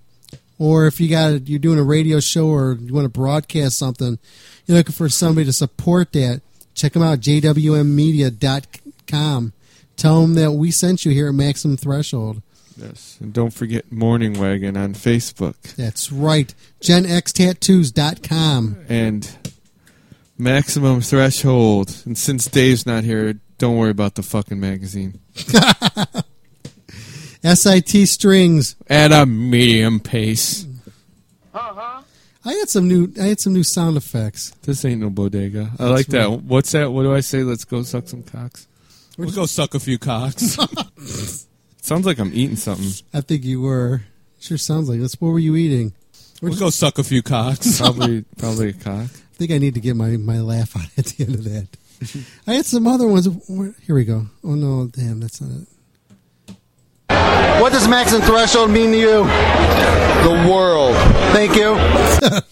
or if you got you're doing a radio show or you want to broadcast something, you're looking for somebody to support that. Check them out, jwmmedia.com. Tell them that we sent you here at Maximum Threshold. Yes. And don't forget Morning Wagon on Facebook. That's right, genxtattoos.com. And Maximum Threshold. And since Dave's not here, don't worry about the fucking magazine. SIT strings. At a medium pace. Uh-huh. I had some new I had some new sound effects. This ain't no bodega. I That's like that. right. What's that? What do I say? Let's go suck some cocks. We'll go suck a few cocks. Sounds like I'm eating something. I think you were. Sure sounds like this. What were you eating? We'll go suck a few cocks. Probably, probably a cock. I think I need to get my, my laugh on at the end of that. I had some other ones. Where- Here we go. Oh no, damn, that's not it. What does maximum threshold mean to you? The world. Thank you.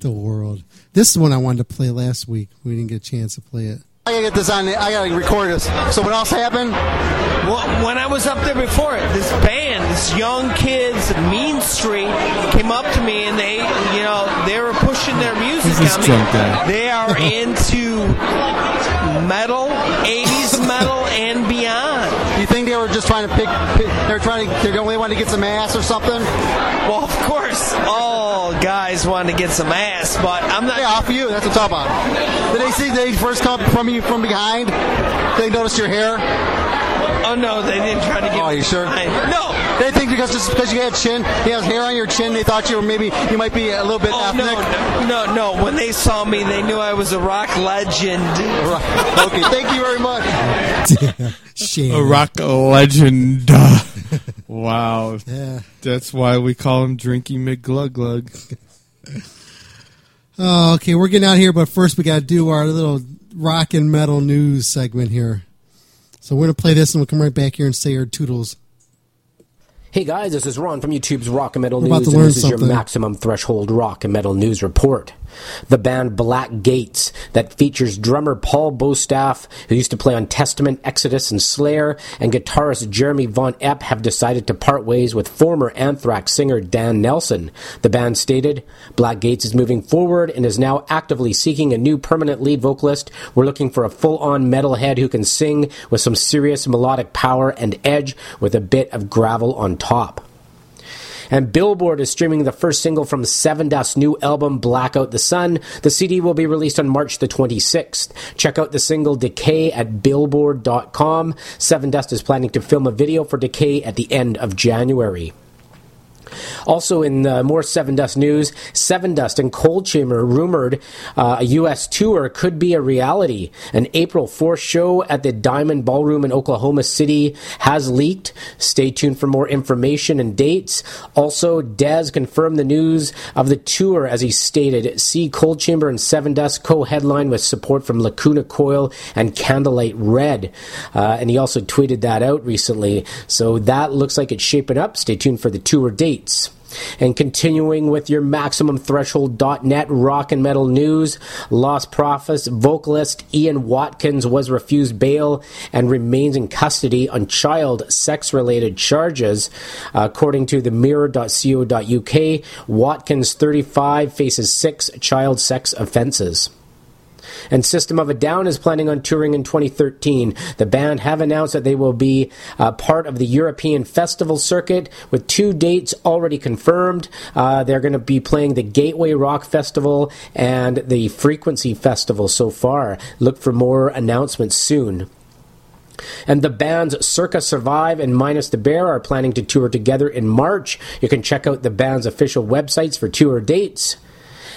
The world. This is the one I wanted to play last week. We didn't get a chance to play it. I gotta get this on. I gotta record this. So what else happened? Well, when I was up there before it, this band, this young kids, Mean Street, came up to me and they, you know, they were pushing their music Who's this on me. They are into metal, 80s metal, and beyond. Think they were just trying to pick? pick they were trying to. They only wanted to get some ass or something. Well, of course, all guys want to get some ass, but I'm not. Yeah, off you. That's what I'm talking about. Did they see? They first come from you from behind? Did they notice your hair? Oh no, they didn't try to get. Oh, you sure? No. They think because just because you had chin, you have hair on your chin, they thought you were maybe you might be a little bit Oh, ethnic. no, no, no. When they saw me, they knew I was a rock legend. Okay, thank you very much. Shame. A rock legend. wow. Yeah. That's why we call him Drinky McGlug Oh, okay, we're getting out here, but first we got to do our little rock and metal news segment here. So we're gonna play this, and we'll come right back here and say our toodles. Hey guys, this is Ron from YouTube's Rock and Metal News, to and this is your maximum threshold rock and metal news report. The band Black Gates, that features drummer Paul Bostaph, who used to play on Testament, Exodus, and Slayer, and guitarist Jeremy Von Epp, have decided to part ways with former Anthrax singer Dan Nelson. The band stated, Black Gates is moving forward and is now actively seeking a new permanent lead vocalist. We're looking for a full-on metalhead who can sing with some serious melodic power and edge with a bit of gravel on top. And Billboard is streaming the first single from Sevendust's new album, Blackout the Sun. The CD will be released on March the 26th. Check out the single Decay at billboard.com. Sevendust is planning to film a video for Decay at the end of January. Also, in uh, more Sevendust news, Sevendust and Coal Chamber rumored uh, a U.S. tour could be a reality. An April 4th show at the Diamond Ballroom in Oklahoma City has leaked. Stay tuned for more information and dates. Also, Dez confirmed the news of the tour as he stated, see Coal Chamber and Sevendust co-headline with support from Lacuna Coil and Candlelight Red. Uh, and he also tweeted that out recently. So that looks like it's shaping up. Stay tuned for the tour And continuing with your MaximumThreshold.net rock and metal news, Lostprophets vocalist Ian Watkins was refused bail and remains in custody on child sex related charges. according to the mirror.co.uk, Watkins, 35, faces six child sex offenses. And System of a Down is planning on touring in 2013. The band have announced that they will be uh, part of the European festival circuit with two dates already confirmed. Uh, they're going to be playing the Gateway Rock Festival and the Frequency Festival so far. Look for more announcements soon. And the bands Circa Survive and Minus the Bear are planning to tour together in March. You can check out the band's official websites for tour dates.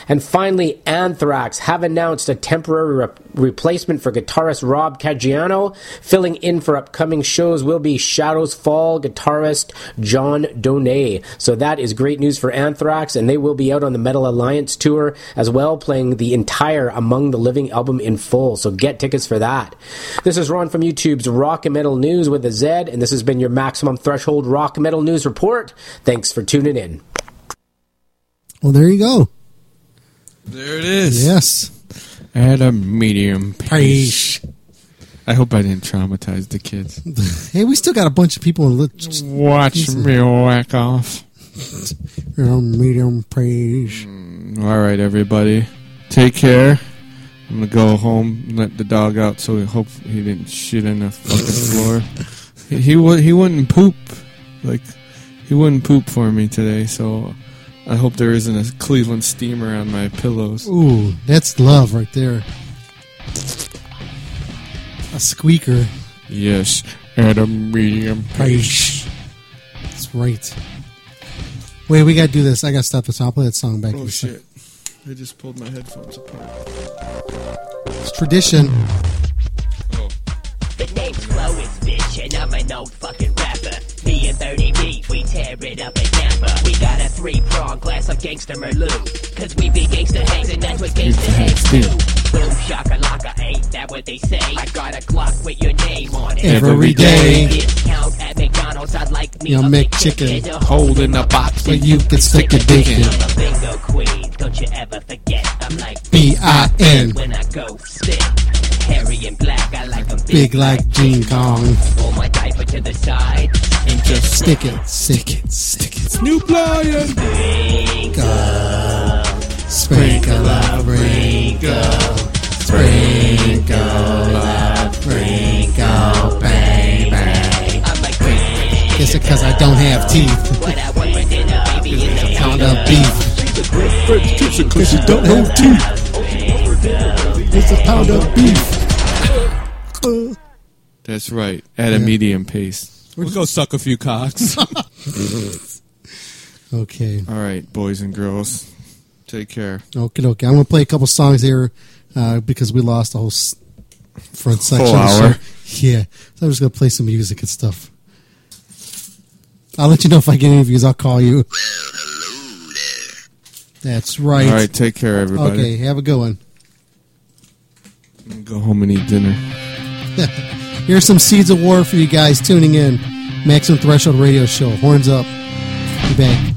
And finally, Anthrax have announced a temporary re- replacement for guitarist Rob Caggiano. Filling in for upcoming shows will be Shadows Fall guitarist Jon Donais. So that is great news for Anthrax, and they will be out on the Metal Alliance tour as well, playing the entire Among the Living album in full. So get tickets for that. This is Ron from YouTube's Rock and Metal News with a Z, and this has been your Maximum Threshold Rock and Metal News Report. Thanks for tuning in. Well, there you go. There it is. Yes. At a medium pace. I hope I didn't traumatize the kids. Hey, we still got a bunch of people in lit- Watch me whack off. You know, medium praise. Mm, all right, everybody. Take care. I'm gonna go home and let the dog out so we hope he didn't shit in the fucking floor. He he, would he wouldn't poop like he wouldn't poop for me today. So I hope there isn't a Cleveland steamer on my pillows. Ooh, that's love right there. A squeaker. Yes, at a medium pace. That's right. Wait, we gotta do this. I gotta stop this. I'll play that song back. Oh shit! I just pulled my headphones apart. It's tradition. The name's Lois, bitch, and I'm an old fucking rapper. Tampa. Me and 30 beef, we tear it up in Tampa. We got a three prong glass of gangster Merlot. Cause we be gangster hangs and that's what gangster hangs do. Boom, shaka laka, ain't that what they say? I got a Glock with your name on it. Every day. Discount at McDonald's, I'd like me You know, a McChicken. McChicken. Holding a box where you can stick a dick in. I'm a bingo queen, don't you ever forget. I'm like B.I.N.. when I go spit. Hairy and black, I like like 'em Big like King Kong. Pull my diaper to the side. And just Stick it, stick it, stick it. Snoop Lion. Sprinkle sprinkle. Sprinkle up, sprinkle, baby. Is it cause I don't have teeth? What I want for dinner? It's A pound of beef. Because you don't have teeth. It's a pound of beef. That's right. At a medium pace. We'll go suck a few cocks. Okay. All right, boys and girls. Take care. Okay, okay. I'm gonna play a couple songs here uh, because we lost the whole s- front section. Whole hour. show. Yeah, so I'm just gonna play some music and stuff. I'll let you know if I get any views. I'll call you. That's right. All right, take care, everybody. Okay, have a good one. Go home and eat dinner. Here's some seeds of war for you guys tuning in. Maximum Threshold Radio Show. Horns up. Be back.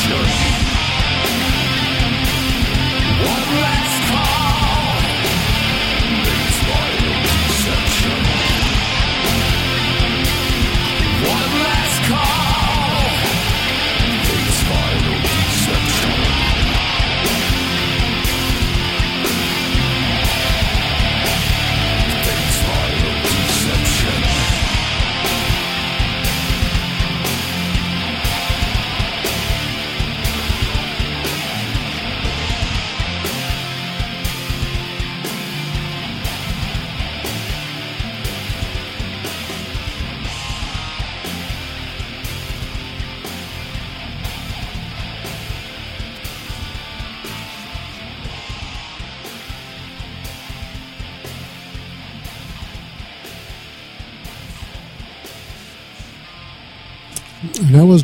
Sure.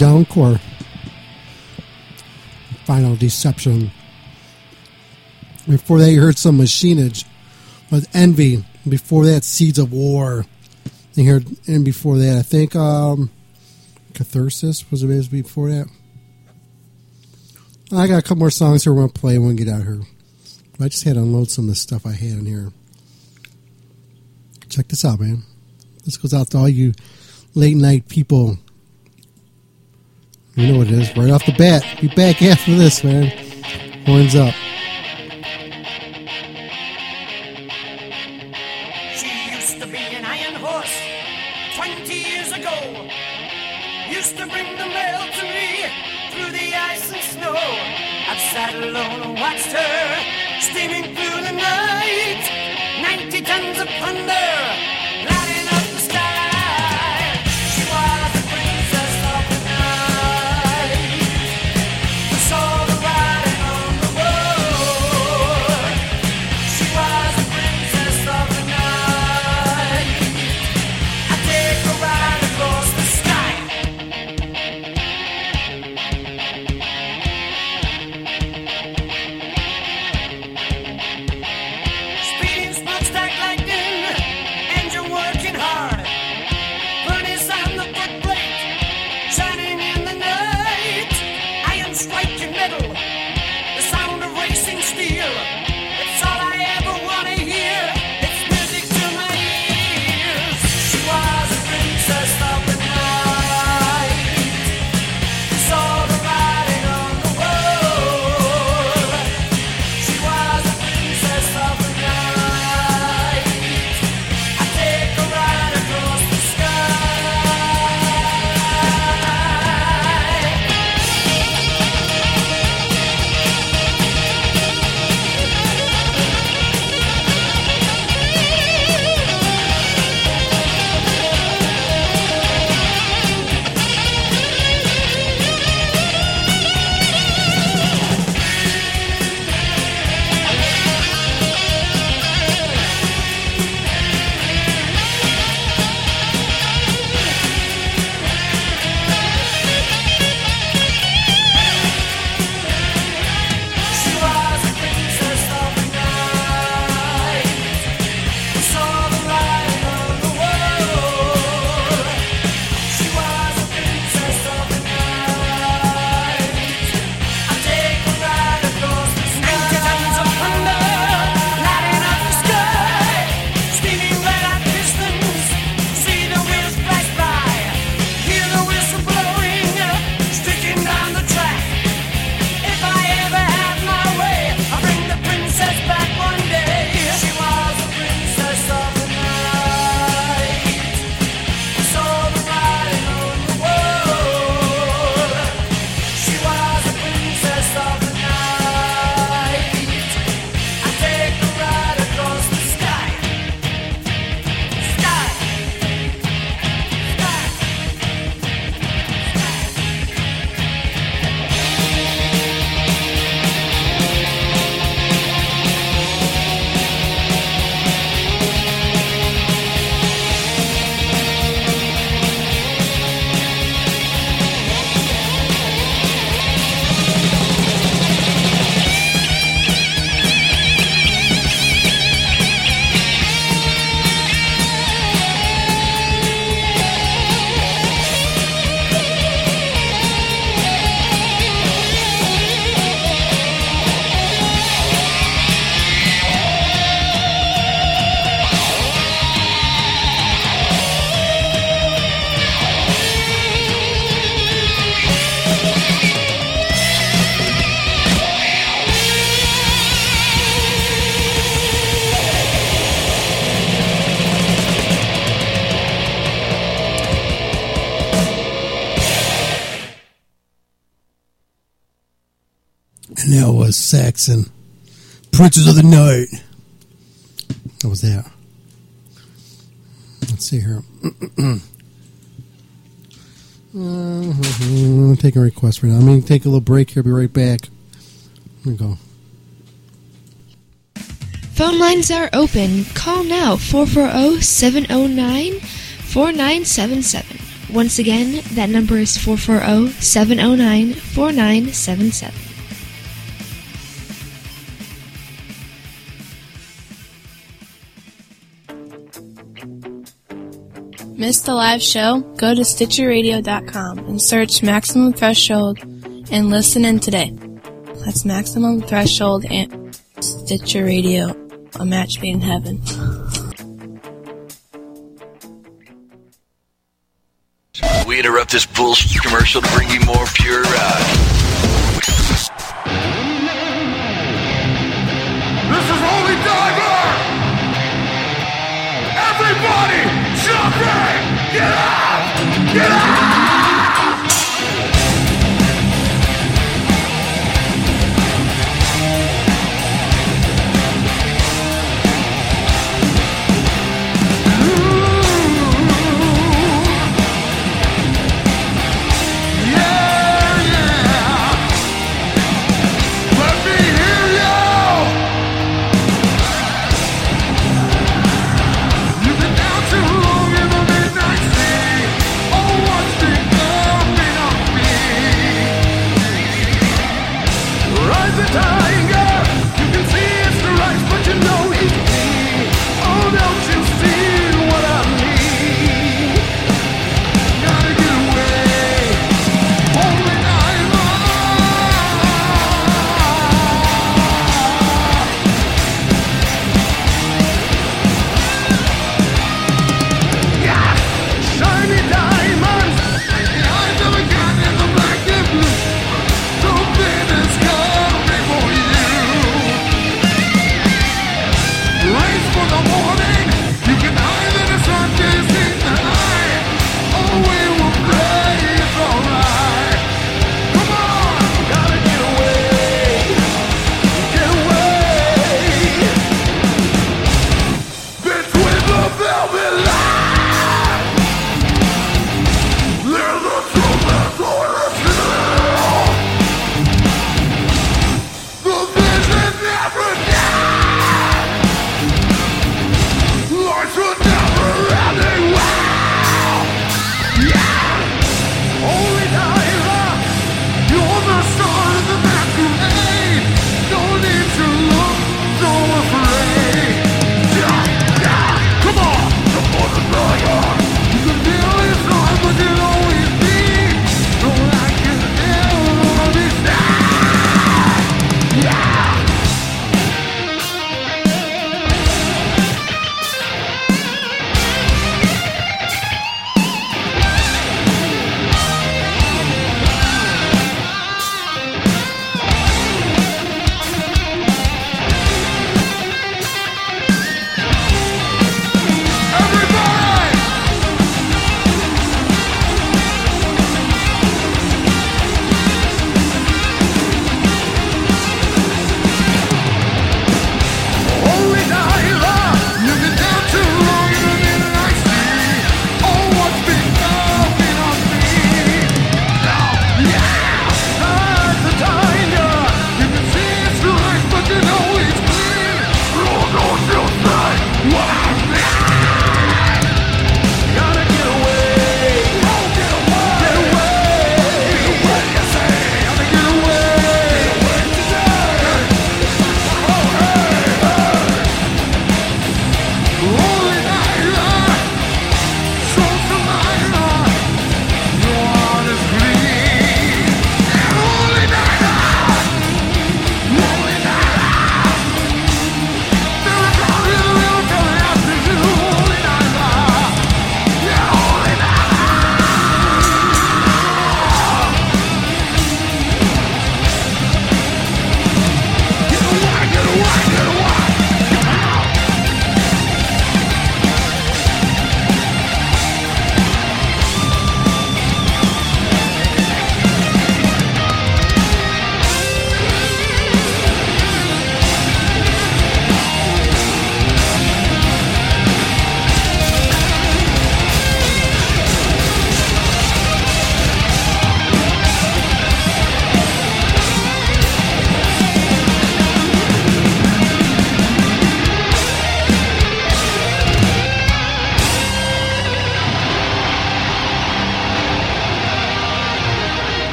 Dunk or Final Deception. Before that, you heard some machinage with Envy. Before that, Seeds of War. You heard, and before that, I think um, Catharsis was it before that. I got a couple more songs here we're going to play when we get out here. I just had to unload some of the stuff I had in here. Check this out, man. This goes out to all you late night people you know what it is. Right off the bat. Be back after this, man. Horns up. Princes of the Night. What was that. Let's see here. Uh, I'm gonna a request right now. I'm gonna take a little break here. Be right back. Here we go. Phone lines are open. Call now 440 709 4977. Once again, that number is 440 709 4977. The live show? Go to StitcherRadio.com and search Maximum Threshold and listen in today. That's Maximum Threshold and Stitcher Radio, a match made in heaven. We interrupt this bullshit commercial to bring you more pure rock. This is Holy Diver! Everybody, jump in! Get out!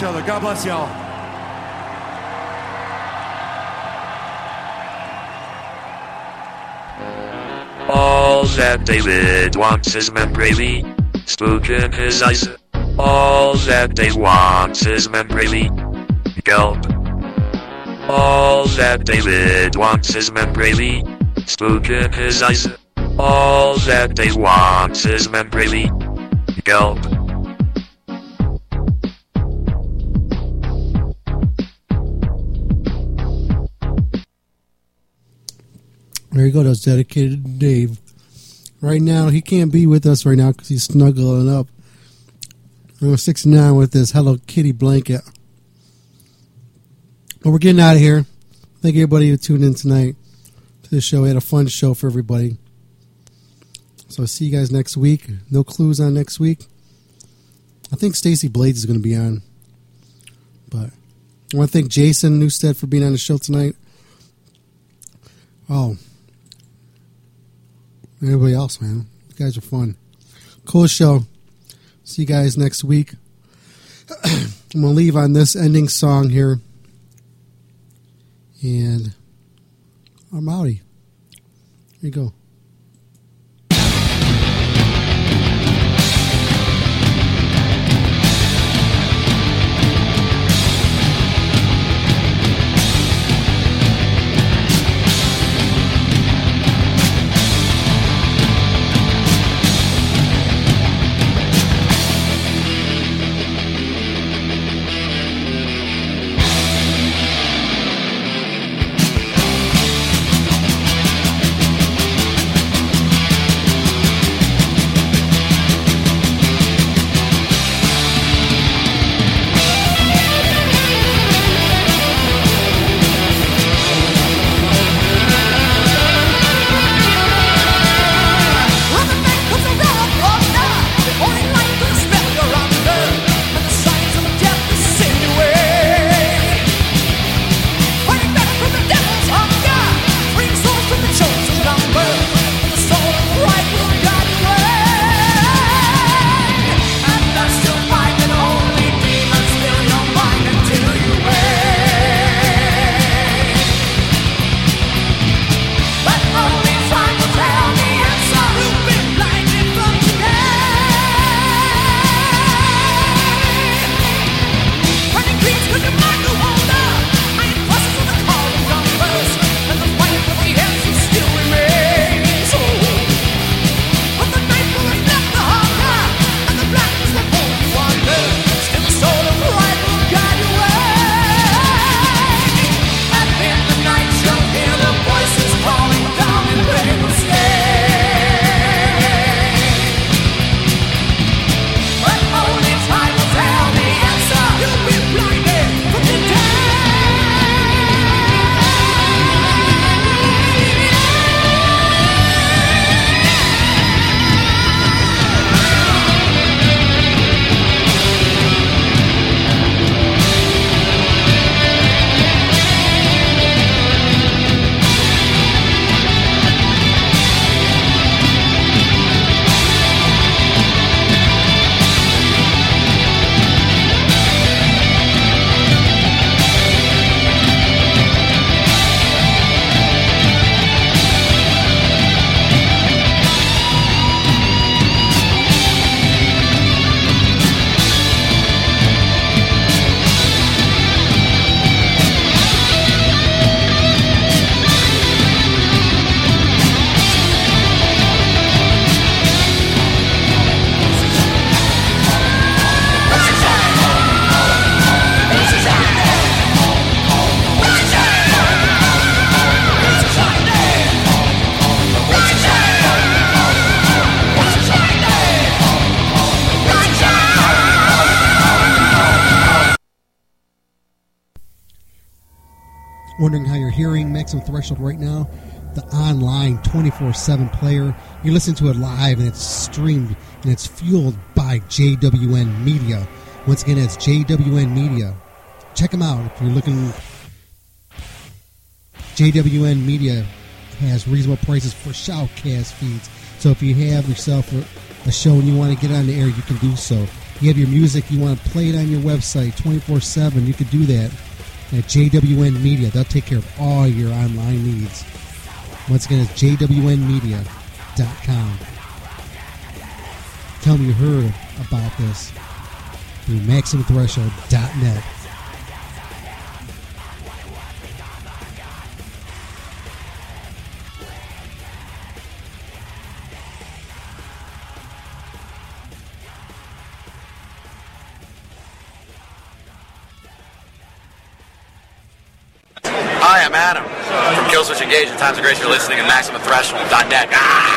Each other. God bless y'all. All that David wants is memory. Spook in his eyes. All that Dave wants is memory. Gulp. All that David wants is memory. Spook in his eyes. All that Dave wants is memory. Gulp. You go. That's dedicated Dave. Right now, he can't be with us right now because he's snuggling up. Number 69 with this Hello Kitty blanket. But we're getting out of here. Thank everybody who tuned in tonight to the show. We had a fun show for everybody. So I'll see you guys next week. No clues on next week. I think Stacey Blades is going to be on. But I want to thank Jason Newsted for being on the show tonight. Oh, everybody else, man. You guys are fun. Cool show. See you guys next week. I'm to leave on this ending song here. And I'm outie. Here you go. 24 7 player. You listen to it live and it's streamed and it's fueled by JWN Media. Once again, it's JWN Media. Check them out if you're looking. JWN Media has reasonable prices for shoutcast feeds. So if you have yourself a show and you want to get on the air, you can do so. You have your music, you want to play it on your website 24 7, you can do that at JWN Media. They'll take care of all your online needs. Once again, it's jwnmedia.com. Tell me you heard about this through maximumthreshold.net. times of grace for listening and MaximumThreshold.net. Ah!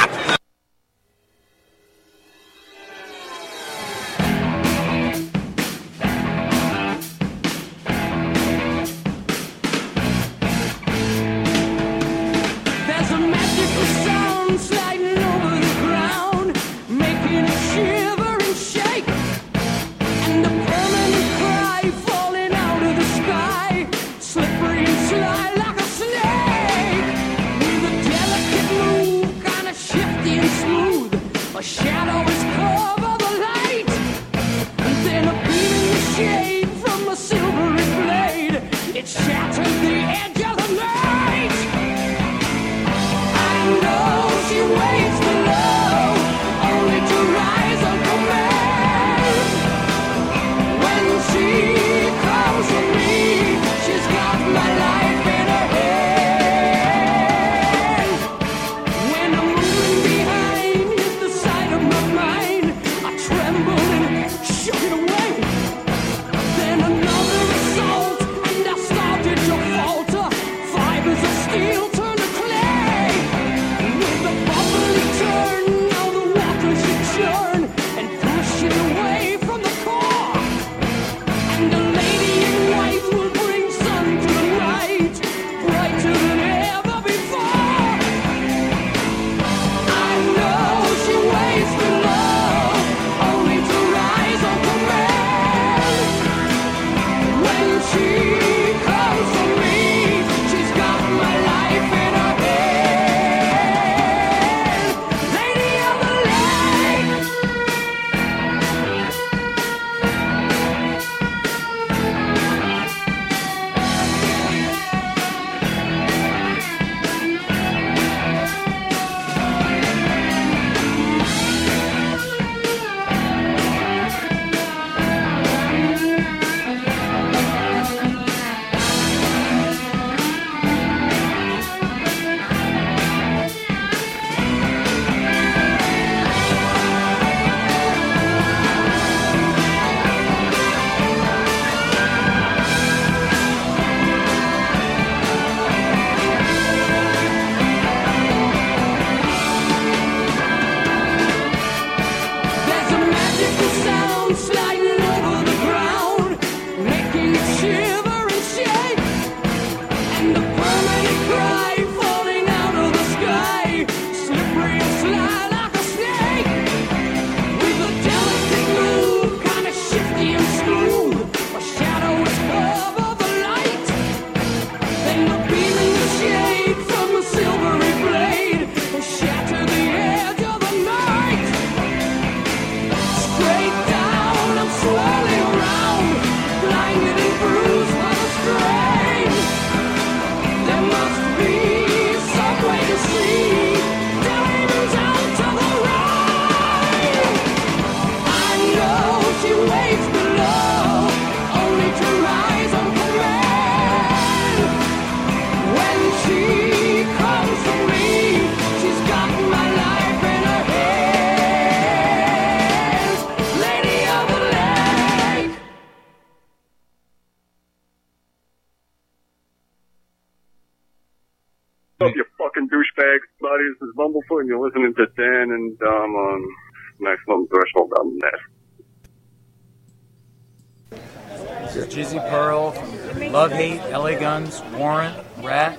Guns, Warrant, Ratt,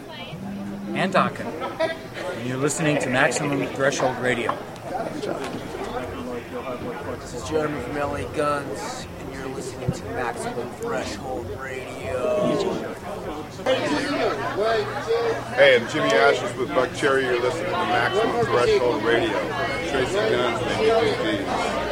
and Dokken. And you're listening to Maximum Threshold Radio. This is Jeremy from LA Guns, and you're listening to Maximum Threshold Radio. Hey, I'm Jimmy Ashhurst with Buckcherry. You're listening to Maximum Threshold Radio. Tracii Guns, Baby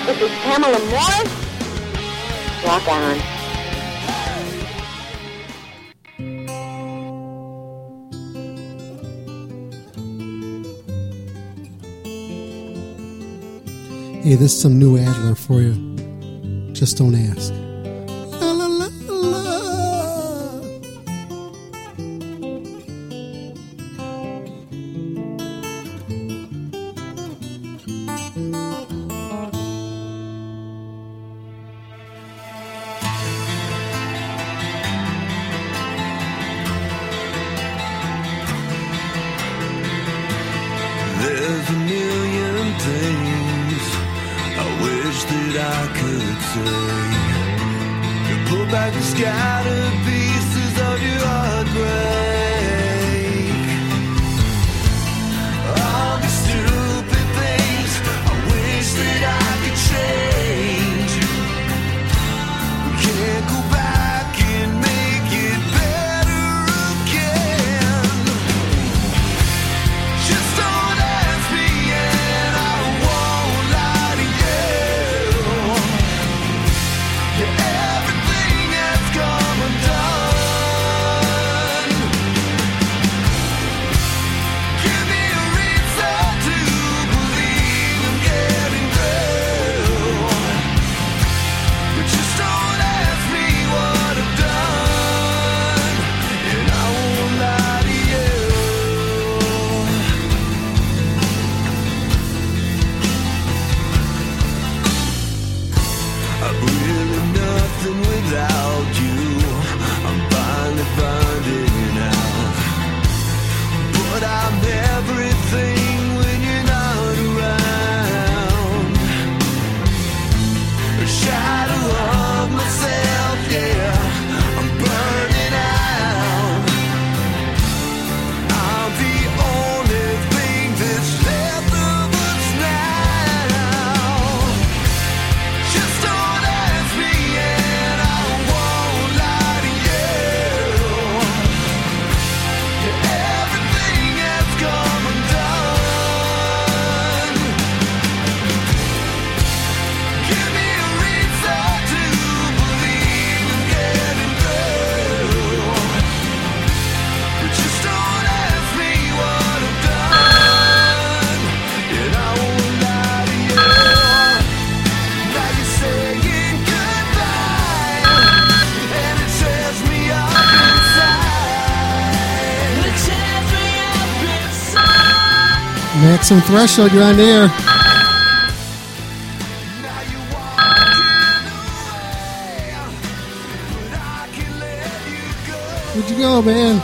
Threshold.net. This is Pamela Morris. Rock on. Hey, this is some new Adler for you. Just don't ask. Maximum threshold, you're on the air. Where'd you go, man?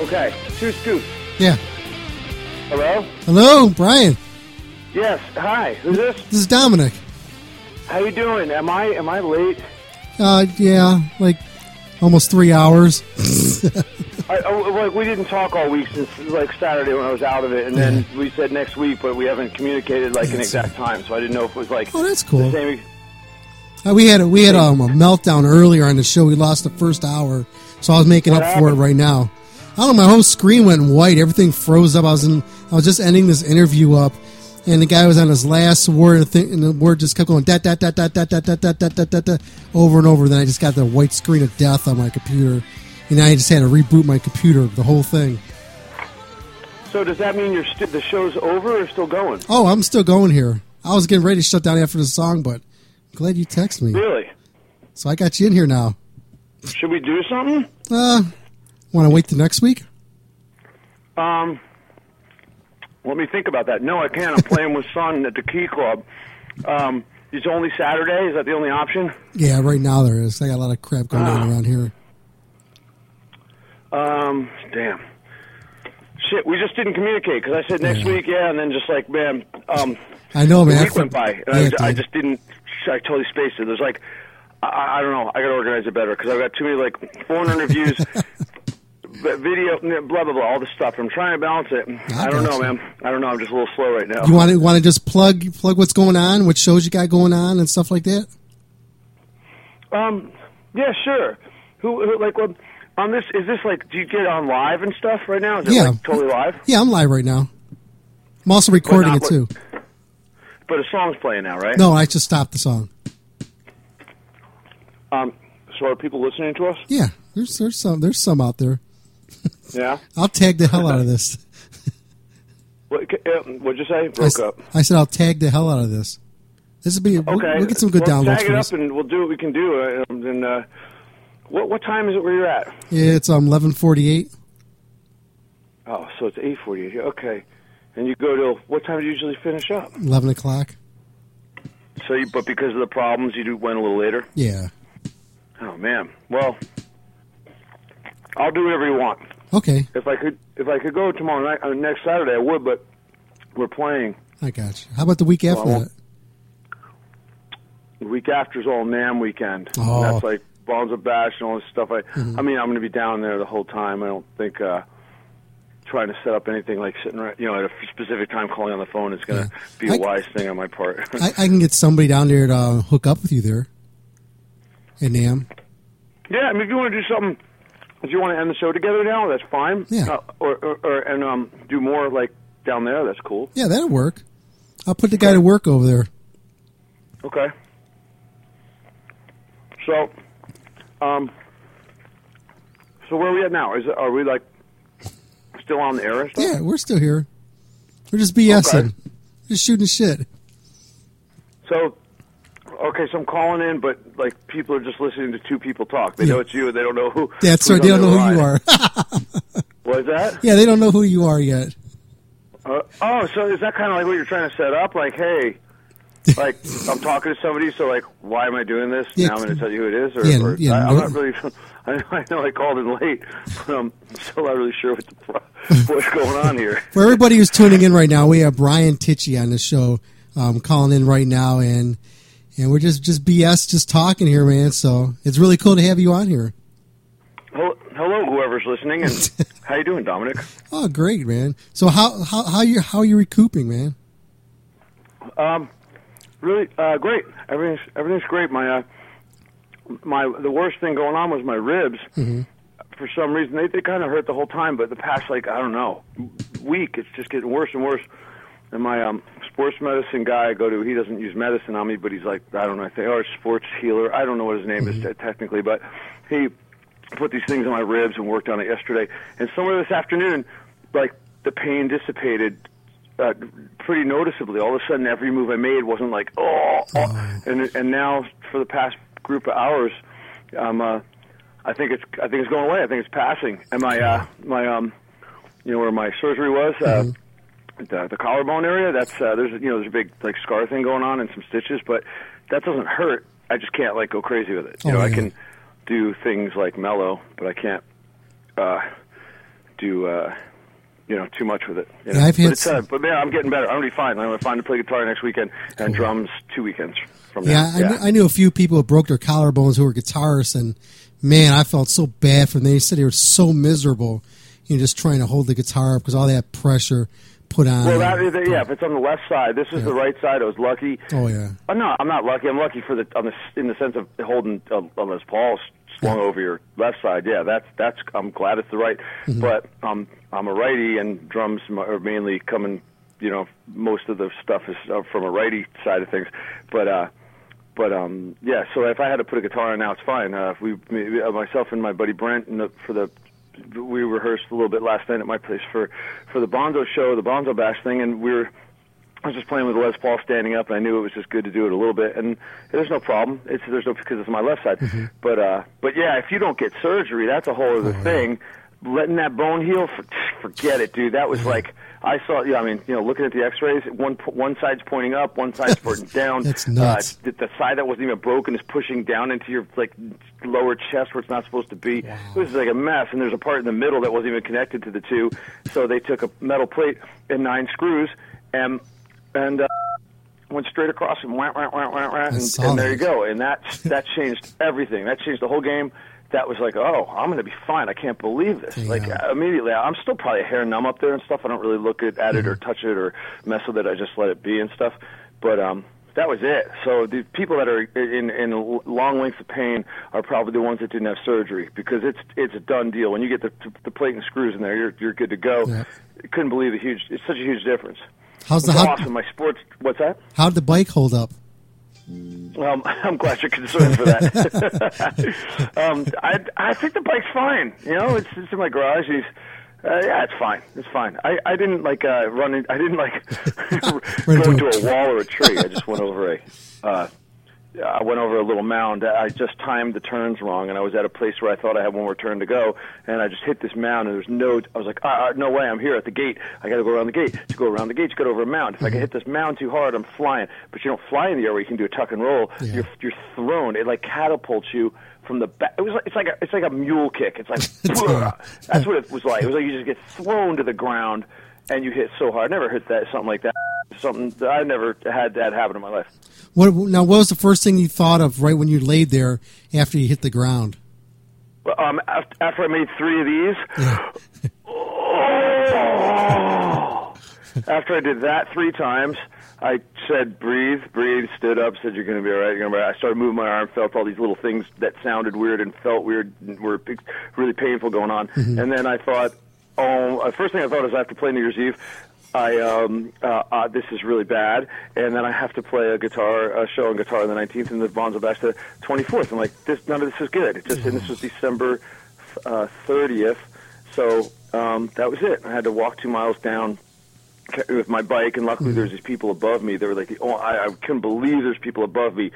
Okay, two scoops. Yeah. Hello? Hello, Brian. Hi. Who's this? This is Dominic. How you doing? Am I am I late? Uh, yeah, like almost three hours. I, I, like we didn't talk all week since like Saturday when I was out of it, and then we said next week, but we haven't communicated like an exact time, so I didn't know if it was like Oh, that's cool. The same, Uh, we had a, we had um, a meltdown earlier on the show. We lost the first hour, so I was making up for it happened? right now. I don't know. My whole screen went white. Everything froze up. I was in. I was just ending this interview up, and the guy was on his last word, and the, the word just kept going dat dat dat dat dat dat dat dat dat dat dat dat over and over. Then I just got the white screen of death on my computer, and I just had to reboot my computer, the whole thing. So does that mean you're st- the show's over or still going? Oh, I'm still going here. I was getting ready to shut down after the song, but glad you texted me. Really? So I got you in here now. Should we do something? Uh, want to wait till next week? Um, let me think about that. No, I can't. I'm playing with Son at the Key Club. Um, it's only Saturday. Is that the only option? Yeah, right now there is. I got a lot of crap going on around here. Um, damn. Shit, we just didn't communicate because I said next week, yeah, and then just like, man, um, I know, the man. week went by, and Yeah, I, I just didn't. I totally spaced it. There's like, I, I don't know. I got to organize it better because I've got too many like phone interviews, video, blah blah blah, all this stuff. I'm trying to balance it. I, don't know, you. man. I don't know. I'm just a little slow right now. You want to want to just plug plug what's going on, what shows you got going on, and stuff like that. Um, yeah, sure. Who, who like what? On this, is this like? Do you get on live and stuff right now? Is it Yeah. like totally live? Yeah, I'm live right now. I'm also recording not it too. But a song's playing now, right? No, I just stopped the song. Um, so are people listening to us? Yeah, there's there's some there's some out there. Yeah. I'll tag the hell out of this. What, uh, what'd you say? I, Broke s- up. I said I'll tag the hell out of this. This will be we'll, Okay. we'll get some good well, downloads Tag it up and we'll do what we can do. And, um, then, uh, what what time is it where you're at? Yeah, it's um eleven forty eight. Oh, so it's eight forty eight. Okay. And you go till what time do you usually finish up? 11 o'clock. So, you, but because of the problems, you do went a little later. Yeah. Oh man. Well, I'll do whatever you want. Okay, If I could, if I could go tomorrow night, uh, next Saturday, I would. But we're playing. I got you. How about the week after Well, that? The week after is all NAMM weekend. Oh. And that's like Bonzo Bash and all this stuff. I, Mhm. I mean, I'm going to be down there the whole time. I don't think uh, trying to set up anything like sitting right, you know, at a specific time calling on the phone is going to be a I- wise thing on my part. I, I can get somebody down there to uh, hook up with you there. In NAMM. yeah, I mean, if you want to do something, if you want to end the show together now, that's fine. Yeah. Uh, or, or, or and um, do more like down there. That's cool. Yeah, that'll work. I'll put the guy to work over there. Okay. So, um, so where are we at now? Is are we like still on the air? Yeah, we're still here. We're just BSing. Just shooting shit. So, okay, so I'm calling in, but like people are just listening to two people talk. They know it's you, and they don't know who. That's right. They don't know who you are. What is that? yeah, they don't know who you are yet. Uh, oh, so is that kind of like what you're trying to set up? Like, hey, like I'm talking to somebody, so like, why am I doing this? Yeah, now I'm going to tell you who it is, or, yeah, or yeah, I, I'm no- not really. I, I know I called in late, but I'm still not really sure what the, what's going on here. For everybody who's tuning in right now, we have Brian Tichy on the show, um, calling in right now, and and we're just just BS, just talking here, man. So it's really cool to have you on here. Hello, hello whoever's listening, and how you doing, Dominic? Oh, great, man. So how how how you how you recouping, man? Um, really uh, great. Everything's everything's great. My uh, my the worst thing going on was my ribs. Mm-hmm. For some reason, they they kind of hurt the whole time, but the past like I don't know week, it's just getting worse and worse. And my um, sports medicine guy I go to, he doesn't use medicine on me, but he's like I don't know, I think or sports healer. I don't know what his name is technically, but he put these things on my ribs and worked on it yesterday. And somewhere this afternoon, like the pain dissipated uh, pretty noticeably. All of a sudden, every move I made wasn't like oh, oh. and and now for the past group of hours, um, uh, I think it's I think it's going away. I think it's passing. And my uh, my um, you know where my surgery was. Uh, the, the collarbone area. That's uh, there's you know there's a big like scar thing going on and some stitches, but that doesn't hurt. I just can't like go crazy with it. You Oh, know, I can do things like mellow, but I can't uh, do uh, you know too much with it. You know? Yeah, I've but, it's, uh, but man, I'm getting better. I'm gonna be fine. I'm gonna find to play guitar next weekend and drums two weekends from Yeah, now. I, knew, I knew a few people who broke their collarbones who were guitarists, and man, I felt so bad for them. They said they were so miserable, you know, just trying to hold the guitar up because all that pressure put on. Well, that is, yeah. If it's on the left side, this is the right side. I was lucky. oh yeah, Uh, no, I'm not lucky. I'm lucky for the on the in the sense of holding uh, a Les Paul swung over your left side. Yeah, that's that's. I'm glad it's the right. Mm-hmm. But um, I'm a righty, and drums are mainly coming. You know, most of the stuff is uh, from a righty side of things. But uh, but um, yeah. So if I had to put a guitar on now, it's fine. Uh, if we, me, uh, myself and my buddy Brent, and the, for the we rehearsed a little bit last night at my place for for the Bonzo show, the Bonzo Bash thing, and we were I was just playing with Les Paul standing up, and I knew it was just good to do it a little bit. And there's no problem. It's there's no because it's my left side. But uh, but yeah, if you don't get surgery, that's a whole other thing. Letting that bone heal, for, forget it, dude. That was like I saw. Yeah, I mean, you know, looking at the X-rays, one one side's pointing up, one side's pointing down. That's nuts. Uh, the, the side that wasn't even broken is pushing down into your like lower chest where it's not supposed to be. Wow. It was like a mess, and there's a part in the middle that wasn't even connected to the two. So they took a metal plate and nine screws, and and uh, went straight across and went, went, went, went, went, and, and there you go. And that that changed everything. That changed the whole game. That was like, oh, I'm going to be fine. I can't believe this. Like uh, immediately, I'm still probably a hair numb up there and stuff. I don't really look at, at it or touch it or mess with it. I just let it be and stuff. But um, that was it. So the people that are in in long lengths of pain are probably the ones that didn't have surgery because it's it's a done deal. When you get the the plate and screws in there, you're you're good to go. Yeah. Couldn't believe the huge. It's such a huge difference. How's the how, awesome. My sports. What's that? how'd the bike hold up? Well, I'm glad you're concerned for that. um, I I think the bike's fine. You know, it's it's in my garage. He's uh, yeah, it's fine. It's fine. I I didn't like uh, run. In, I didn't like go into a wall or a tree. I just went over a. Uh, I went over a little mound. I just timed the turns wrong, and I was at a place where I thought I had one more turn to go, and I just hit this mound, and there's no. I was like, ah, no way, I'm here at the gate. I got to go around the gate. To go around the gate, you got over a mound. If I can mm-hmm. hit this mound too hard, I'm flying. But you don't fly in the air where you can do a tuck and roll. You're you're thrown. It like catapults you from the back. It was like, it's like a, it's like a mule kick. It's like uh, that's what it was like. It was like you just get thrown to the ground, and you hit so hard. I never hit that something like that. Something that I never had that happen in my life. What now? What was the first thing you thought of right when you laid there after you hit the ground? Um, after, after I made three of these, oh! after I did that three times, I said, "Breathe, breathe." Stood up, said, "You're going to be all right. You're going to be." All right. I started moving my arm, felt all these little things that sounded weird and felt weird, and were really painful going on. Mm-hmm. And then I thought, "Oh!" uh, First thing I thought is I have to play New Year's Eve. I um uh, uh this is really bad. And then I have to play a guitar a show on guitar on the 19th and the Bonzo Bash the 24th I'm like this none of this is good. It just and this was December uh 30th so um that was it. I had to walk 2 miles down with my bike. And luckily there's these people above me. They were like oh I, I couldn't believe there's people above me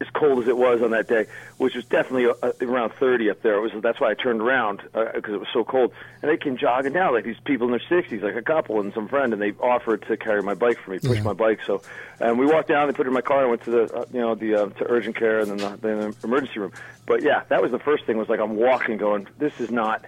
as cold as it was on that day, which was definitely uh, around 30 up there. It was that's why I turned around because it was so cold. And they came jogging down like these people in their 60s, like a couple and some friend, and they offered to carry my bike for me, push my bike. So, and we walked down, they put it in my car, and went to the uh, you know the uh, to urgent care and then the, the emergency room. But yeah, that was the first thing. Was like I'm walking, going, this is not,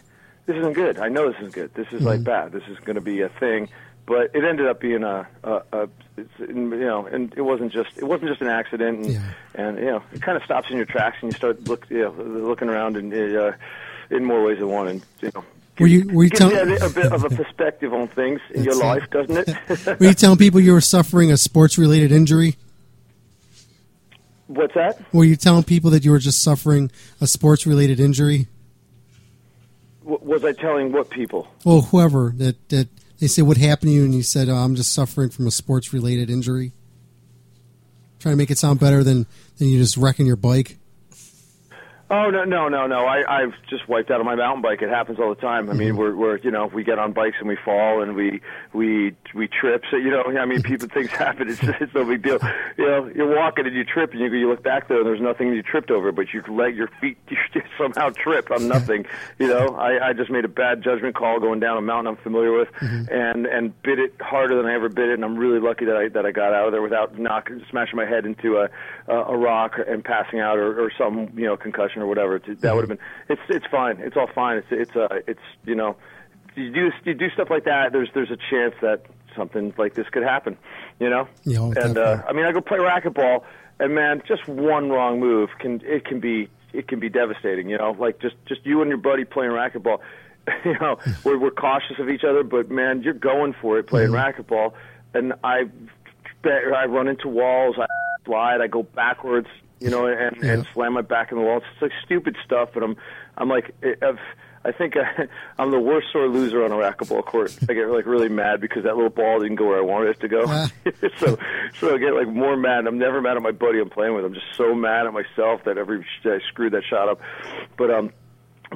this isn't good. I know this isn't good. This is like bad. This is going to be a thing but it ended up being a, a, a it's, you know, and it wasn't just it wasn't just an accident, and, and you know, it kind of stops in your tracks, and you start look, you know, looking around in uh, in more ways than one, and you know. Were you were you telling a, bit of a perspective on things in your That's it. life, doesn't it? were you telling people you were suffering a sports related injury? What's that? Were you telling people that you were just suffering a sports related injury? W- was I telling what people? Well, whoever that that they say what happened to you, and you said oh, I'm just suffering from a sports related injury. Trying to make it sound better than than you just wrecking your bike. Oh no no no no! I I've just wiped out on my mountain bike. It happens all the time. I mean, mm-hmm. we're we're you know we get on bikes and we fall and we we we trip. So you know, I mean, people things happen. It's it's no big deal. You know, you're walking and you trip and you you look back there and there's nothing you tripped over, but your leg, your feet, you somehow trip on nothing. You know, I I just made a bad judgment call going down a mountain I'm familiar with, mm-hmm. and and bit it harder than I ever bit it. And I'm really lucky that I that I got out of there without knocking smashing my head into a a, a rock and passing out or, or some you know concussion or whatever. That would have been. It's it's fine. It's all fine. It's it's uh it's you know you do you do stuff like that. There's there's a chance that something like this could happen. You know. Yeah, oh, and uh, I mean, I go play racquetball, and man, just one wrong move can it can be it can be devastating. You know, like just just you and your buddy playing racquetball. You know, we're we're cautious of each other, but man, you're going for it playing racquetball, and I I run into walls, I slide, I go backwards, you know, and and slam my back in the wall. It's like stupid stuff, but I'm I'm like I've, I think I, I'm the worst sore loser on a racquetball court. I get like really mad because that little ball didn't go where I wanted it to go. so so I get like more mad. I'm never mad at my buddy I'm playing with. I'm just so mad at myself that every I screwed that shot up. But um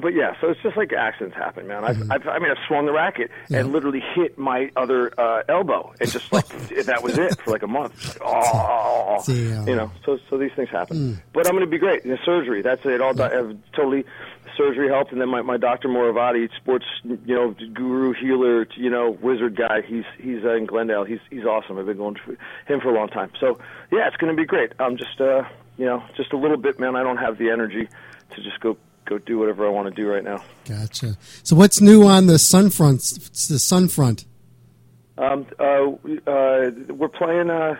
but yeah, so it's just like accidents happen, man. I've, I've I mean, I've swung the racket and literally hit my other uh, elbow, and just like that was it for like a month. Like, oh, you know. So so these things happen. But I'm going to be great. The surgery, that's it. All di- I've totally surgery helped, and then my my doctor Moravati, sports you know guru healer, you know wizard guy. He's he's uh, in Glendale. He's he's awesome. I've been going to him for a long time. So yeah, it's going to be great. I'm just uh you know just a little bit, man. I don't have the energy to just go go do whatever I want to do right now. Gotcha. So what's new on the sun front? It's the sun front. Um, uh, we- uh, we're playing uh,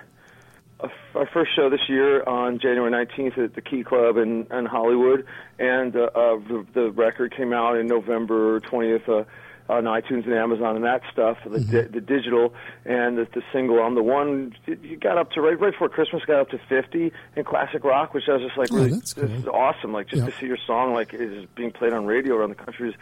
our first show this year on January 19th at the Key Club in, in Hollywood, and uh, uh, the, the record came out in November 20th. Uh, on iTunes and Amazon and that stuff, the, mm-hmm. di- the digital and the, the single on the one, you got up to right right before Christmas, got up to 50 in classic rock, which I was just like, Oh, really, that's this cool. is awesome. Like just Yeah. to see your song like is being played on radio around the country is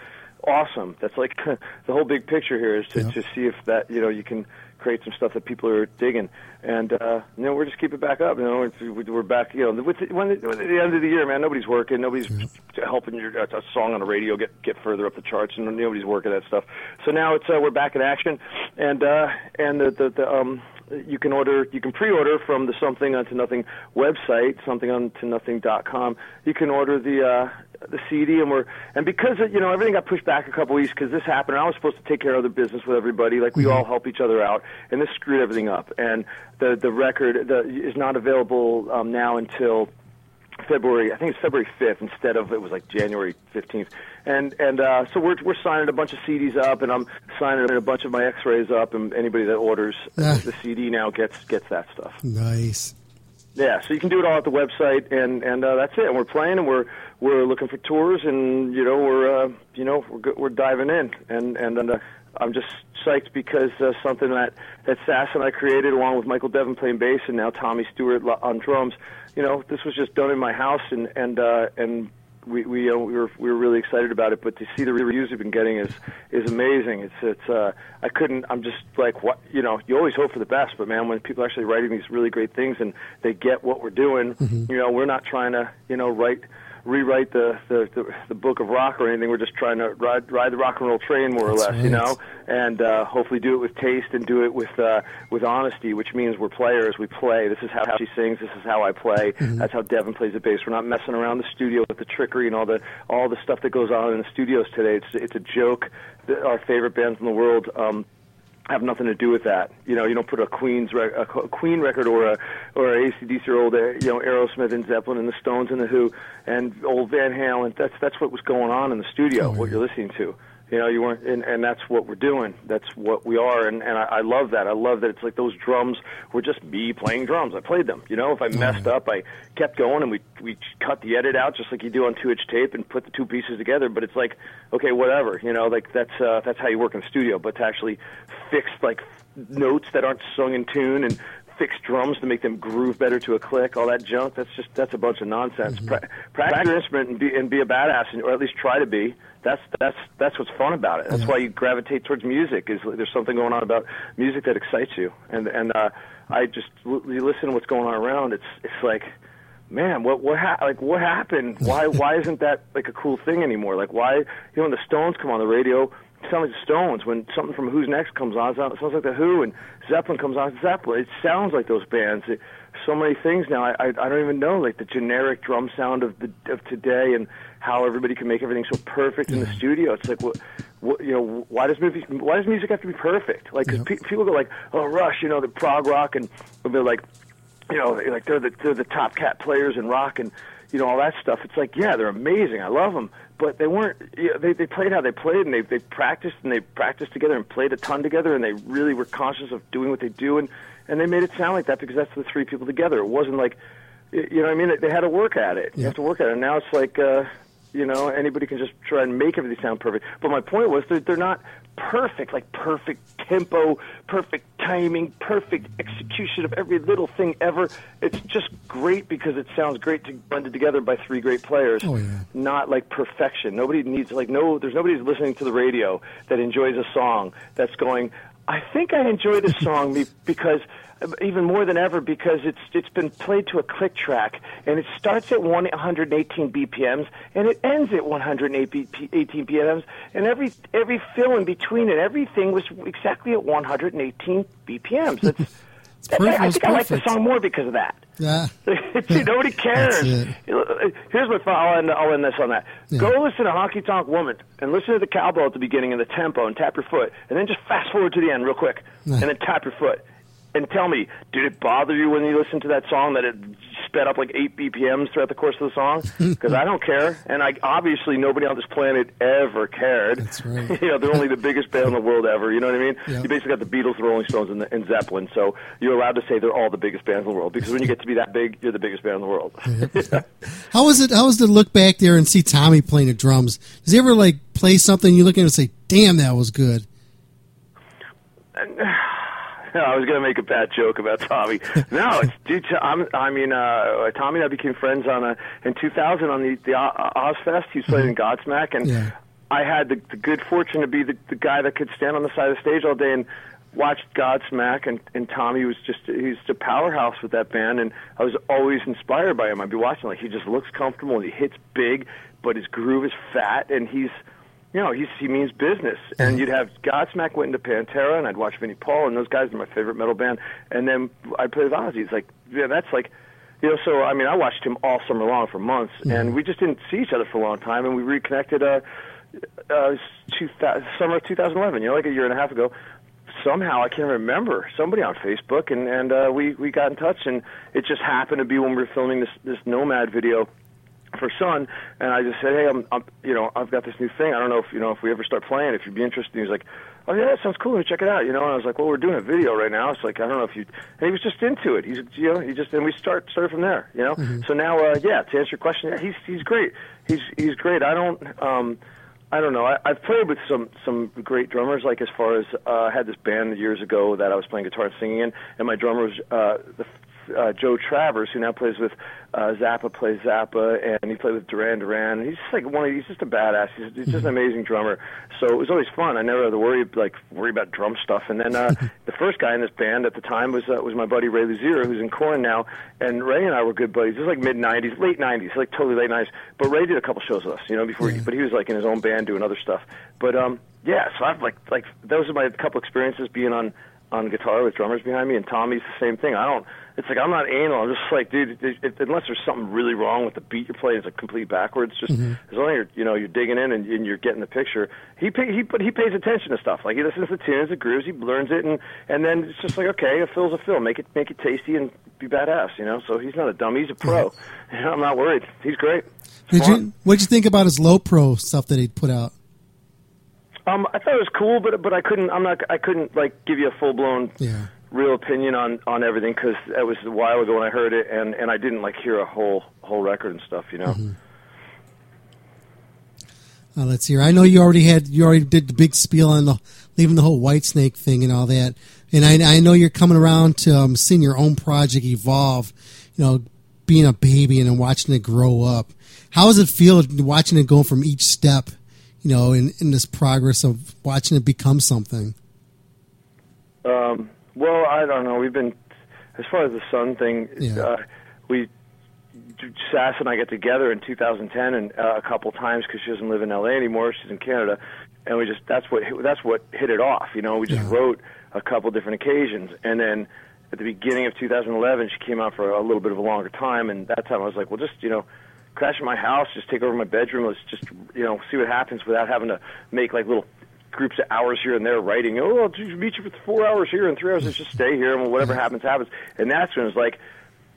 awesome. That's like the whole big picture here is to, to see if that you know you can create some stuff that people are digging, and uh, you know we're just keep it back up. You know we're back. You know with the, when, the, when the end of the year, man, nobody's working, nobody's helping your a, a song on the radio get get further up the charts, and nobody's working that stuff. So now it's uh, we're back in action, and uh, and the the, the um you can order you can pre-order from the something unto nothing website something unto nothing.com you can order the uh the CD and we're and because you know everything got pushed back a couple weeks because this happened and I was supposed to take care of the business with everybody like we all help each other out and this screwed everything up. And the the record the, is not available um, now until February, I think it's February 5th instead of it was like January 15th. And and uh, so we're we're signing a bunch of CDs up, and I'm signing a bunch of my X-rays up, and anybody that orders Ah. the CD now gets gets that stuff. Nice. Yeah, so you can do it all at the website, and and uh, that's it. And we're playing, and we're we're looking for tours, and you know we're uh, you know we're go- we're diving in, and and, and uh, I'm just psyched because uh, something that that Sass and I created, along with Michael Devin playing bass, and now Tommy Stewart on drums. You know, this was just done in my house, and and uh, and we we uh, we were we were really excited about it. But to see the reviews we've been getting is is amazing. It's it's uh, I couldn't. I'm just like what you know. You always hope for the best, but man, when people are actually writing these really great things and they get what we're doing, you know, we're not trying to you know write rewrite the, the the the book of rock or anything. We're just trying to ride ride the rock and roll train more or That's less, you know, and uh, hopefully do it with taste and do it with uh, with honesty, which means we're players. We play. This is how she sings. This is how I play. Mm-hmm. That's how Devin plays the bass. We're not messing around the studio with the trickery and all the all the stuff that goes on in the studios today. It's it's a joke. Our favorite bands in the world. Um, have nothing to do with that. You know, you don't put a Queen's rec- a Queen record or a or a ACDC or old you know Aerosmith and Zeppelin and the Stones and the Who and old Van Halen. That's that's what was going on in the studio. Oh, what you're listening to. You know, you weren't, and, and that's what we're doing. That's what we are, and and I, I love that. I love that it's like those drums were just me playing drums. I played them. You know, if I messed up, I kept going, and we we cut the edit out just like you do on two inch tape, and put the two pieces together. But it's like, okay, whatever. You know, like that's uh, that's how you work in the studio. But to actually fix like notes that aren't sung in tune and fix drums to make them groove better to a click, all that junk. That's just that's a bunch of nonsense. Pra- practice your instrument and be and be a badass, and, or at least try to be. That's that's that's what's fun about it. That's why you gravitate towards music. Is there's something going on about music that excites you, and and uh, I just l- you listen to what's going on around. It's it's like man, what what ha- like what happened? Why why isn't that like a cool thing anymore? Like why you know when the Stones come on the radio, it sounds like the Stones. When something from Who's Next comes on, it sounds like the Who. And Zeppelin comes on, Zeppelin. It sounds like those bands. It, so many things now. I, I I don't even know like the generic drum sound of the of today and how everybody can make everything so perfect in the studio. It's like what. What, you know, why does music? Why does music have to be perfect? Like, 'cause pe- people go like, "Oh, Rush," you know, the prog rock, and they're like, you know, like they're the they're the top cat players in rock and you know all that stuff. It's like, yeah, they're amazing. I love them, but they weren't. You know, they they played how they played, and they they practiced and they practiced together and played a ton together, and they really were conscious of doing what they do, and and they made it sound like that because that's the three people together. It wasn't like, you know, what I mean, they had to work at it. You have to work at it. And now it's like. uh you know, anybody can just try and make everything sound perfect. But my point was they're, they're not perfect, like perfect tempo, perfect timing, perfect execution of every little thing ever. It's just great because it sounds great to blended together by three great players. Oh, yeah. Not like perfection. Nobody needs like no. There's nobody listening to the radio that enjoys a song that's going. I think I enjoy this song be- because even more than ever because it's it's been played to a click track and it starts at 118 BPMs and it ends at 118 BPMs and every every fill in between and everything was exactly at 118 BPMs. That's, that- perfect. I It's think I like the song more because of that. Yeah. See, nobody cares. Here's what I'll end, I'll end this on that. Yeah. Go listen to Honky Tonk Woman and listen to the cowbell at the beginning and the tempo and tap your foot, and then just fast forward to the end real quick, and then tap your foot. And tell me, did it bother you when you listened to that song that it sped up like eight BPMs throughout the course of the song? Because I don't care, and I obviously nobody on this planet ever cared. That's right. you know, they're only the biggest band in the world ever. You know what I mean? Yeah. You basically got the Beatles, the Rolling Stones, and, the, and Zeppelin. So you're allowed to say they're all the biggest bands in the world because when you get to be that big, you're the biggest band in the world. How was it? How was it to look back there and see Tommy playing the drums? Does he ever like play something you look at it and say, "Damn, that was good"? I was going to make a bad joke about Tommy. No, it's dude. T- I'm, I mean, uh, Tommy and I became friends on a, in 2000 on the the Ozzfest. He was playing in Godsmack, and Yeah. I had the, the good fortune to be the, the guy that could stand on the side of the stage all day and watch Godsmack. And, and Tommy was just he's a powerhouse with that band, and I was always inspired by him. I'd be watching like he just looks comfortable and he hits big, but his groove is fat, and he's you know, he's, he means business. And you'd have Godsmack went into Pantera, and I'd watch Vinnie Paul, and those guys are my favorite metal band. And then I'd play with Ozzy. It's like, yeah, that's like, you know, so, I mean, I watched him all summer long for months, and we just didn't see each other for a long time, and we reconnected, uh, uh, two, summer of 2011, you know, like a year and a half ago. Somehow I can't remember somebody on Facebook, and and uh, we we got in touch, and it just happened to be when we were filming this this Nomad video for Sun, and I just said, hey, I'm, I'm, you know, I've got this new thing. I don't know if you know if we ever start playing, if you'd be interested. And he's like, oh yeah, that sounds cool. Let me check it out. You know, and I was like, well, we're doing a video right now. It's like I don't know if you. And he was just into it. He's, you know, he just and we start started from there. You know, so now, uh, yeah, to answer your question, yeah, he's he's great. He's he's great. I don't. um I don't know. I, I've played with some some great drummers. Like as far as uh, I had this band years ago that I was playing guitar and singing in, and my drummer was uh, the uh, Joe Travers, who now plays with uh, Zappa, plays Zappa, and he played with Duran Duran. And he's just like one. Of, he's just a badass. He's, he's just an amazing drummer. So it was always fun. I never had to worry like worry about drum stuff. And then uh, the first guy in this band at the time was uh, was my buddy Ray Luzier, who's in Korn now. And Ray and I were good buddies. It was like mid '90s, late '90s, like totally late '90s. But Ray did a couple shows with us, you know, before. He, but he was like in his own band doing other stuff. But um, yeah, so I've like like those are my couple experiences being on on guitar with drummers behind me, and Tommy's the same thing. I don't. It's like I'm not anal. I'm just like, dude, it, it, unless there's something really wrong with the beat you're playing, it's like complete backwards. Just Mhm. as long as you're, you know, you're digging in and, and you're getting the picture. He pay, he but he pays attention to stuff. Like he listens to tunes, the grooves, he learns it, and and then it's just like, okay, a fill's a fill. Make it make it tasty and be badass. You know. So he's not a dummy. He's a pro. You know, I'm not worried. He's great. Did you? What'd you think about his Lo-Pro stuff that he put out? Um, I thought it was cool, but but I couldn't. I'm not. I couldn't like give you a full blown Yeah. Real opinion on on everything because that was a while ago when I heard it, and and I didn't like hear a whole whole record and stuff. You know. Mm-hmm. Uh, let's hear. I know you already had you already did the big spiel on the leaving the whole Whitesnake thing and all that, and I, I know you're coming around to um, seeing your own project evolve. You know, being a baby and then watching it grow up. How does it feel watching it go from each step? You know, in in this progress of watching it become something. Um, well, I don't know. We've been as far as the sun thing. Yeah. Uh, we Sass and I get together in 2010 and uh, a couple times because she doesn't live in LA anymore. She's in Canada, and we just that's what that's what hit it off. You know, we just wrote a couple different occasions, and then at the beginning of 2011, she came out for a little bit of a longer time, and that time I was like, well, just you know. Crash in my house, just take over my bedroom. Let's just, you know, see what happens without having to make like little groups of hours here and there writing. Oh, I'll just meet you for four hours here and three hours. Let's just stay here and whatever happens, happens. And that's when it was like,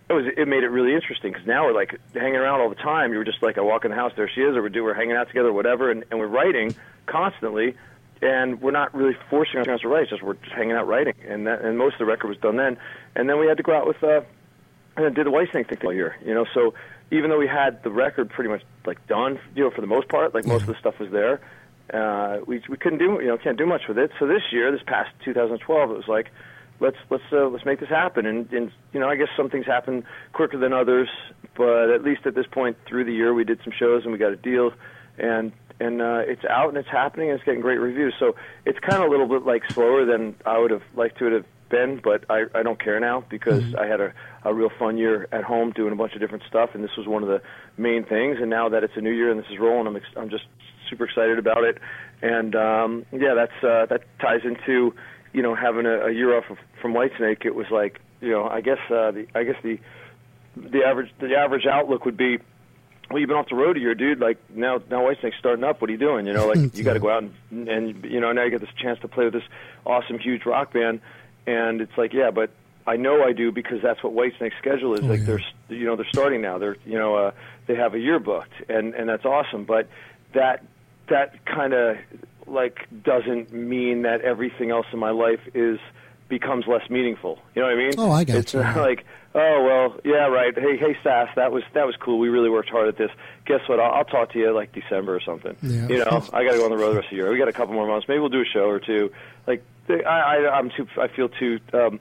it was it made it really interesting because now we're like hanging around all the time. You were just like I walk in the house, there she is, or we're do we're hanging out together, whatever, and, and we're writing constantly, and we're not really forcing ourselves to write. It's just we're just hanging out writing, and that, and most of the record was done then, and then we had to go out with uh, and did the Whitesnake thing all year, you know. So even though we had the record pretty much like done, you know, for the most part, like most of the stuff was there, uh, we we couldn't do you know can't do much with it. So this year, this past 2012, it was like let's let's uh, let's make this happen. And, and you know, I guess some things happen quicker than others, but at least at this point through the year, we did some shows and we got a deal, and and uh, it's out and it's happening and it's getting great reviews. So it's kind of a little bit like slower than I would have liked to have been, but I I don't care now because I had a a real fun year at home doing a bunch of different stuff, and this was one of the main things. And now that it's a new year and this is rolling, I'm ex- I'm just super excited about it. And um, yeah, that's uh, that ties into you know having a, a year off of, from Whitesnake. It was like you know I guess uh, the I guess the the average the average outlook would be. Well, you've been off the road a year, dude. Like now, now Whitesnake's starting up. What are you doing? You know, like you got to go out and, and you know now you get this chance to play with this awesome, huge rock band, and it's like, yeah, but I know I do because that's what Whitesnake's schedule is. like they're, you know, they're starting now. They're, you know, uh, they have a year booked, and and that's awesome. But that that kind of like doesn't mean that everything else in my life is becomes less meaningful. You know what I mean? Oh, I got it's you. not like, oh well, yeah, right. Hey, hey, Sass, that was that was cool. We really worked hard at this. Guess what? I'll, I'll talk to you like December or something. Yeah. You know, I got to go on the road the rest of the year. We got a couple more months. Maybe we'll do a show or two. Like, I, I I'm too. I feel too. Um,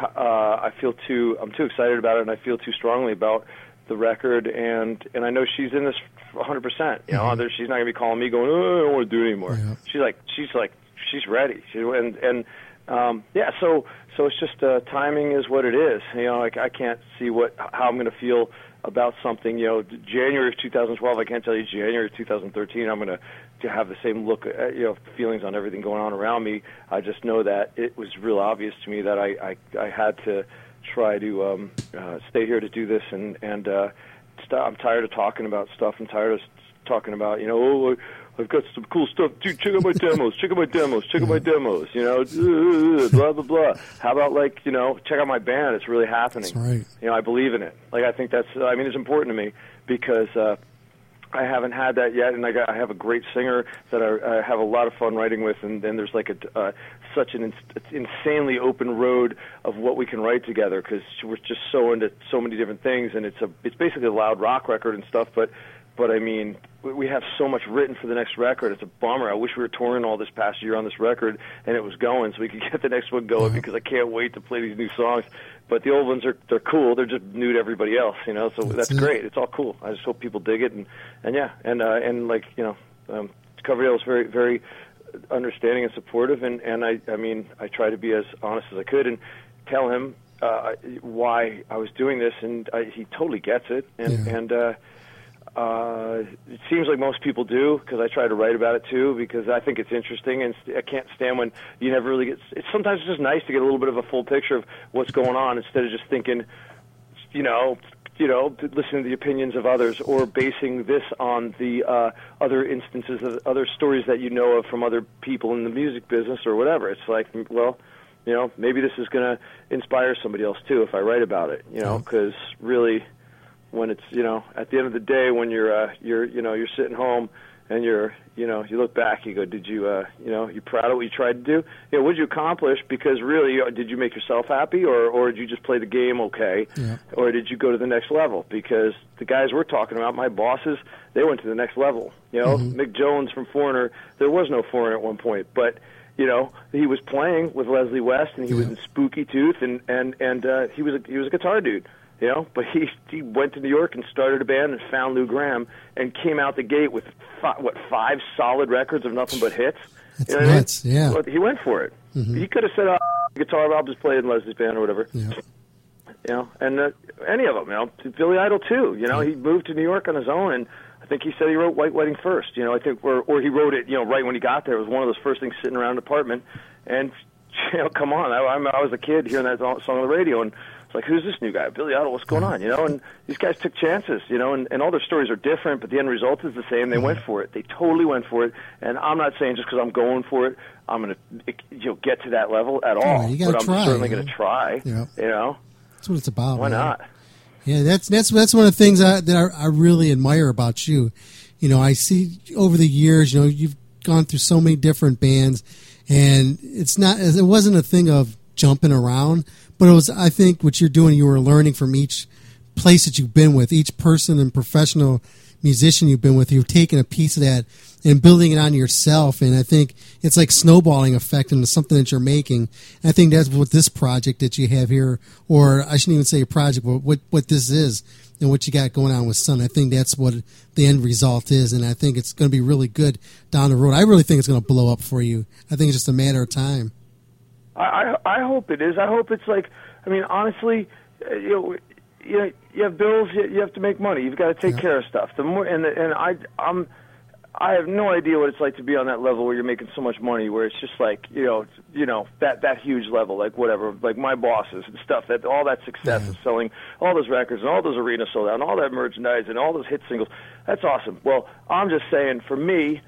uh, I feel too. I'm too excited about it, and I feel too strongly about the record. And and I know she's in this 100. percent You know, Mm-hmm. she's not gonna be calling me going, oh, I don't want to do it anymore. She's like, she's like, she's ready. She, and and um, yeah, so so it's just uh, timing is what it is. You know, like I can't see what how I'm going to feel about something. You know, January of 2012, I can't tell you January of 2013. I'm going to to have the same look, at, you know, feelings on everything going on around me. I just know that it was real obvious to me that I I, I had to try to um, uh, stay here to do this, and and uh, st- I'm tired of talking about stuff. I'm tired of s- talking about you know. Oh, I've got some cool stuff. Dude, check out my demos. Check out my demos. Check out my demos. You know, blah blah blah. How about like you know, check out my band. It's really happening. That's right. You know, I believe in it. Like I think that's. I mean, it's important to me because uh, I haven't had that yet, and I got I have a great singer that I, I have a lot of fun writing with, and then there's like a uh, such an ins- insanely open road of what we can write together because we're just so into so many different things, and it's a it's basically a loud rock record and stuff, but but I mean, we- have so much written for the next record. It's a bummer. I wish we were touring all this past year on this record and it was going, so we could get the next one going. Because I can't wait to play these new songs. But the old ones are they're cool. They're just new to everybody else, you know. So that's, it. great. It's all cool. I just hope people dig it and and yeah, and uh, and like you know, um, Coverdale is very very understanding and supportive, and and I I mean I try to be as honest as I could and tell him uh, why I was doing this, and I, he totally gets it, and and. uh uh, it seems like most people do because I try to write about it too because I think it's interesting and st- I can't stand when you never really get. It's sometimes it's just nice to get a little bit of a full picture of what's going on instead of just thinking, you know, you know, listening to the opinions of others or basing this on the uh, other instances of other stories that you know of from other people in the music business or whatever. It's like, well, you know, maybe this is going to inspire somebody else too if I write about it. You know, because really when it's you know at the end of the day when you're uh, you're you know you're sitting home and you're you know you look back you go did you uh, you know you proud of what you tried to do? You know what did you accomplish? Because really uh, did you make yourself happy or or did you just play the game okay? Or did you go to the next level? Because the guys we're talking about my bosses they went to the next level. You know Mick Jones from Foreigner there was no Foreigner at one point but you know he was playing with Leslie West and he was in Spooky Tooth and and and uh, he was a, he was a guitar dude you know. But he he went to New York and started a band and found Lou Gramm and came out the gate with fi- what five solid records of nothing but hits. That's You know what I mean? nuts, yeah. Well, he went for it. Mhm. He could have said, oh, "Guitar, I'll just play in Leslie's band or whatever." Yeah. You know, and uh, any of them. You know, Billy Idol too. You know, he moved to New York on his own, and I think he said he wrote White Wedding first. You know, I think, or or he wrote it. You know, right when he got there, it was one of those first things sitting around the apartment. And you know, come on, I, I'm- I was a kid hearing that song on the radio, and it's like, who's this new guy? Billy Idol, what's going on? You know, and these guys took chances. You know, and, and all their stories are different, but the end result is the same. They went for it. They totally went for it. And I'm not saying just because I'm going for it, I'm going to you know get to that level at all. Yeah, you gotta but I'm certainly you going to try. Yeah. You know, That's what it's about. why man. not? Yeah, that's that's that's one of the things I, that I, I really admire about you. You know, I see over the years, you know, you've gone through so many different bands, and it's not it wasn't a thing of jumping around, but it was I think what you're doing, you were learning from each place that you've been with, each person and professional musician you've been with, you've taken a piece of that and building it on yourself. And I think it's like snowballing effect into something that you're making. And I think that's what this project that you have here, or I shouldn't even say a project, but what, what this is and what you got going on with Sun. I think that's what the end result is. And I think it's going to be really good down the road. I really think it's going to blow up for you. I think it's just a matter of time. I, I I hope it is. I hope it's like. I mean, honestly, uh, you know, you know, you have bills. You, you have to make money. You've got to take care of stuff. The more and the, and I I'm. I have no idea what it's like to be on that level where you're making so much money, where it's just like you know, you know that that huge level, like whatever, like my bosses and stuff. That all that success of selling all those records and all those arenas sold out, and all that merchandise and all those hit singles. That's awesome. Well, I'm just saying, for me,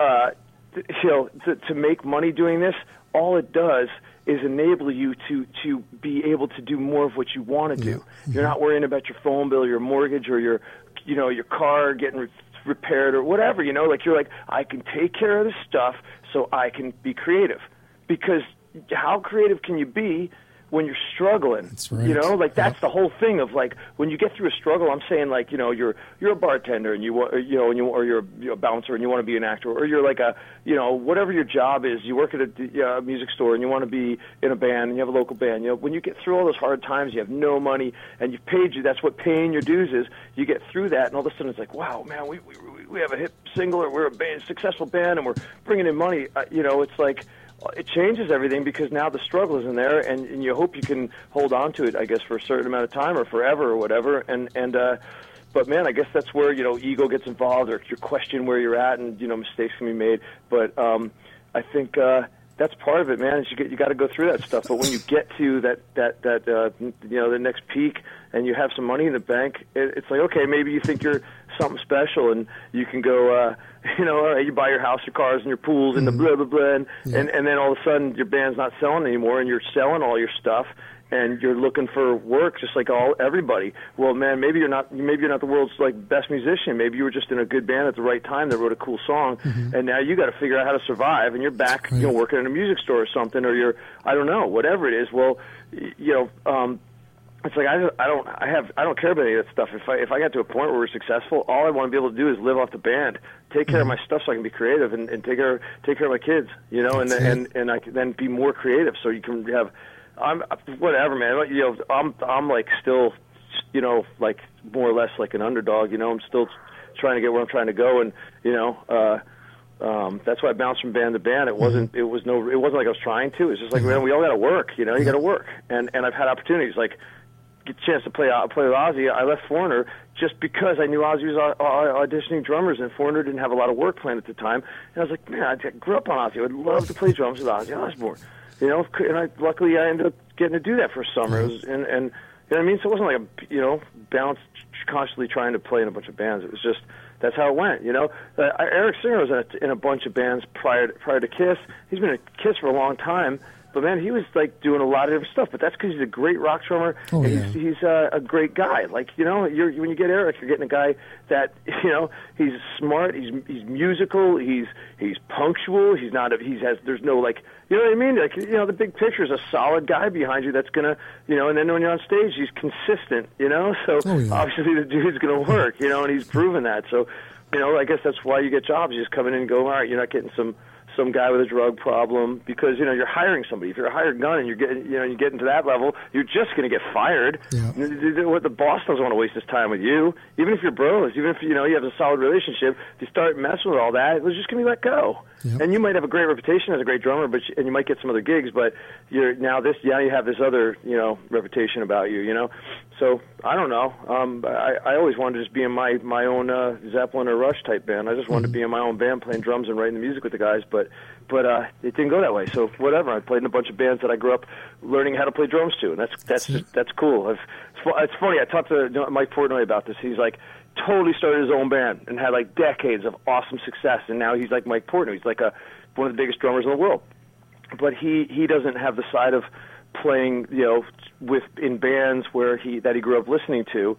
uh, you know, to, to make money doing this, all it does is enable you to to be able to do more of what you want to do. You're not mm-hmm. worrying about your phone bill, your mortgage, or your you know your car getting re- repaired or whatever. You know, like you're like I can take care of this stuff so I can be creative. Because how creative can you be when you're struggling? That's right. You know, like that's the whole thing of like when you get through a struggle. I'm saying like you know you're you're a bartender and you want you know and you or you're, you're a bouncer and you want to be an actor or you're like a you know whatever your job is. You work at a uh, music store and you want to be in a band and you have a local band. You know when you get through all those hard times, you have no money and you've paid you. That's what paying your dues is. You get through that and all of a sudden it's like wow man we we we- we have a hit single or we're a band, successful band and we're bringing in money. Uh, you know it's like it changes everything because now the struggle is in there, and, and you hope you can hold on to it, I guess, for a certain amount of time or forever or whatever. And and uh, but man, I guess that's where you know ego gets involved, or you question where you're at, and you know mistakes can be made. But um, I think uh, that's part of it, man. Is you get you got to go through that stuff. But when you get to that that that uh, you know the next peak, and you have some money in the bank, it, it's like okay, maybe you think you're something special, and you can go. Uh, you know, all right, you buy your house, your cars, and your pools, and the blah blah blah, and, and and then all of a sudden your band's not selling anymore, and you're selling all your stuff, and you're looking for work just like all everybody. Well, man, maybe you're not maybe you're not the world's like best musician. Maybe you were just in a good band at the right time that wrote a cool song, and now you got to figure out how to survive, and you're back, you know, working in a music store or something, or you're I don't know, whatever it is. Well, y- you know. um it's like I, I don't I have I don't care about any of that stuff. If I if I got to a point where we're successful, all I want to be able to do is live off the band, take care of my stuff so I can be creative and, and take care take care of my kids, you know, and and and I can then be more creative so you can have I'm whatever man, you know, I'm I'm like still you know like more or less like an underdog, you know, I'm still trying to get where I'm trying to go and you know uh um, that's why I bounced from band to band. It wasn't. It was no. It wasn't like I was trying to. It's just like man, we all got to work. You know, you got to work. And and I've had opportunities like get a chance to play uh, play with Ozzy. I left Foreigner just because I knew Ozzy was au- au- auditioning drummers, and Foreigner didn't have a lot of work planned at the time. And I was like, man, I grew up on Ozzy. I would love to play drums with Ozzy Osbourne. You know, and I luckily I ended up getting to do that for a summer. It and and you know what I mean. So it wasn't like a you know bounce constantly trying to play in a bunch of bands. It was just that's how it went. You know, uh, Eric Singer was in a, in a bunch of bands prior to, prior to Kiss. He's been in Kiss for a long time. But man, he was like doing a lot of different stuff. But that's because he's a great rock drummer, Oh, and yeah. he's he's uh, a great guy. Like you know, you're when you get Eric, you're getting a guy that you know he's smart, he's he's musical, he's he's punctual, he's not a, he has there's no like you know what I mean? Like you know, the big picture is a solid guy behind you that's gonna you know, and then when you're on stage, he's consistent. You know, so Oh, yeah. obviously the dude's gonna work. You know, and he's proven that. So you know, I guess that's why you get jobs. You just come in and go, all right, you're not getting some some guy with a drug problem because you know you're hiring somebody. If you're a hired gun and you're getting you know you get into that level, you're just going to get fired. What the boss doesn't want to waste his time with you, even if you're bros, even if you know you have a solid relationship. If you start messing with all that, it's just going to be let go. And you might have a great reputation as a great drummer, but you, and you might get some other gigs. But you're now this now you have this other you know reputation about you. You know, so I don't know. Um, I, I always wanted to just be in my my own uh, Zeppelin or Rush type band. I just wanted to be in my own band, playing drums and writing the music with the guys. But but uh, it didn't go that way. So whatever. I played in a bunch of bands that I grew up learning how to play drums to, and that's that's just, that's cool. I've, it's, it's funny. I talked to Mike Portnoy about this. He's like totally started his own band and had like decades of awesome success, and now he's like Mike Portnoy. He's like a one of the biggest drummers in the world. But he he doesn't have the side of playing you know with in bands where he that he grew up listening to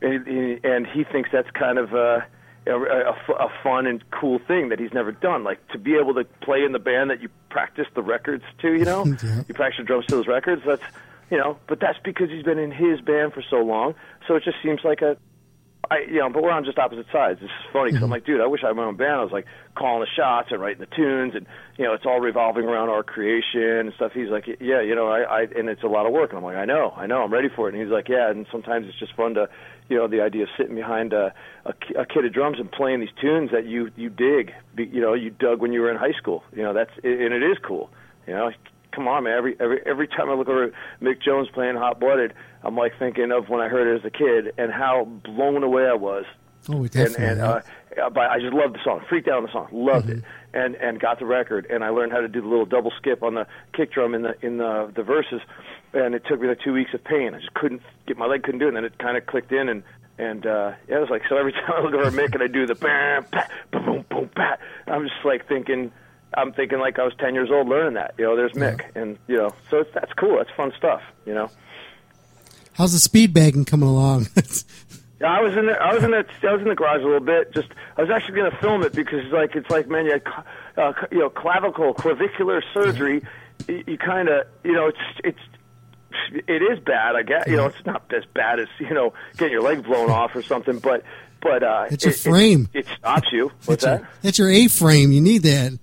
and he, and he thinks that's kind of uh, a, a, a a fun and cool thing that he's never done. Like to be able to play in the band that you practice the records to you know? You practice your drums to those records that's you know but that's because he's been in his band for so long. So it just seems like a I, you know, but we're on just opposite sides. It's funny because I'm like, dude, I wish I had my own band. I was like calling the shots and writing the tunes, and you know, it's all revolving around our creation and stuff. He's like, yeah, you know, I, I, and it's a lot of work. And I'm like, I know, I know, I'm ready for it. And he's like, yeah, and sometimes it's just fun to, you know, the idea of sitting behind a, a, a kit of drums and playing these tunes that you you dig, be, you know, you dug when you were in high school. You know, that's and it is cool. You know, come on, man. Every every every time I look over at Mick Jones playing Hot Blooded, I'm like thinking of when I heard it as a kid and how blown away I was. Oh, And definitely. and uh, uh, but I just loved the song, freaked out on the song, loved it, Mm-hmm. and and got the record, and I learned how to do the little double skip on the kick drum in the in the the verses, and it took me like two weeks of pain. I just couldn't get my leg couldn't do it, and then it kind of clicked in, and and uh, yeah, it was like so every time I look over at Mick and I do the bam, pat, boom, boom, boom, pat, I'm just like thinking. I'm thinking like I was 10 years old learning that. You know, there's Mick, and you know, so it's, that's cool. That's fun stuff. You know. How's the speed bagging coming along? Yeah, I was in the, I was in the, I was in the garage a little bit. Just, I was actually going to film it because it's like, it's like, man, you had, uh, you know, clavicle, clavicular surgery. You, you kind of, you know, it's, it's, it is bad. I guess, you know, it's not as bad as you know getting your leg blown off or something, but, but uh, It's your it- it- frame. It, stops you. What's That's that? your, that's your A frame. You need that.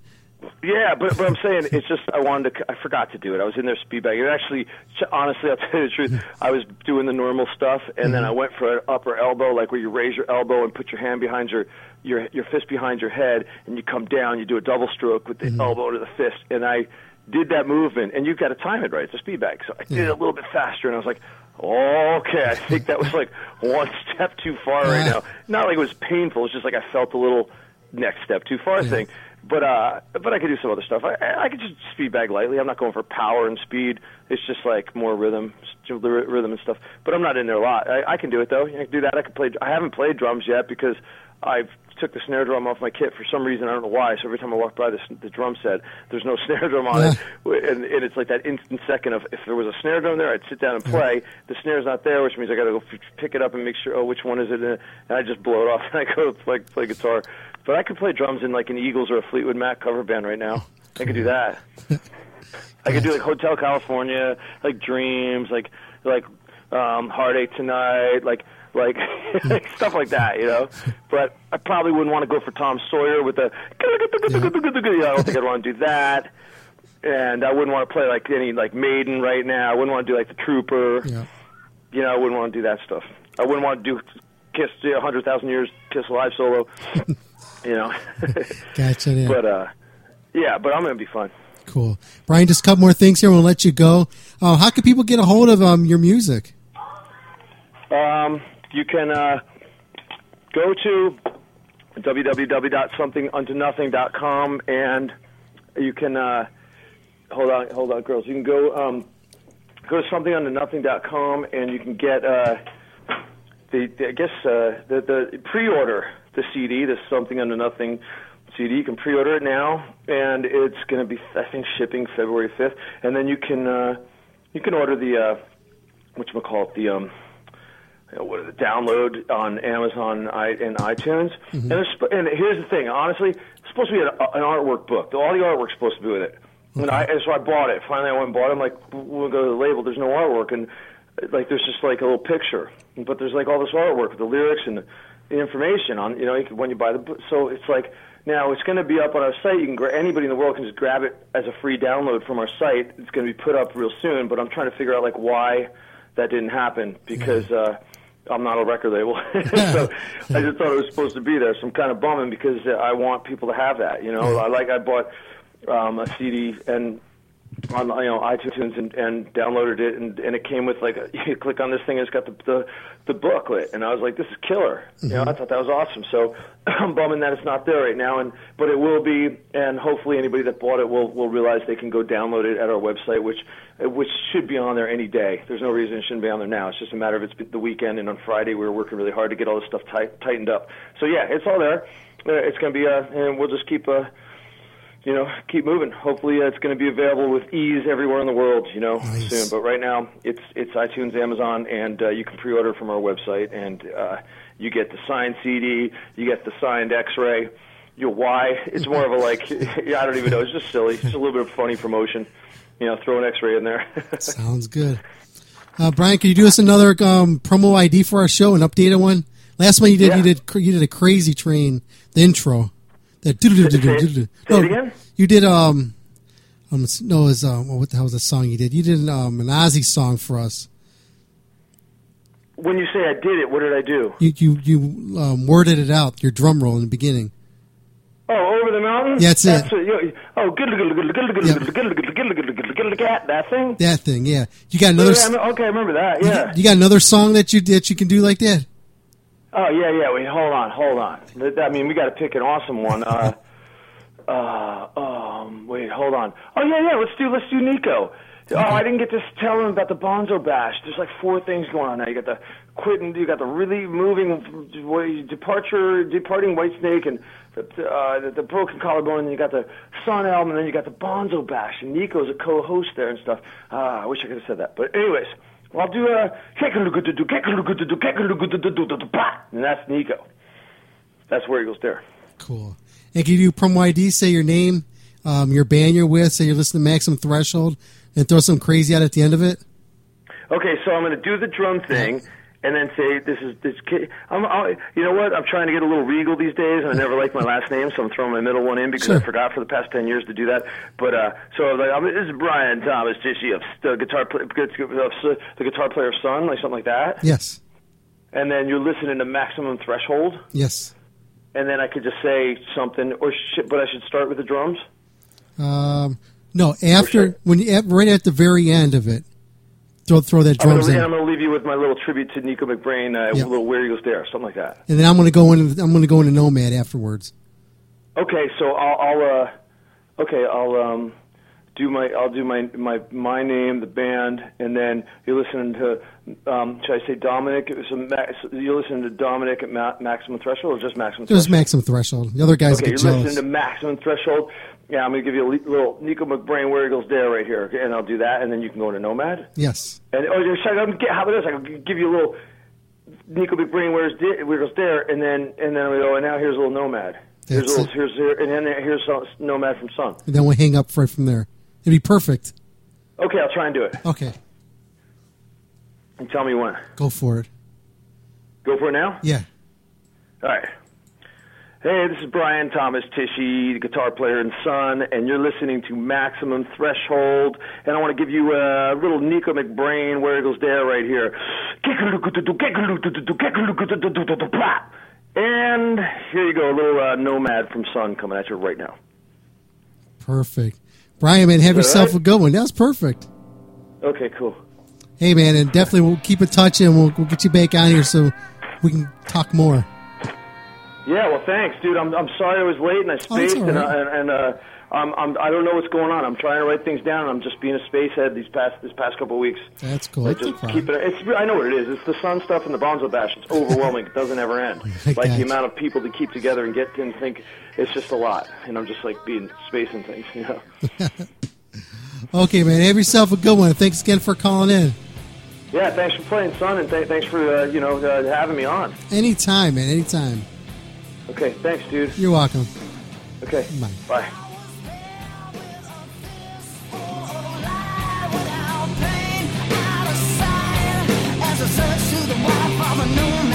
Yeah, but but I'm saying it's just I wanted to. I forgot to do it. I was in there speed bag. And actually, ch- honestly, I'll tell you the truth. I was doing the normal stuff, and then I mm-hmm. went for an upper elbow, like where you raise your elbow and put your hand behind your your your fist behind your head, and you come down. You do a double stroke with the mm-hmm. elbow to the fist, and I did that movement. And you've got to time it right. It's a speed bag, so I did it a little bit faster, and I was like. Okay, I think that was like one step too far right uh-huh. now. Not like it was painful. It's just like I felt a little next step too far thing. But uh, but I could do some other stuff. I, I could just speed bag lightly. I'm not going for power and speed. It's just like more rhythm, rhythm and stuff. But I'm not in there a lot. I, I can do it though. I can do that. I can play. I haven't played drums yet because I've took the snare drum off my kit for some reason. I don't know why. So every time I walk by this, the drum set, there's no snare drum on it, and, and it's like that instant second of if there was a snare drum there, I'd sit down and play. The snare's not there, which means I got to go f- pick it up and make sure. Oh, which one is it? And I just blow it off and I go play play guitar. But I could play drums in like an Eagles or a Fleetwood Mac cover band right now. I could do that. I could do like Hotel California, like Dreams, like like um, Heartache Tonight, like like stuff like that, you know. But I probably wouldn't want to go for Tom Sawyer with the. I don't think I'd want to do that. And I wouldn't want to play like any like Maiden right now. I wouldn't want to do like the Trooper. Yeah. You know, I wouldn't want to do that stuff. I wouldn't want to do Kiss a hundred thousand years Kiss live solo. you know. Gotcha. Yeah. But uh, yeah, but I'm gonna be fun. Cool. Brian, just a couple more things here. We'll let you go. Uh, how can people get a hold of um, your music? Um, you can uh, go to www.somethinguntonothing.com and you can uh, hold on, hold on, girls. You can go um, go to somethinguntonothing.com and you can get uh, the, the I guess uh, the the pre-order the CD, the Something Unto Nothing CD. You can pre-order it now, and it's going to be I think shipping February 5th, and then you can uh, you can order the uh, what you call it the um, you know, what is it, download on Amazon and iTunes. And, it's, and here's the thing, honestly, it's supposed to be an, an artwork book. All the artwork's supposed to be with it. And, I, and so I bought it. Finally, I went and bought it. I'm like, we'll go to the label. There's no artwork, and like there's just like a little picture, but there's like all this artwork with the lyrics and the information on. You know, you can, when you buy the book. So it's like now it's going to be up on our site. You can gra- anybody in the world can just grab it as a free download from our site. It's going to be put up real soon. But I'm trying to figure out like why that didn't happen because. uh I'm not a record label, so I just thought it was supposed to be there. So I'm kind of bumming because I want people to have that. You know, I like I bought um, a CD and on you know iTunes and, and downloaded it, and, and it came with like a, you click on this thing, and it's got the, the the booklet, and I was like, this is killer. You know, I thought that was awesome. So I'm bumming that it's not there right now, and but it will be, and hopefully anybody that bought it will will realize they can go download it at our website, which which should be on there any day. There's no reason it shouldn't be on there now. It's just a matter of it's the weekend, and on Friday we were working really hard to get all this stuff tight, tightened up. So yeah, it's all there. Uh, it's going to be, uh, and we'll just keep. Uh, you know, keep moving. Hopefully, uh, it's going to be available with ease everywhere in the world. You know, soon. But right now, it's it's iTunes, Amazon, and uh, you can pre-order from our website, and uh, you get the signed CD, you get the signed X-ray. Your why? It's more of a like, I don't even know. It's just silly. It's just a little bit of funny promotion. You know, throw an X-ray in there. Sounds good. Uh, Brian, can you do us another um, promo ID for our show, an updated one? Last one you did, you did, you did a crazy train, the intro. That it again? You did um, um no, it was um, what the hell was the song you did? You did um an Ozzy song for us. when you say I did it, what did I do? You you you um, worded it out, your drum roll in the beginning. Oh, over the mountain. Yeah, that's it. you oh, good, good, good, good, good, good, good, good, good, good, good, good, good, good. That thing. That thing, yeah. You got another. Yeah, okay, I remember that. Yeah. you got another song that you that you can do like that. Oh yeah, yeah. Wait, hold on, hold on. I mean, we got to pick an awesome one. Uh, uh, um, wait, hold on. Oh yeah, yeah. Let's do let's do Nicko. Oh, I didn't get to tell him about the Bonzo Bash. There's like four things going on now. You got the quitting, you got the really moving departure, departing Whitesnake, and the, uh, the, the broken collarbone. And you got the Sun album, and then you got the Bonzo Bash. And Nicko's a co-host there and stuff. Ah, I wish I could have said that. But anyways, I'll do a and that's Nicko. That's where he goes there. Cool. And can you do promo ID? Say your name, um, your band you're with. Say you're listening to Maximum Threshold, and throw some crazy out at the end of it. Okay, so I'm going to do the drum thing, and then say this is this. Kid. I'm, I, you know what? I'm trying to get a little regal these days, and I never like my last name, so I'm throwing my middle one in because I forgot for the past ten years to do that. But uh, so I was like, I'm, this is Brian Thomas, JC, of the guitar, play, the guitar player's son, like something like that. Yes. And then you're listening to Maximum Threshold, Yes. and then I could just say something, or sh- but I should start with the drums. Um, no, after when you at, right at the very end of it, throw throw that I'm drums gonna, in, I'm gonna leave you with my little tribute to Nicko McBrain, uh, Yeah. little Where Eagles Dare, something like that. and then I'm going to go in. I'm going to go into Nomad afterwards. Okay, so I'll, I'll uh, okay, I'll um, do my, I'll do my, my, my name, the band, and then you're listening to, um, should I say Dominic? It was a Max, you're listening to Dominic at Ma- Maximum Threshold, or just Maximum It was Threshold? Maximum Threshold. The other guys okay, get you're jealous. listening to Maximum Threshold. Yeah, I'm gonna give you a little Nicko McBrain, Where Eagles Dare, right here, and I'll do that, and then you can go into Nomad. Yes. And oh, sorry, I'm, how about this? I can give you a little Nicko McBrain, where goes there, and then and then we go, and now here's a little Nomad. Here's a little, here's here, and then here's Nomad from Sun. And then we'll hang up right from there. It'd be perfect. Okay, I'll try and do it. Okay. And tell me when. Go for it. Go for it now? Yeah. All right. Hey, this is Brian Thomas Tichy, the guitar player and son, and you're listening to Maximum Threshold. And I want to give you a little Nicko McBrain, where it goes there right here. And here you go, a little uh, Nomad from Sun coming at you right now. Perfect. Brian, man, have yourself all a good one. That was perfect. Okay, cool. Hey, man, and definitely we'll keep in touch and we'll, we'll get you back on here so we can talk more. Yeah, well, thanks, dude. I'm I'm sorry I was late and I Oh, spaced and right. and, and uh, I'm, I'm I don't know what's going on. I'm trying to write things down. I'm just being a spacehead these past this past couple of weeks. That's cool. That's just keep it. It's I know what it is. It's the sun stuff and the Bonzo Bash. It's overwhelming. it doesn't ever end. Like Gotcha. the amount of people to keep together and get and think. It's just a lot. And I'm just like being spacing things. You know. Okay, man, have yourself a good one. Thanks again for calling in. Yeah. Thanks for playing, son, and th- thanks for uh, you know uh, having me on. Anytime, man, anytime. Okay. Thanks, dude. You're welcome. Okay. Bye. Bye. I search through the wife of a new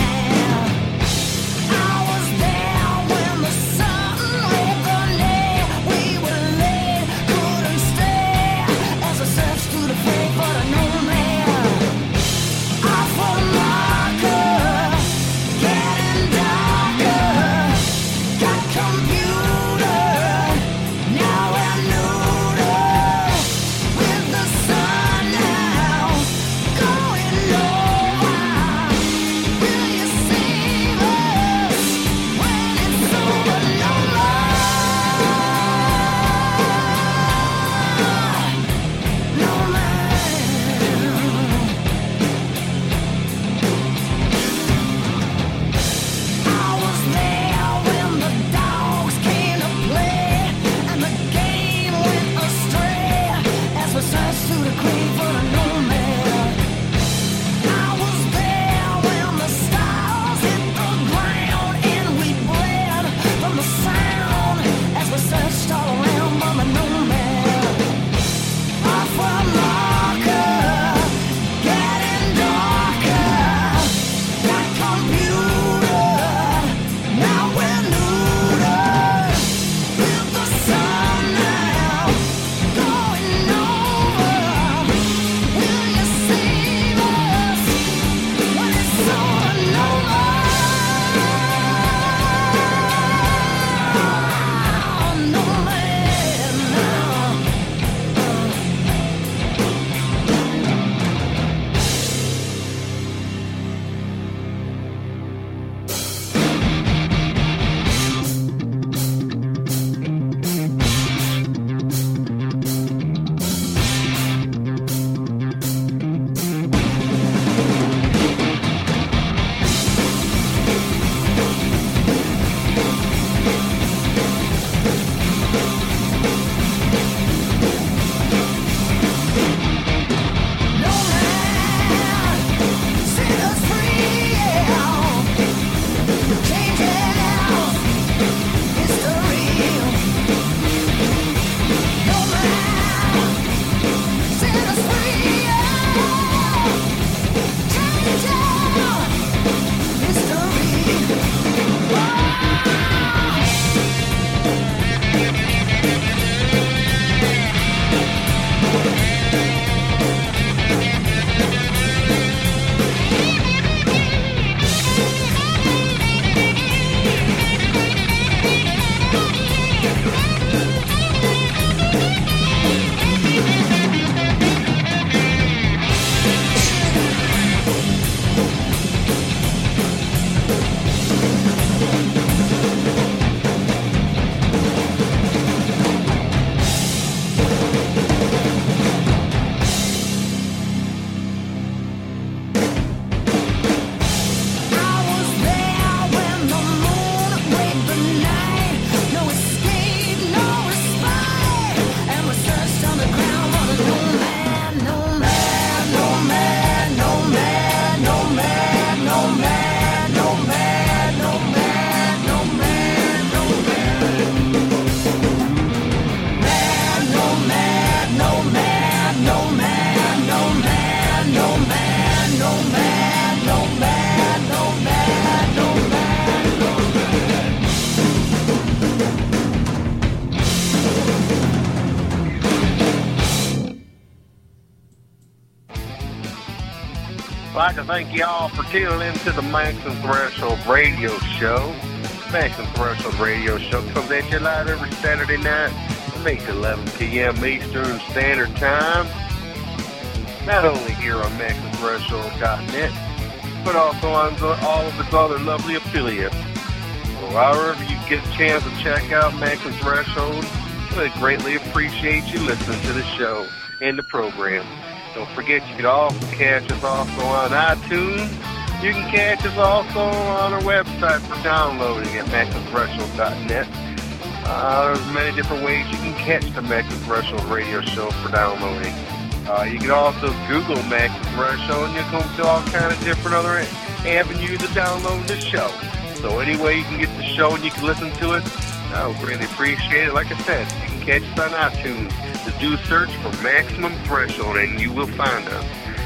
thank y'all for tuning in to the Maximum Threshold Radio Show. Maximum Threshold Radio Show comes at you live every Saturday night from 8 to 11 p.m. Eastern Standard Time. Not only here on MaximumThreshold.net, but also on all of its other lovely affiliates. So however you get a chance to check out Maximum Threshold, we greatly appreciate you listening to the show and the program. Don't forget you can also catch us also on iTunes. You can catch us also on our website for downloading at MaximumThreshold.net. Uh, there's many different ways you can catch the Maximum Threshold radio show for downloading. Uh, you can also Google Maximum Threshold and you'll come to all kind of different other avenues to download the show. So any way you can get the show and you can listen to it, I would really appreciate it. Like I said, you can catch us on iTunes. Just do search for Maximum Threshold and you will find us.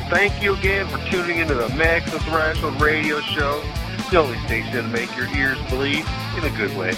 Thank you again for tuning into the Maximum Threshold radio show, the only station to make your ears bleed in a good way.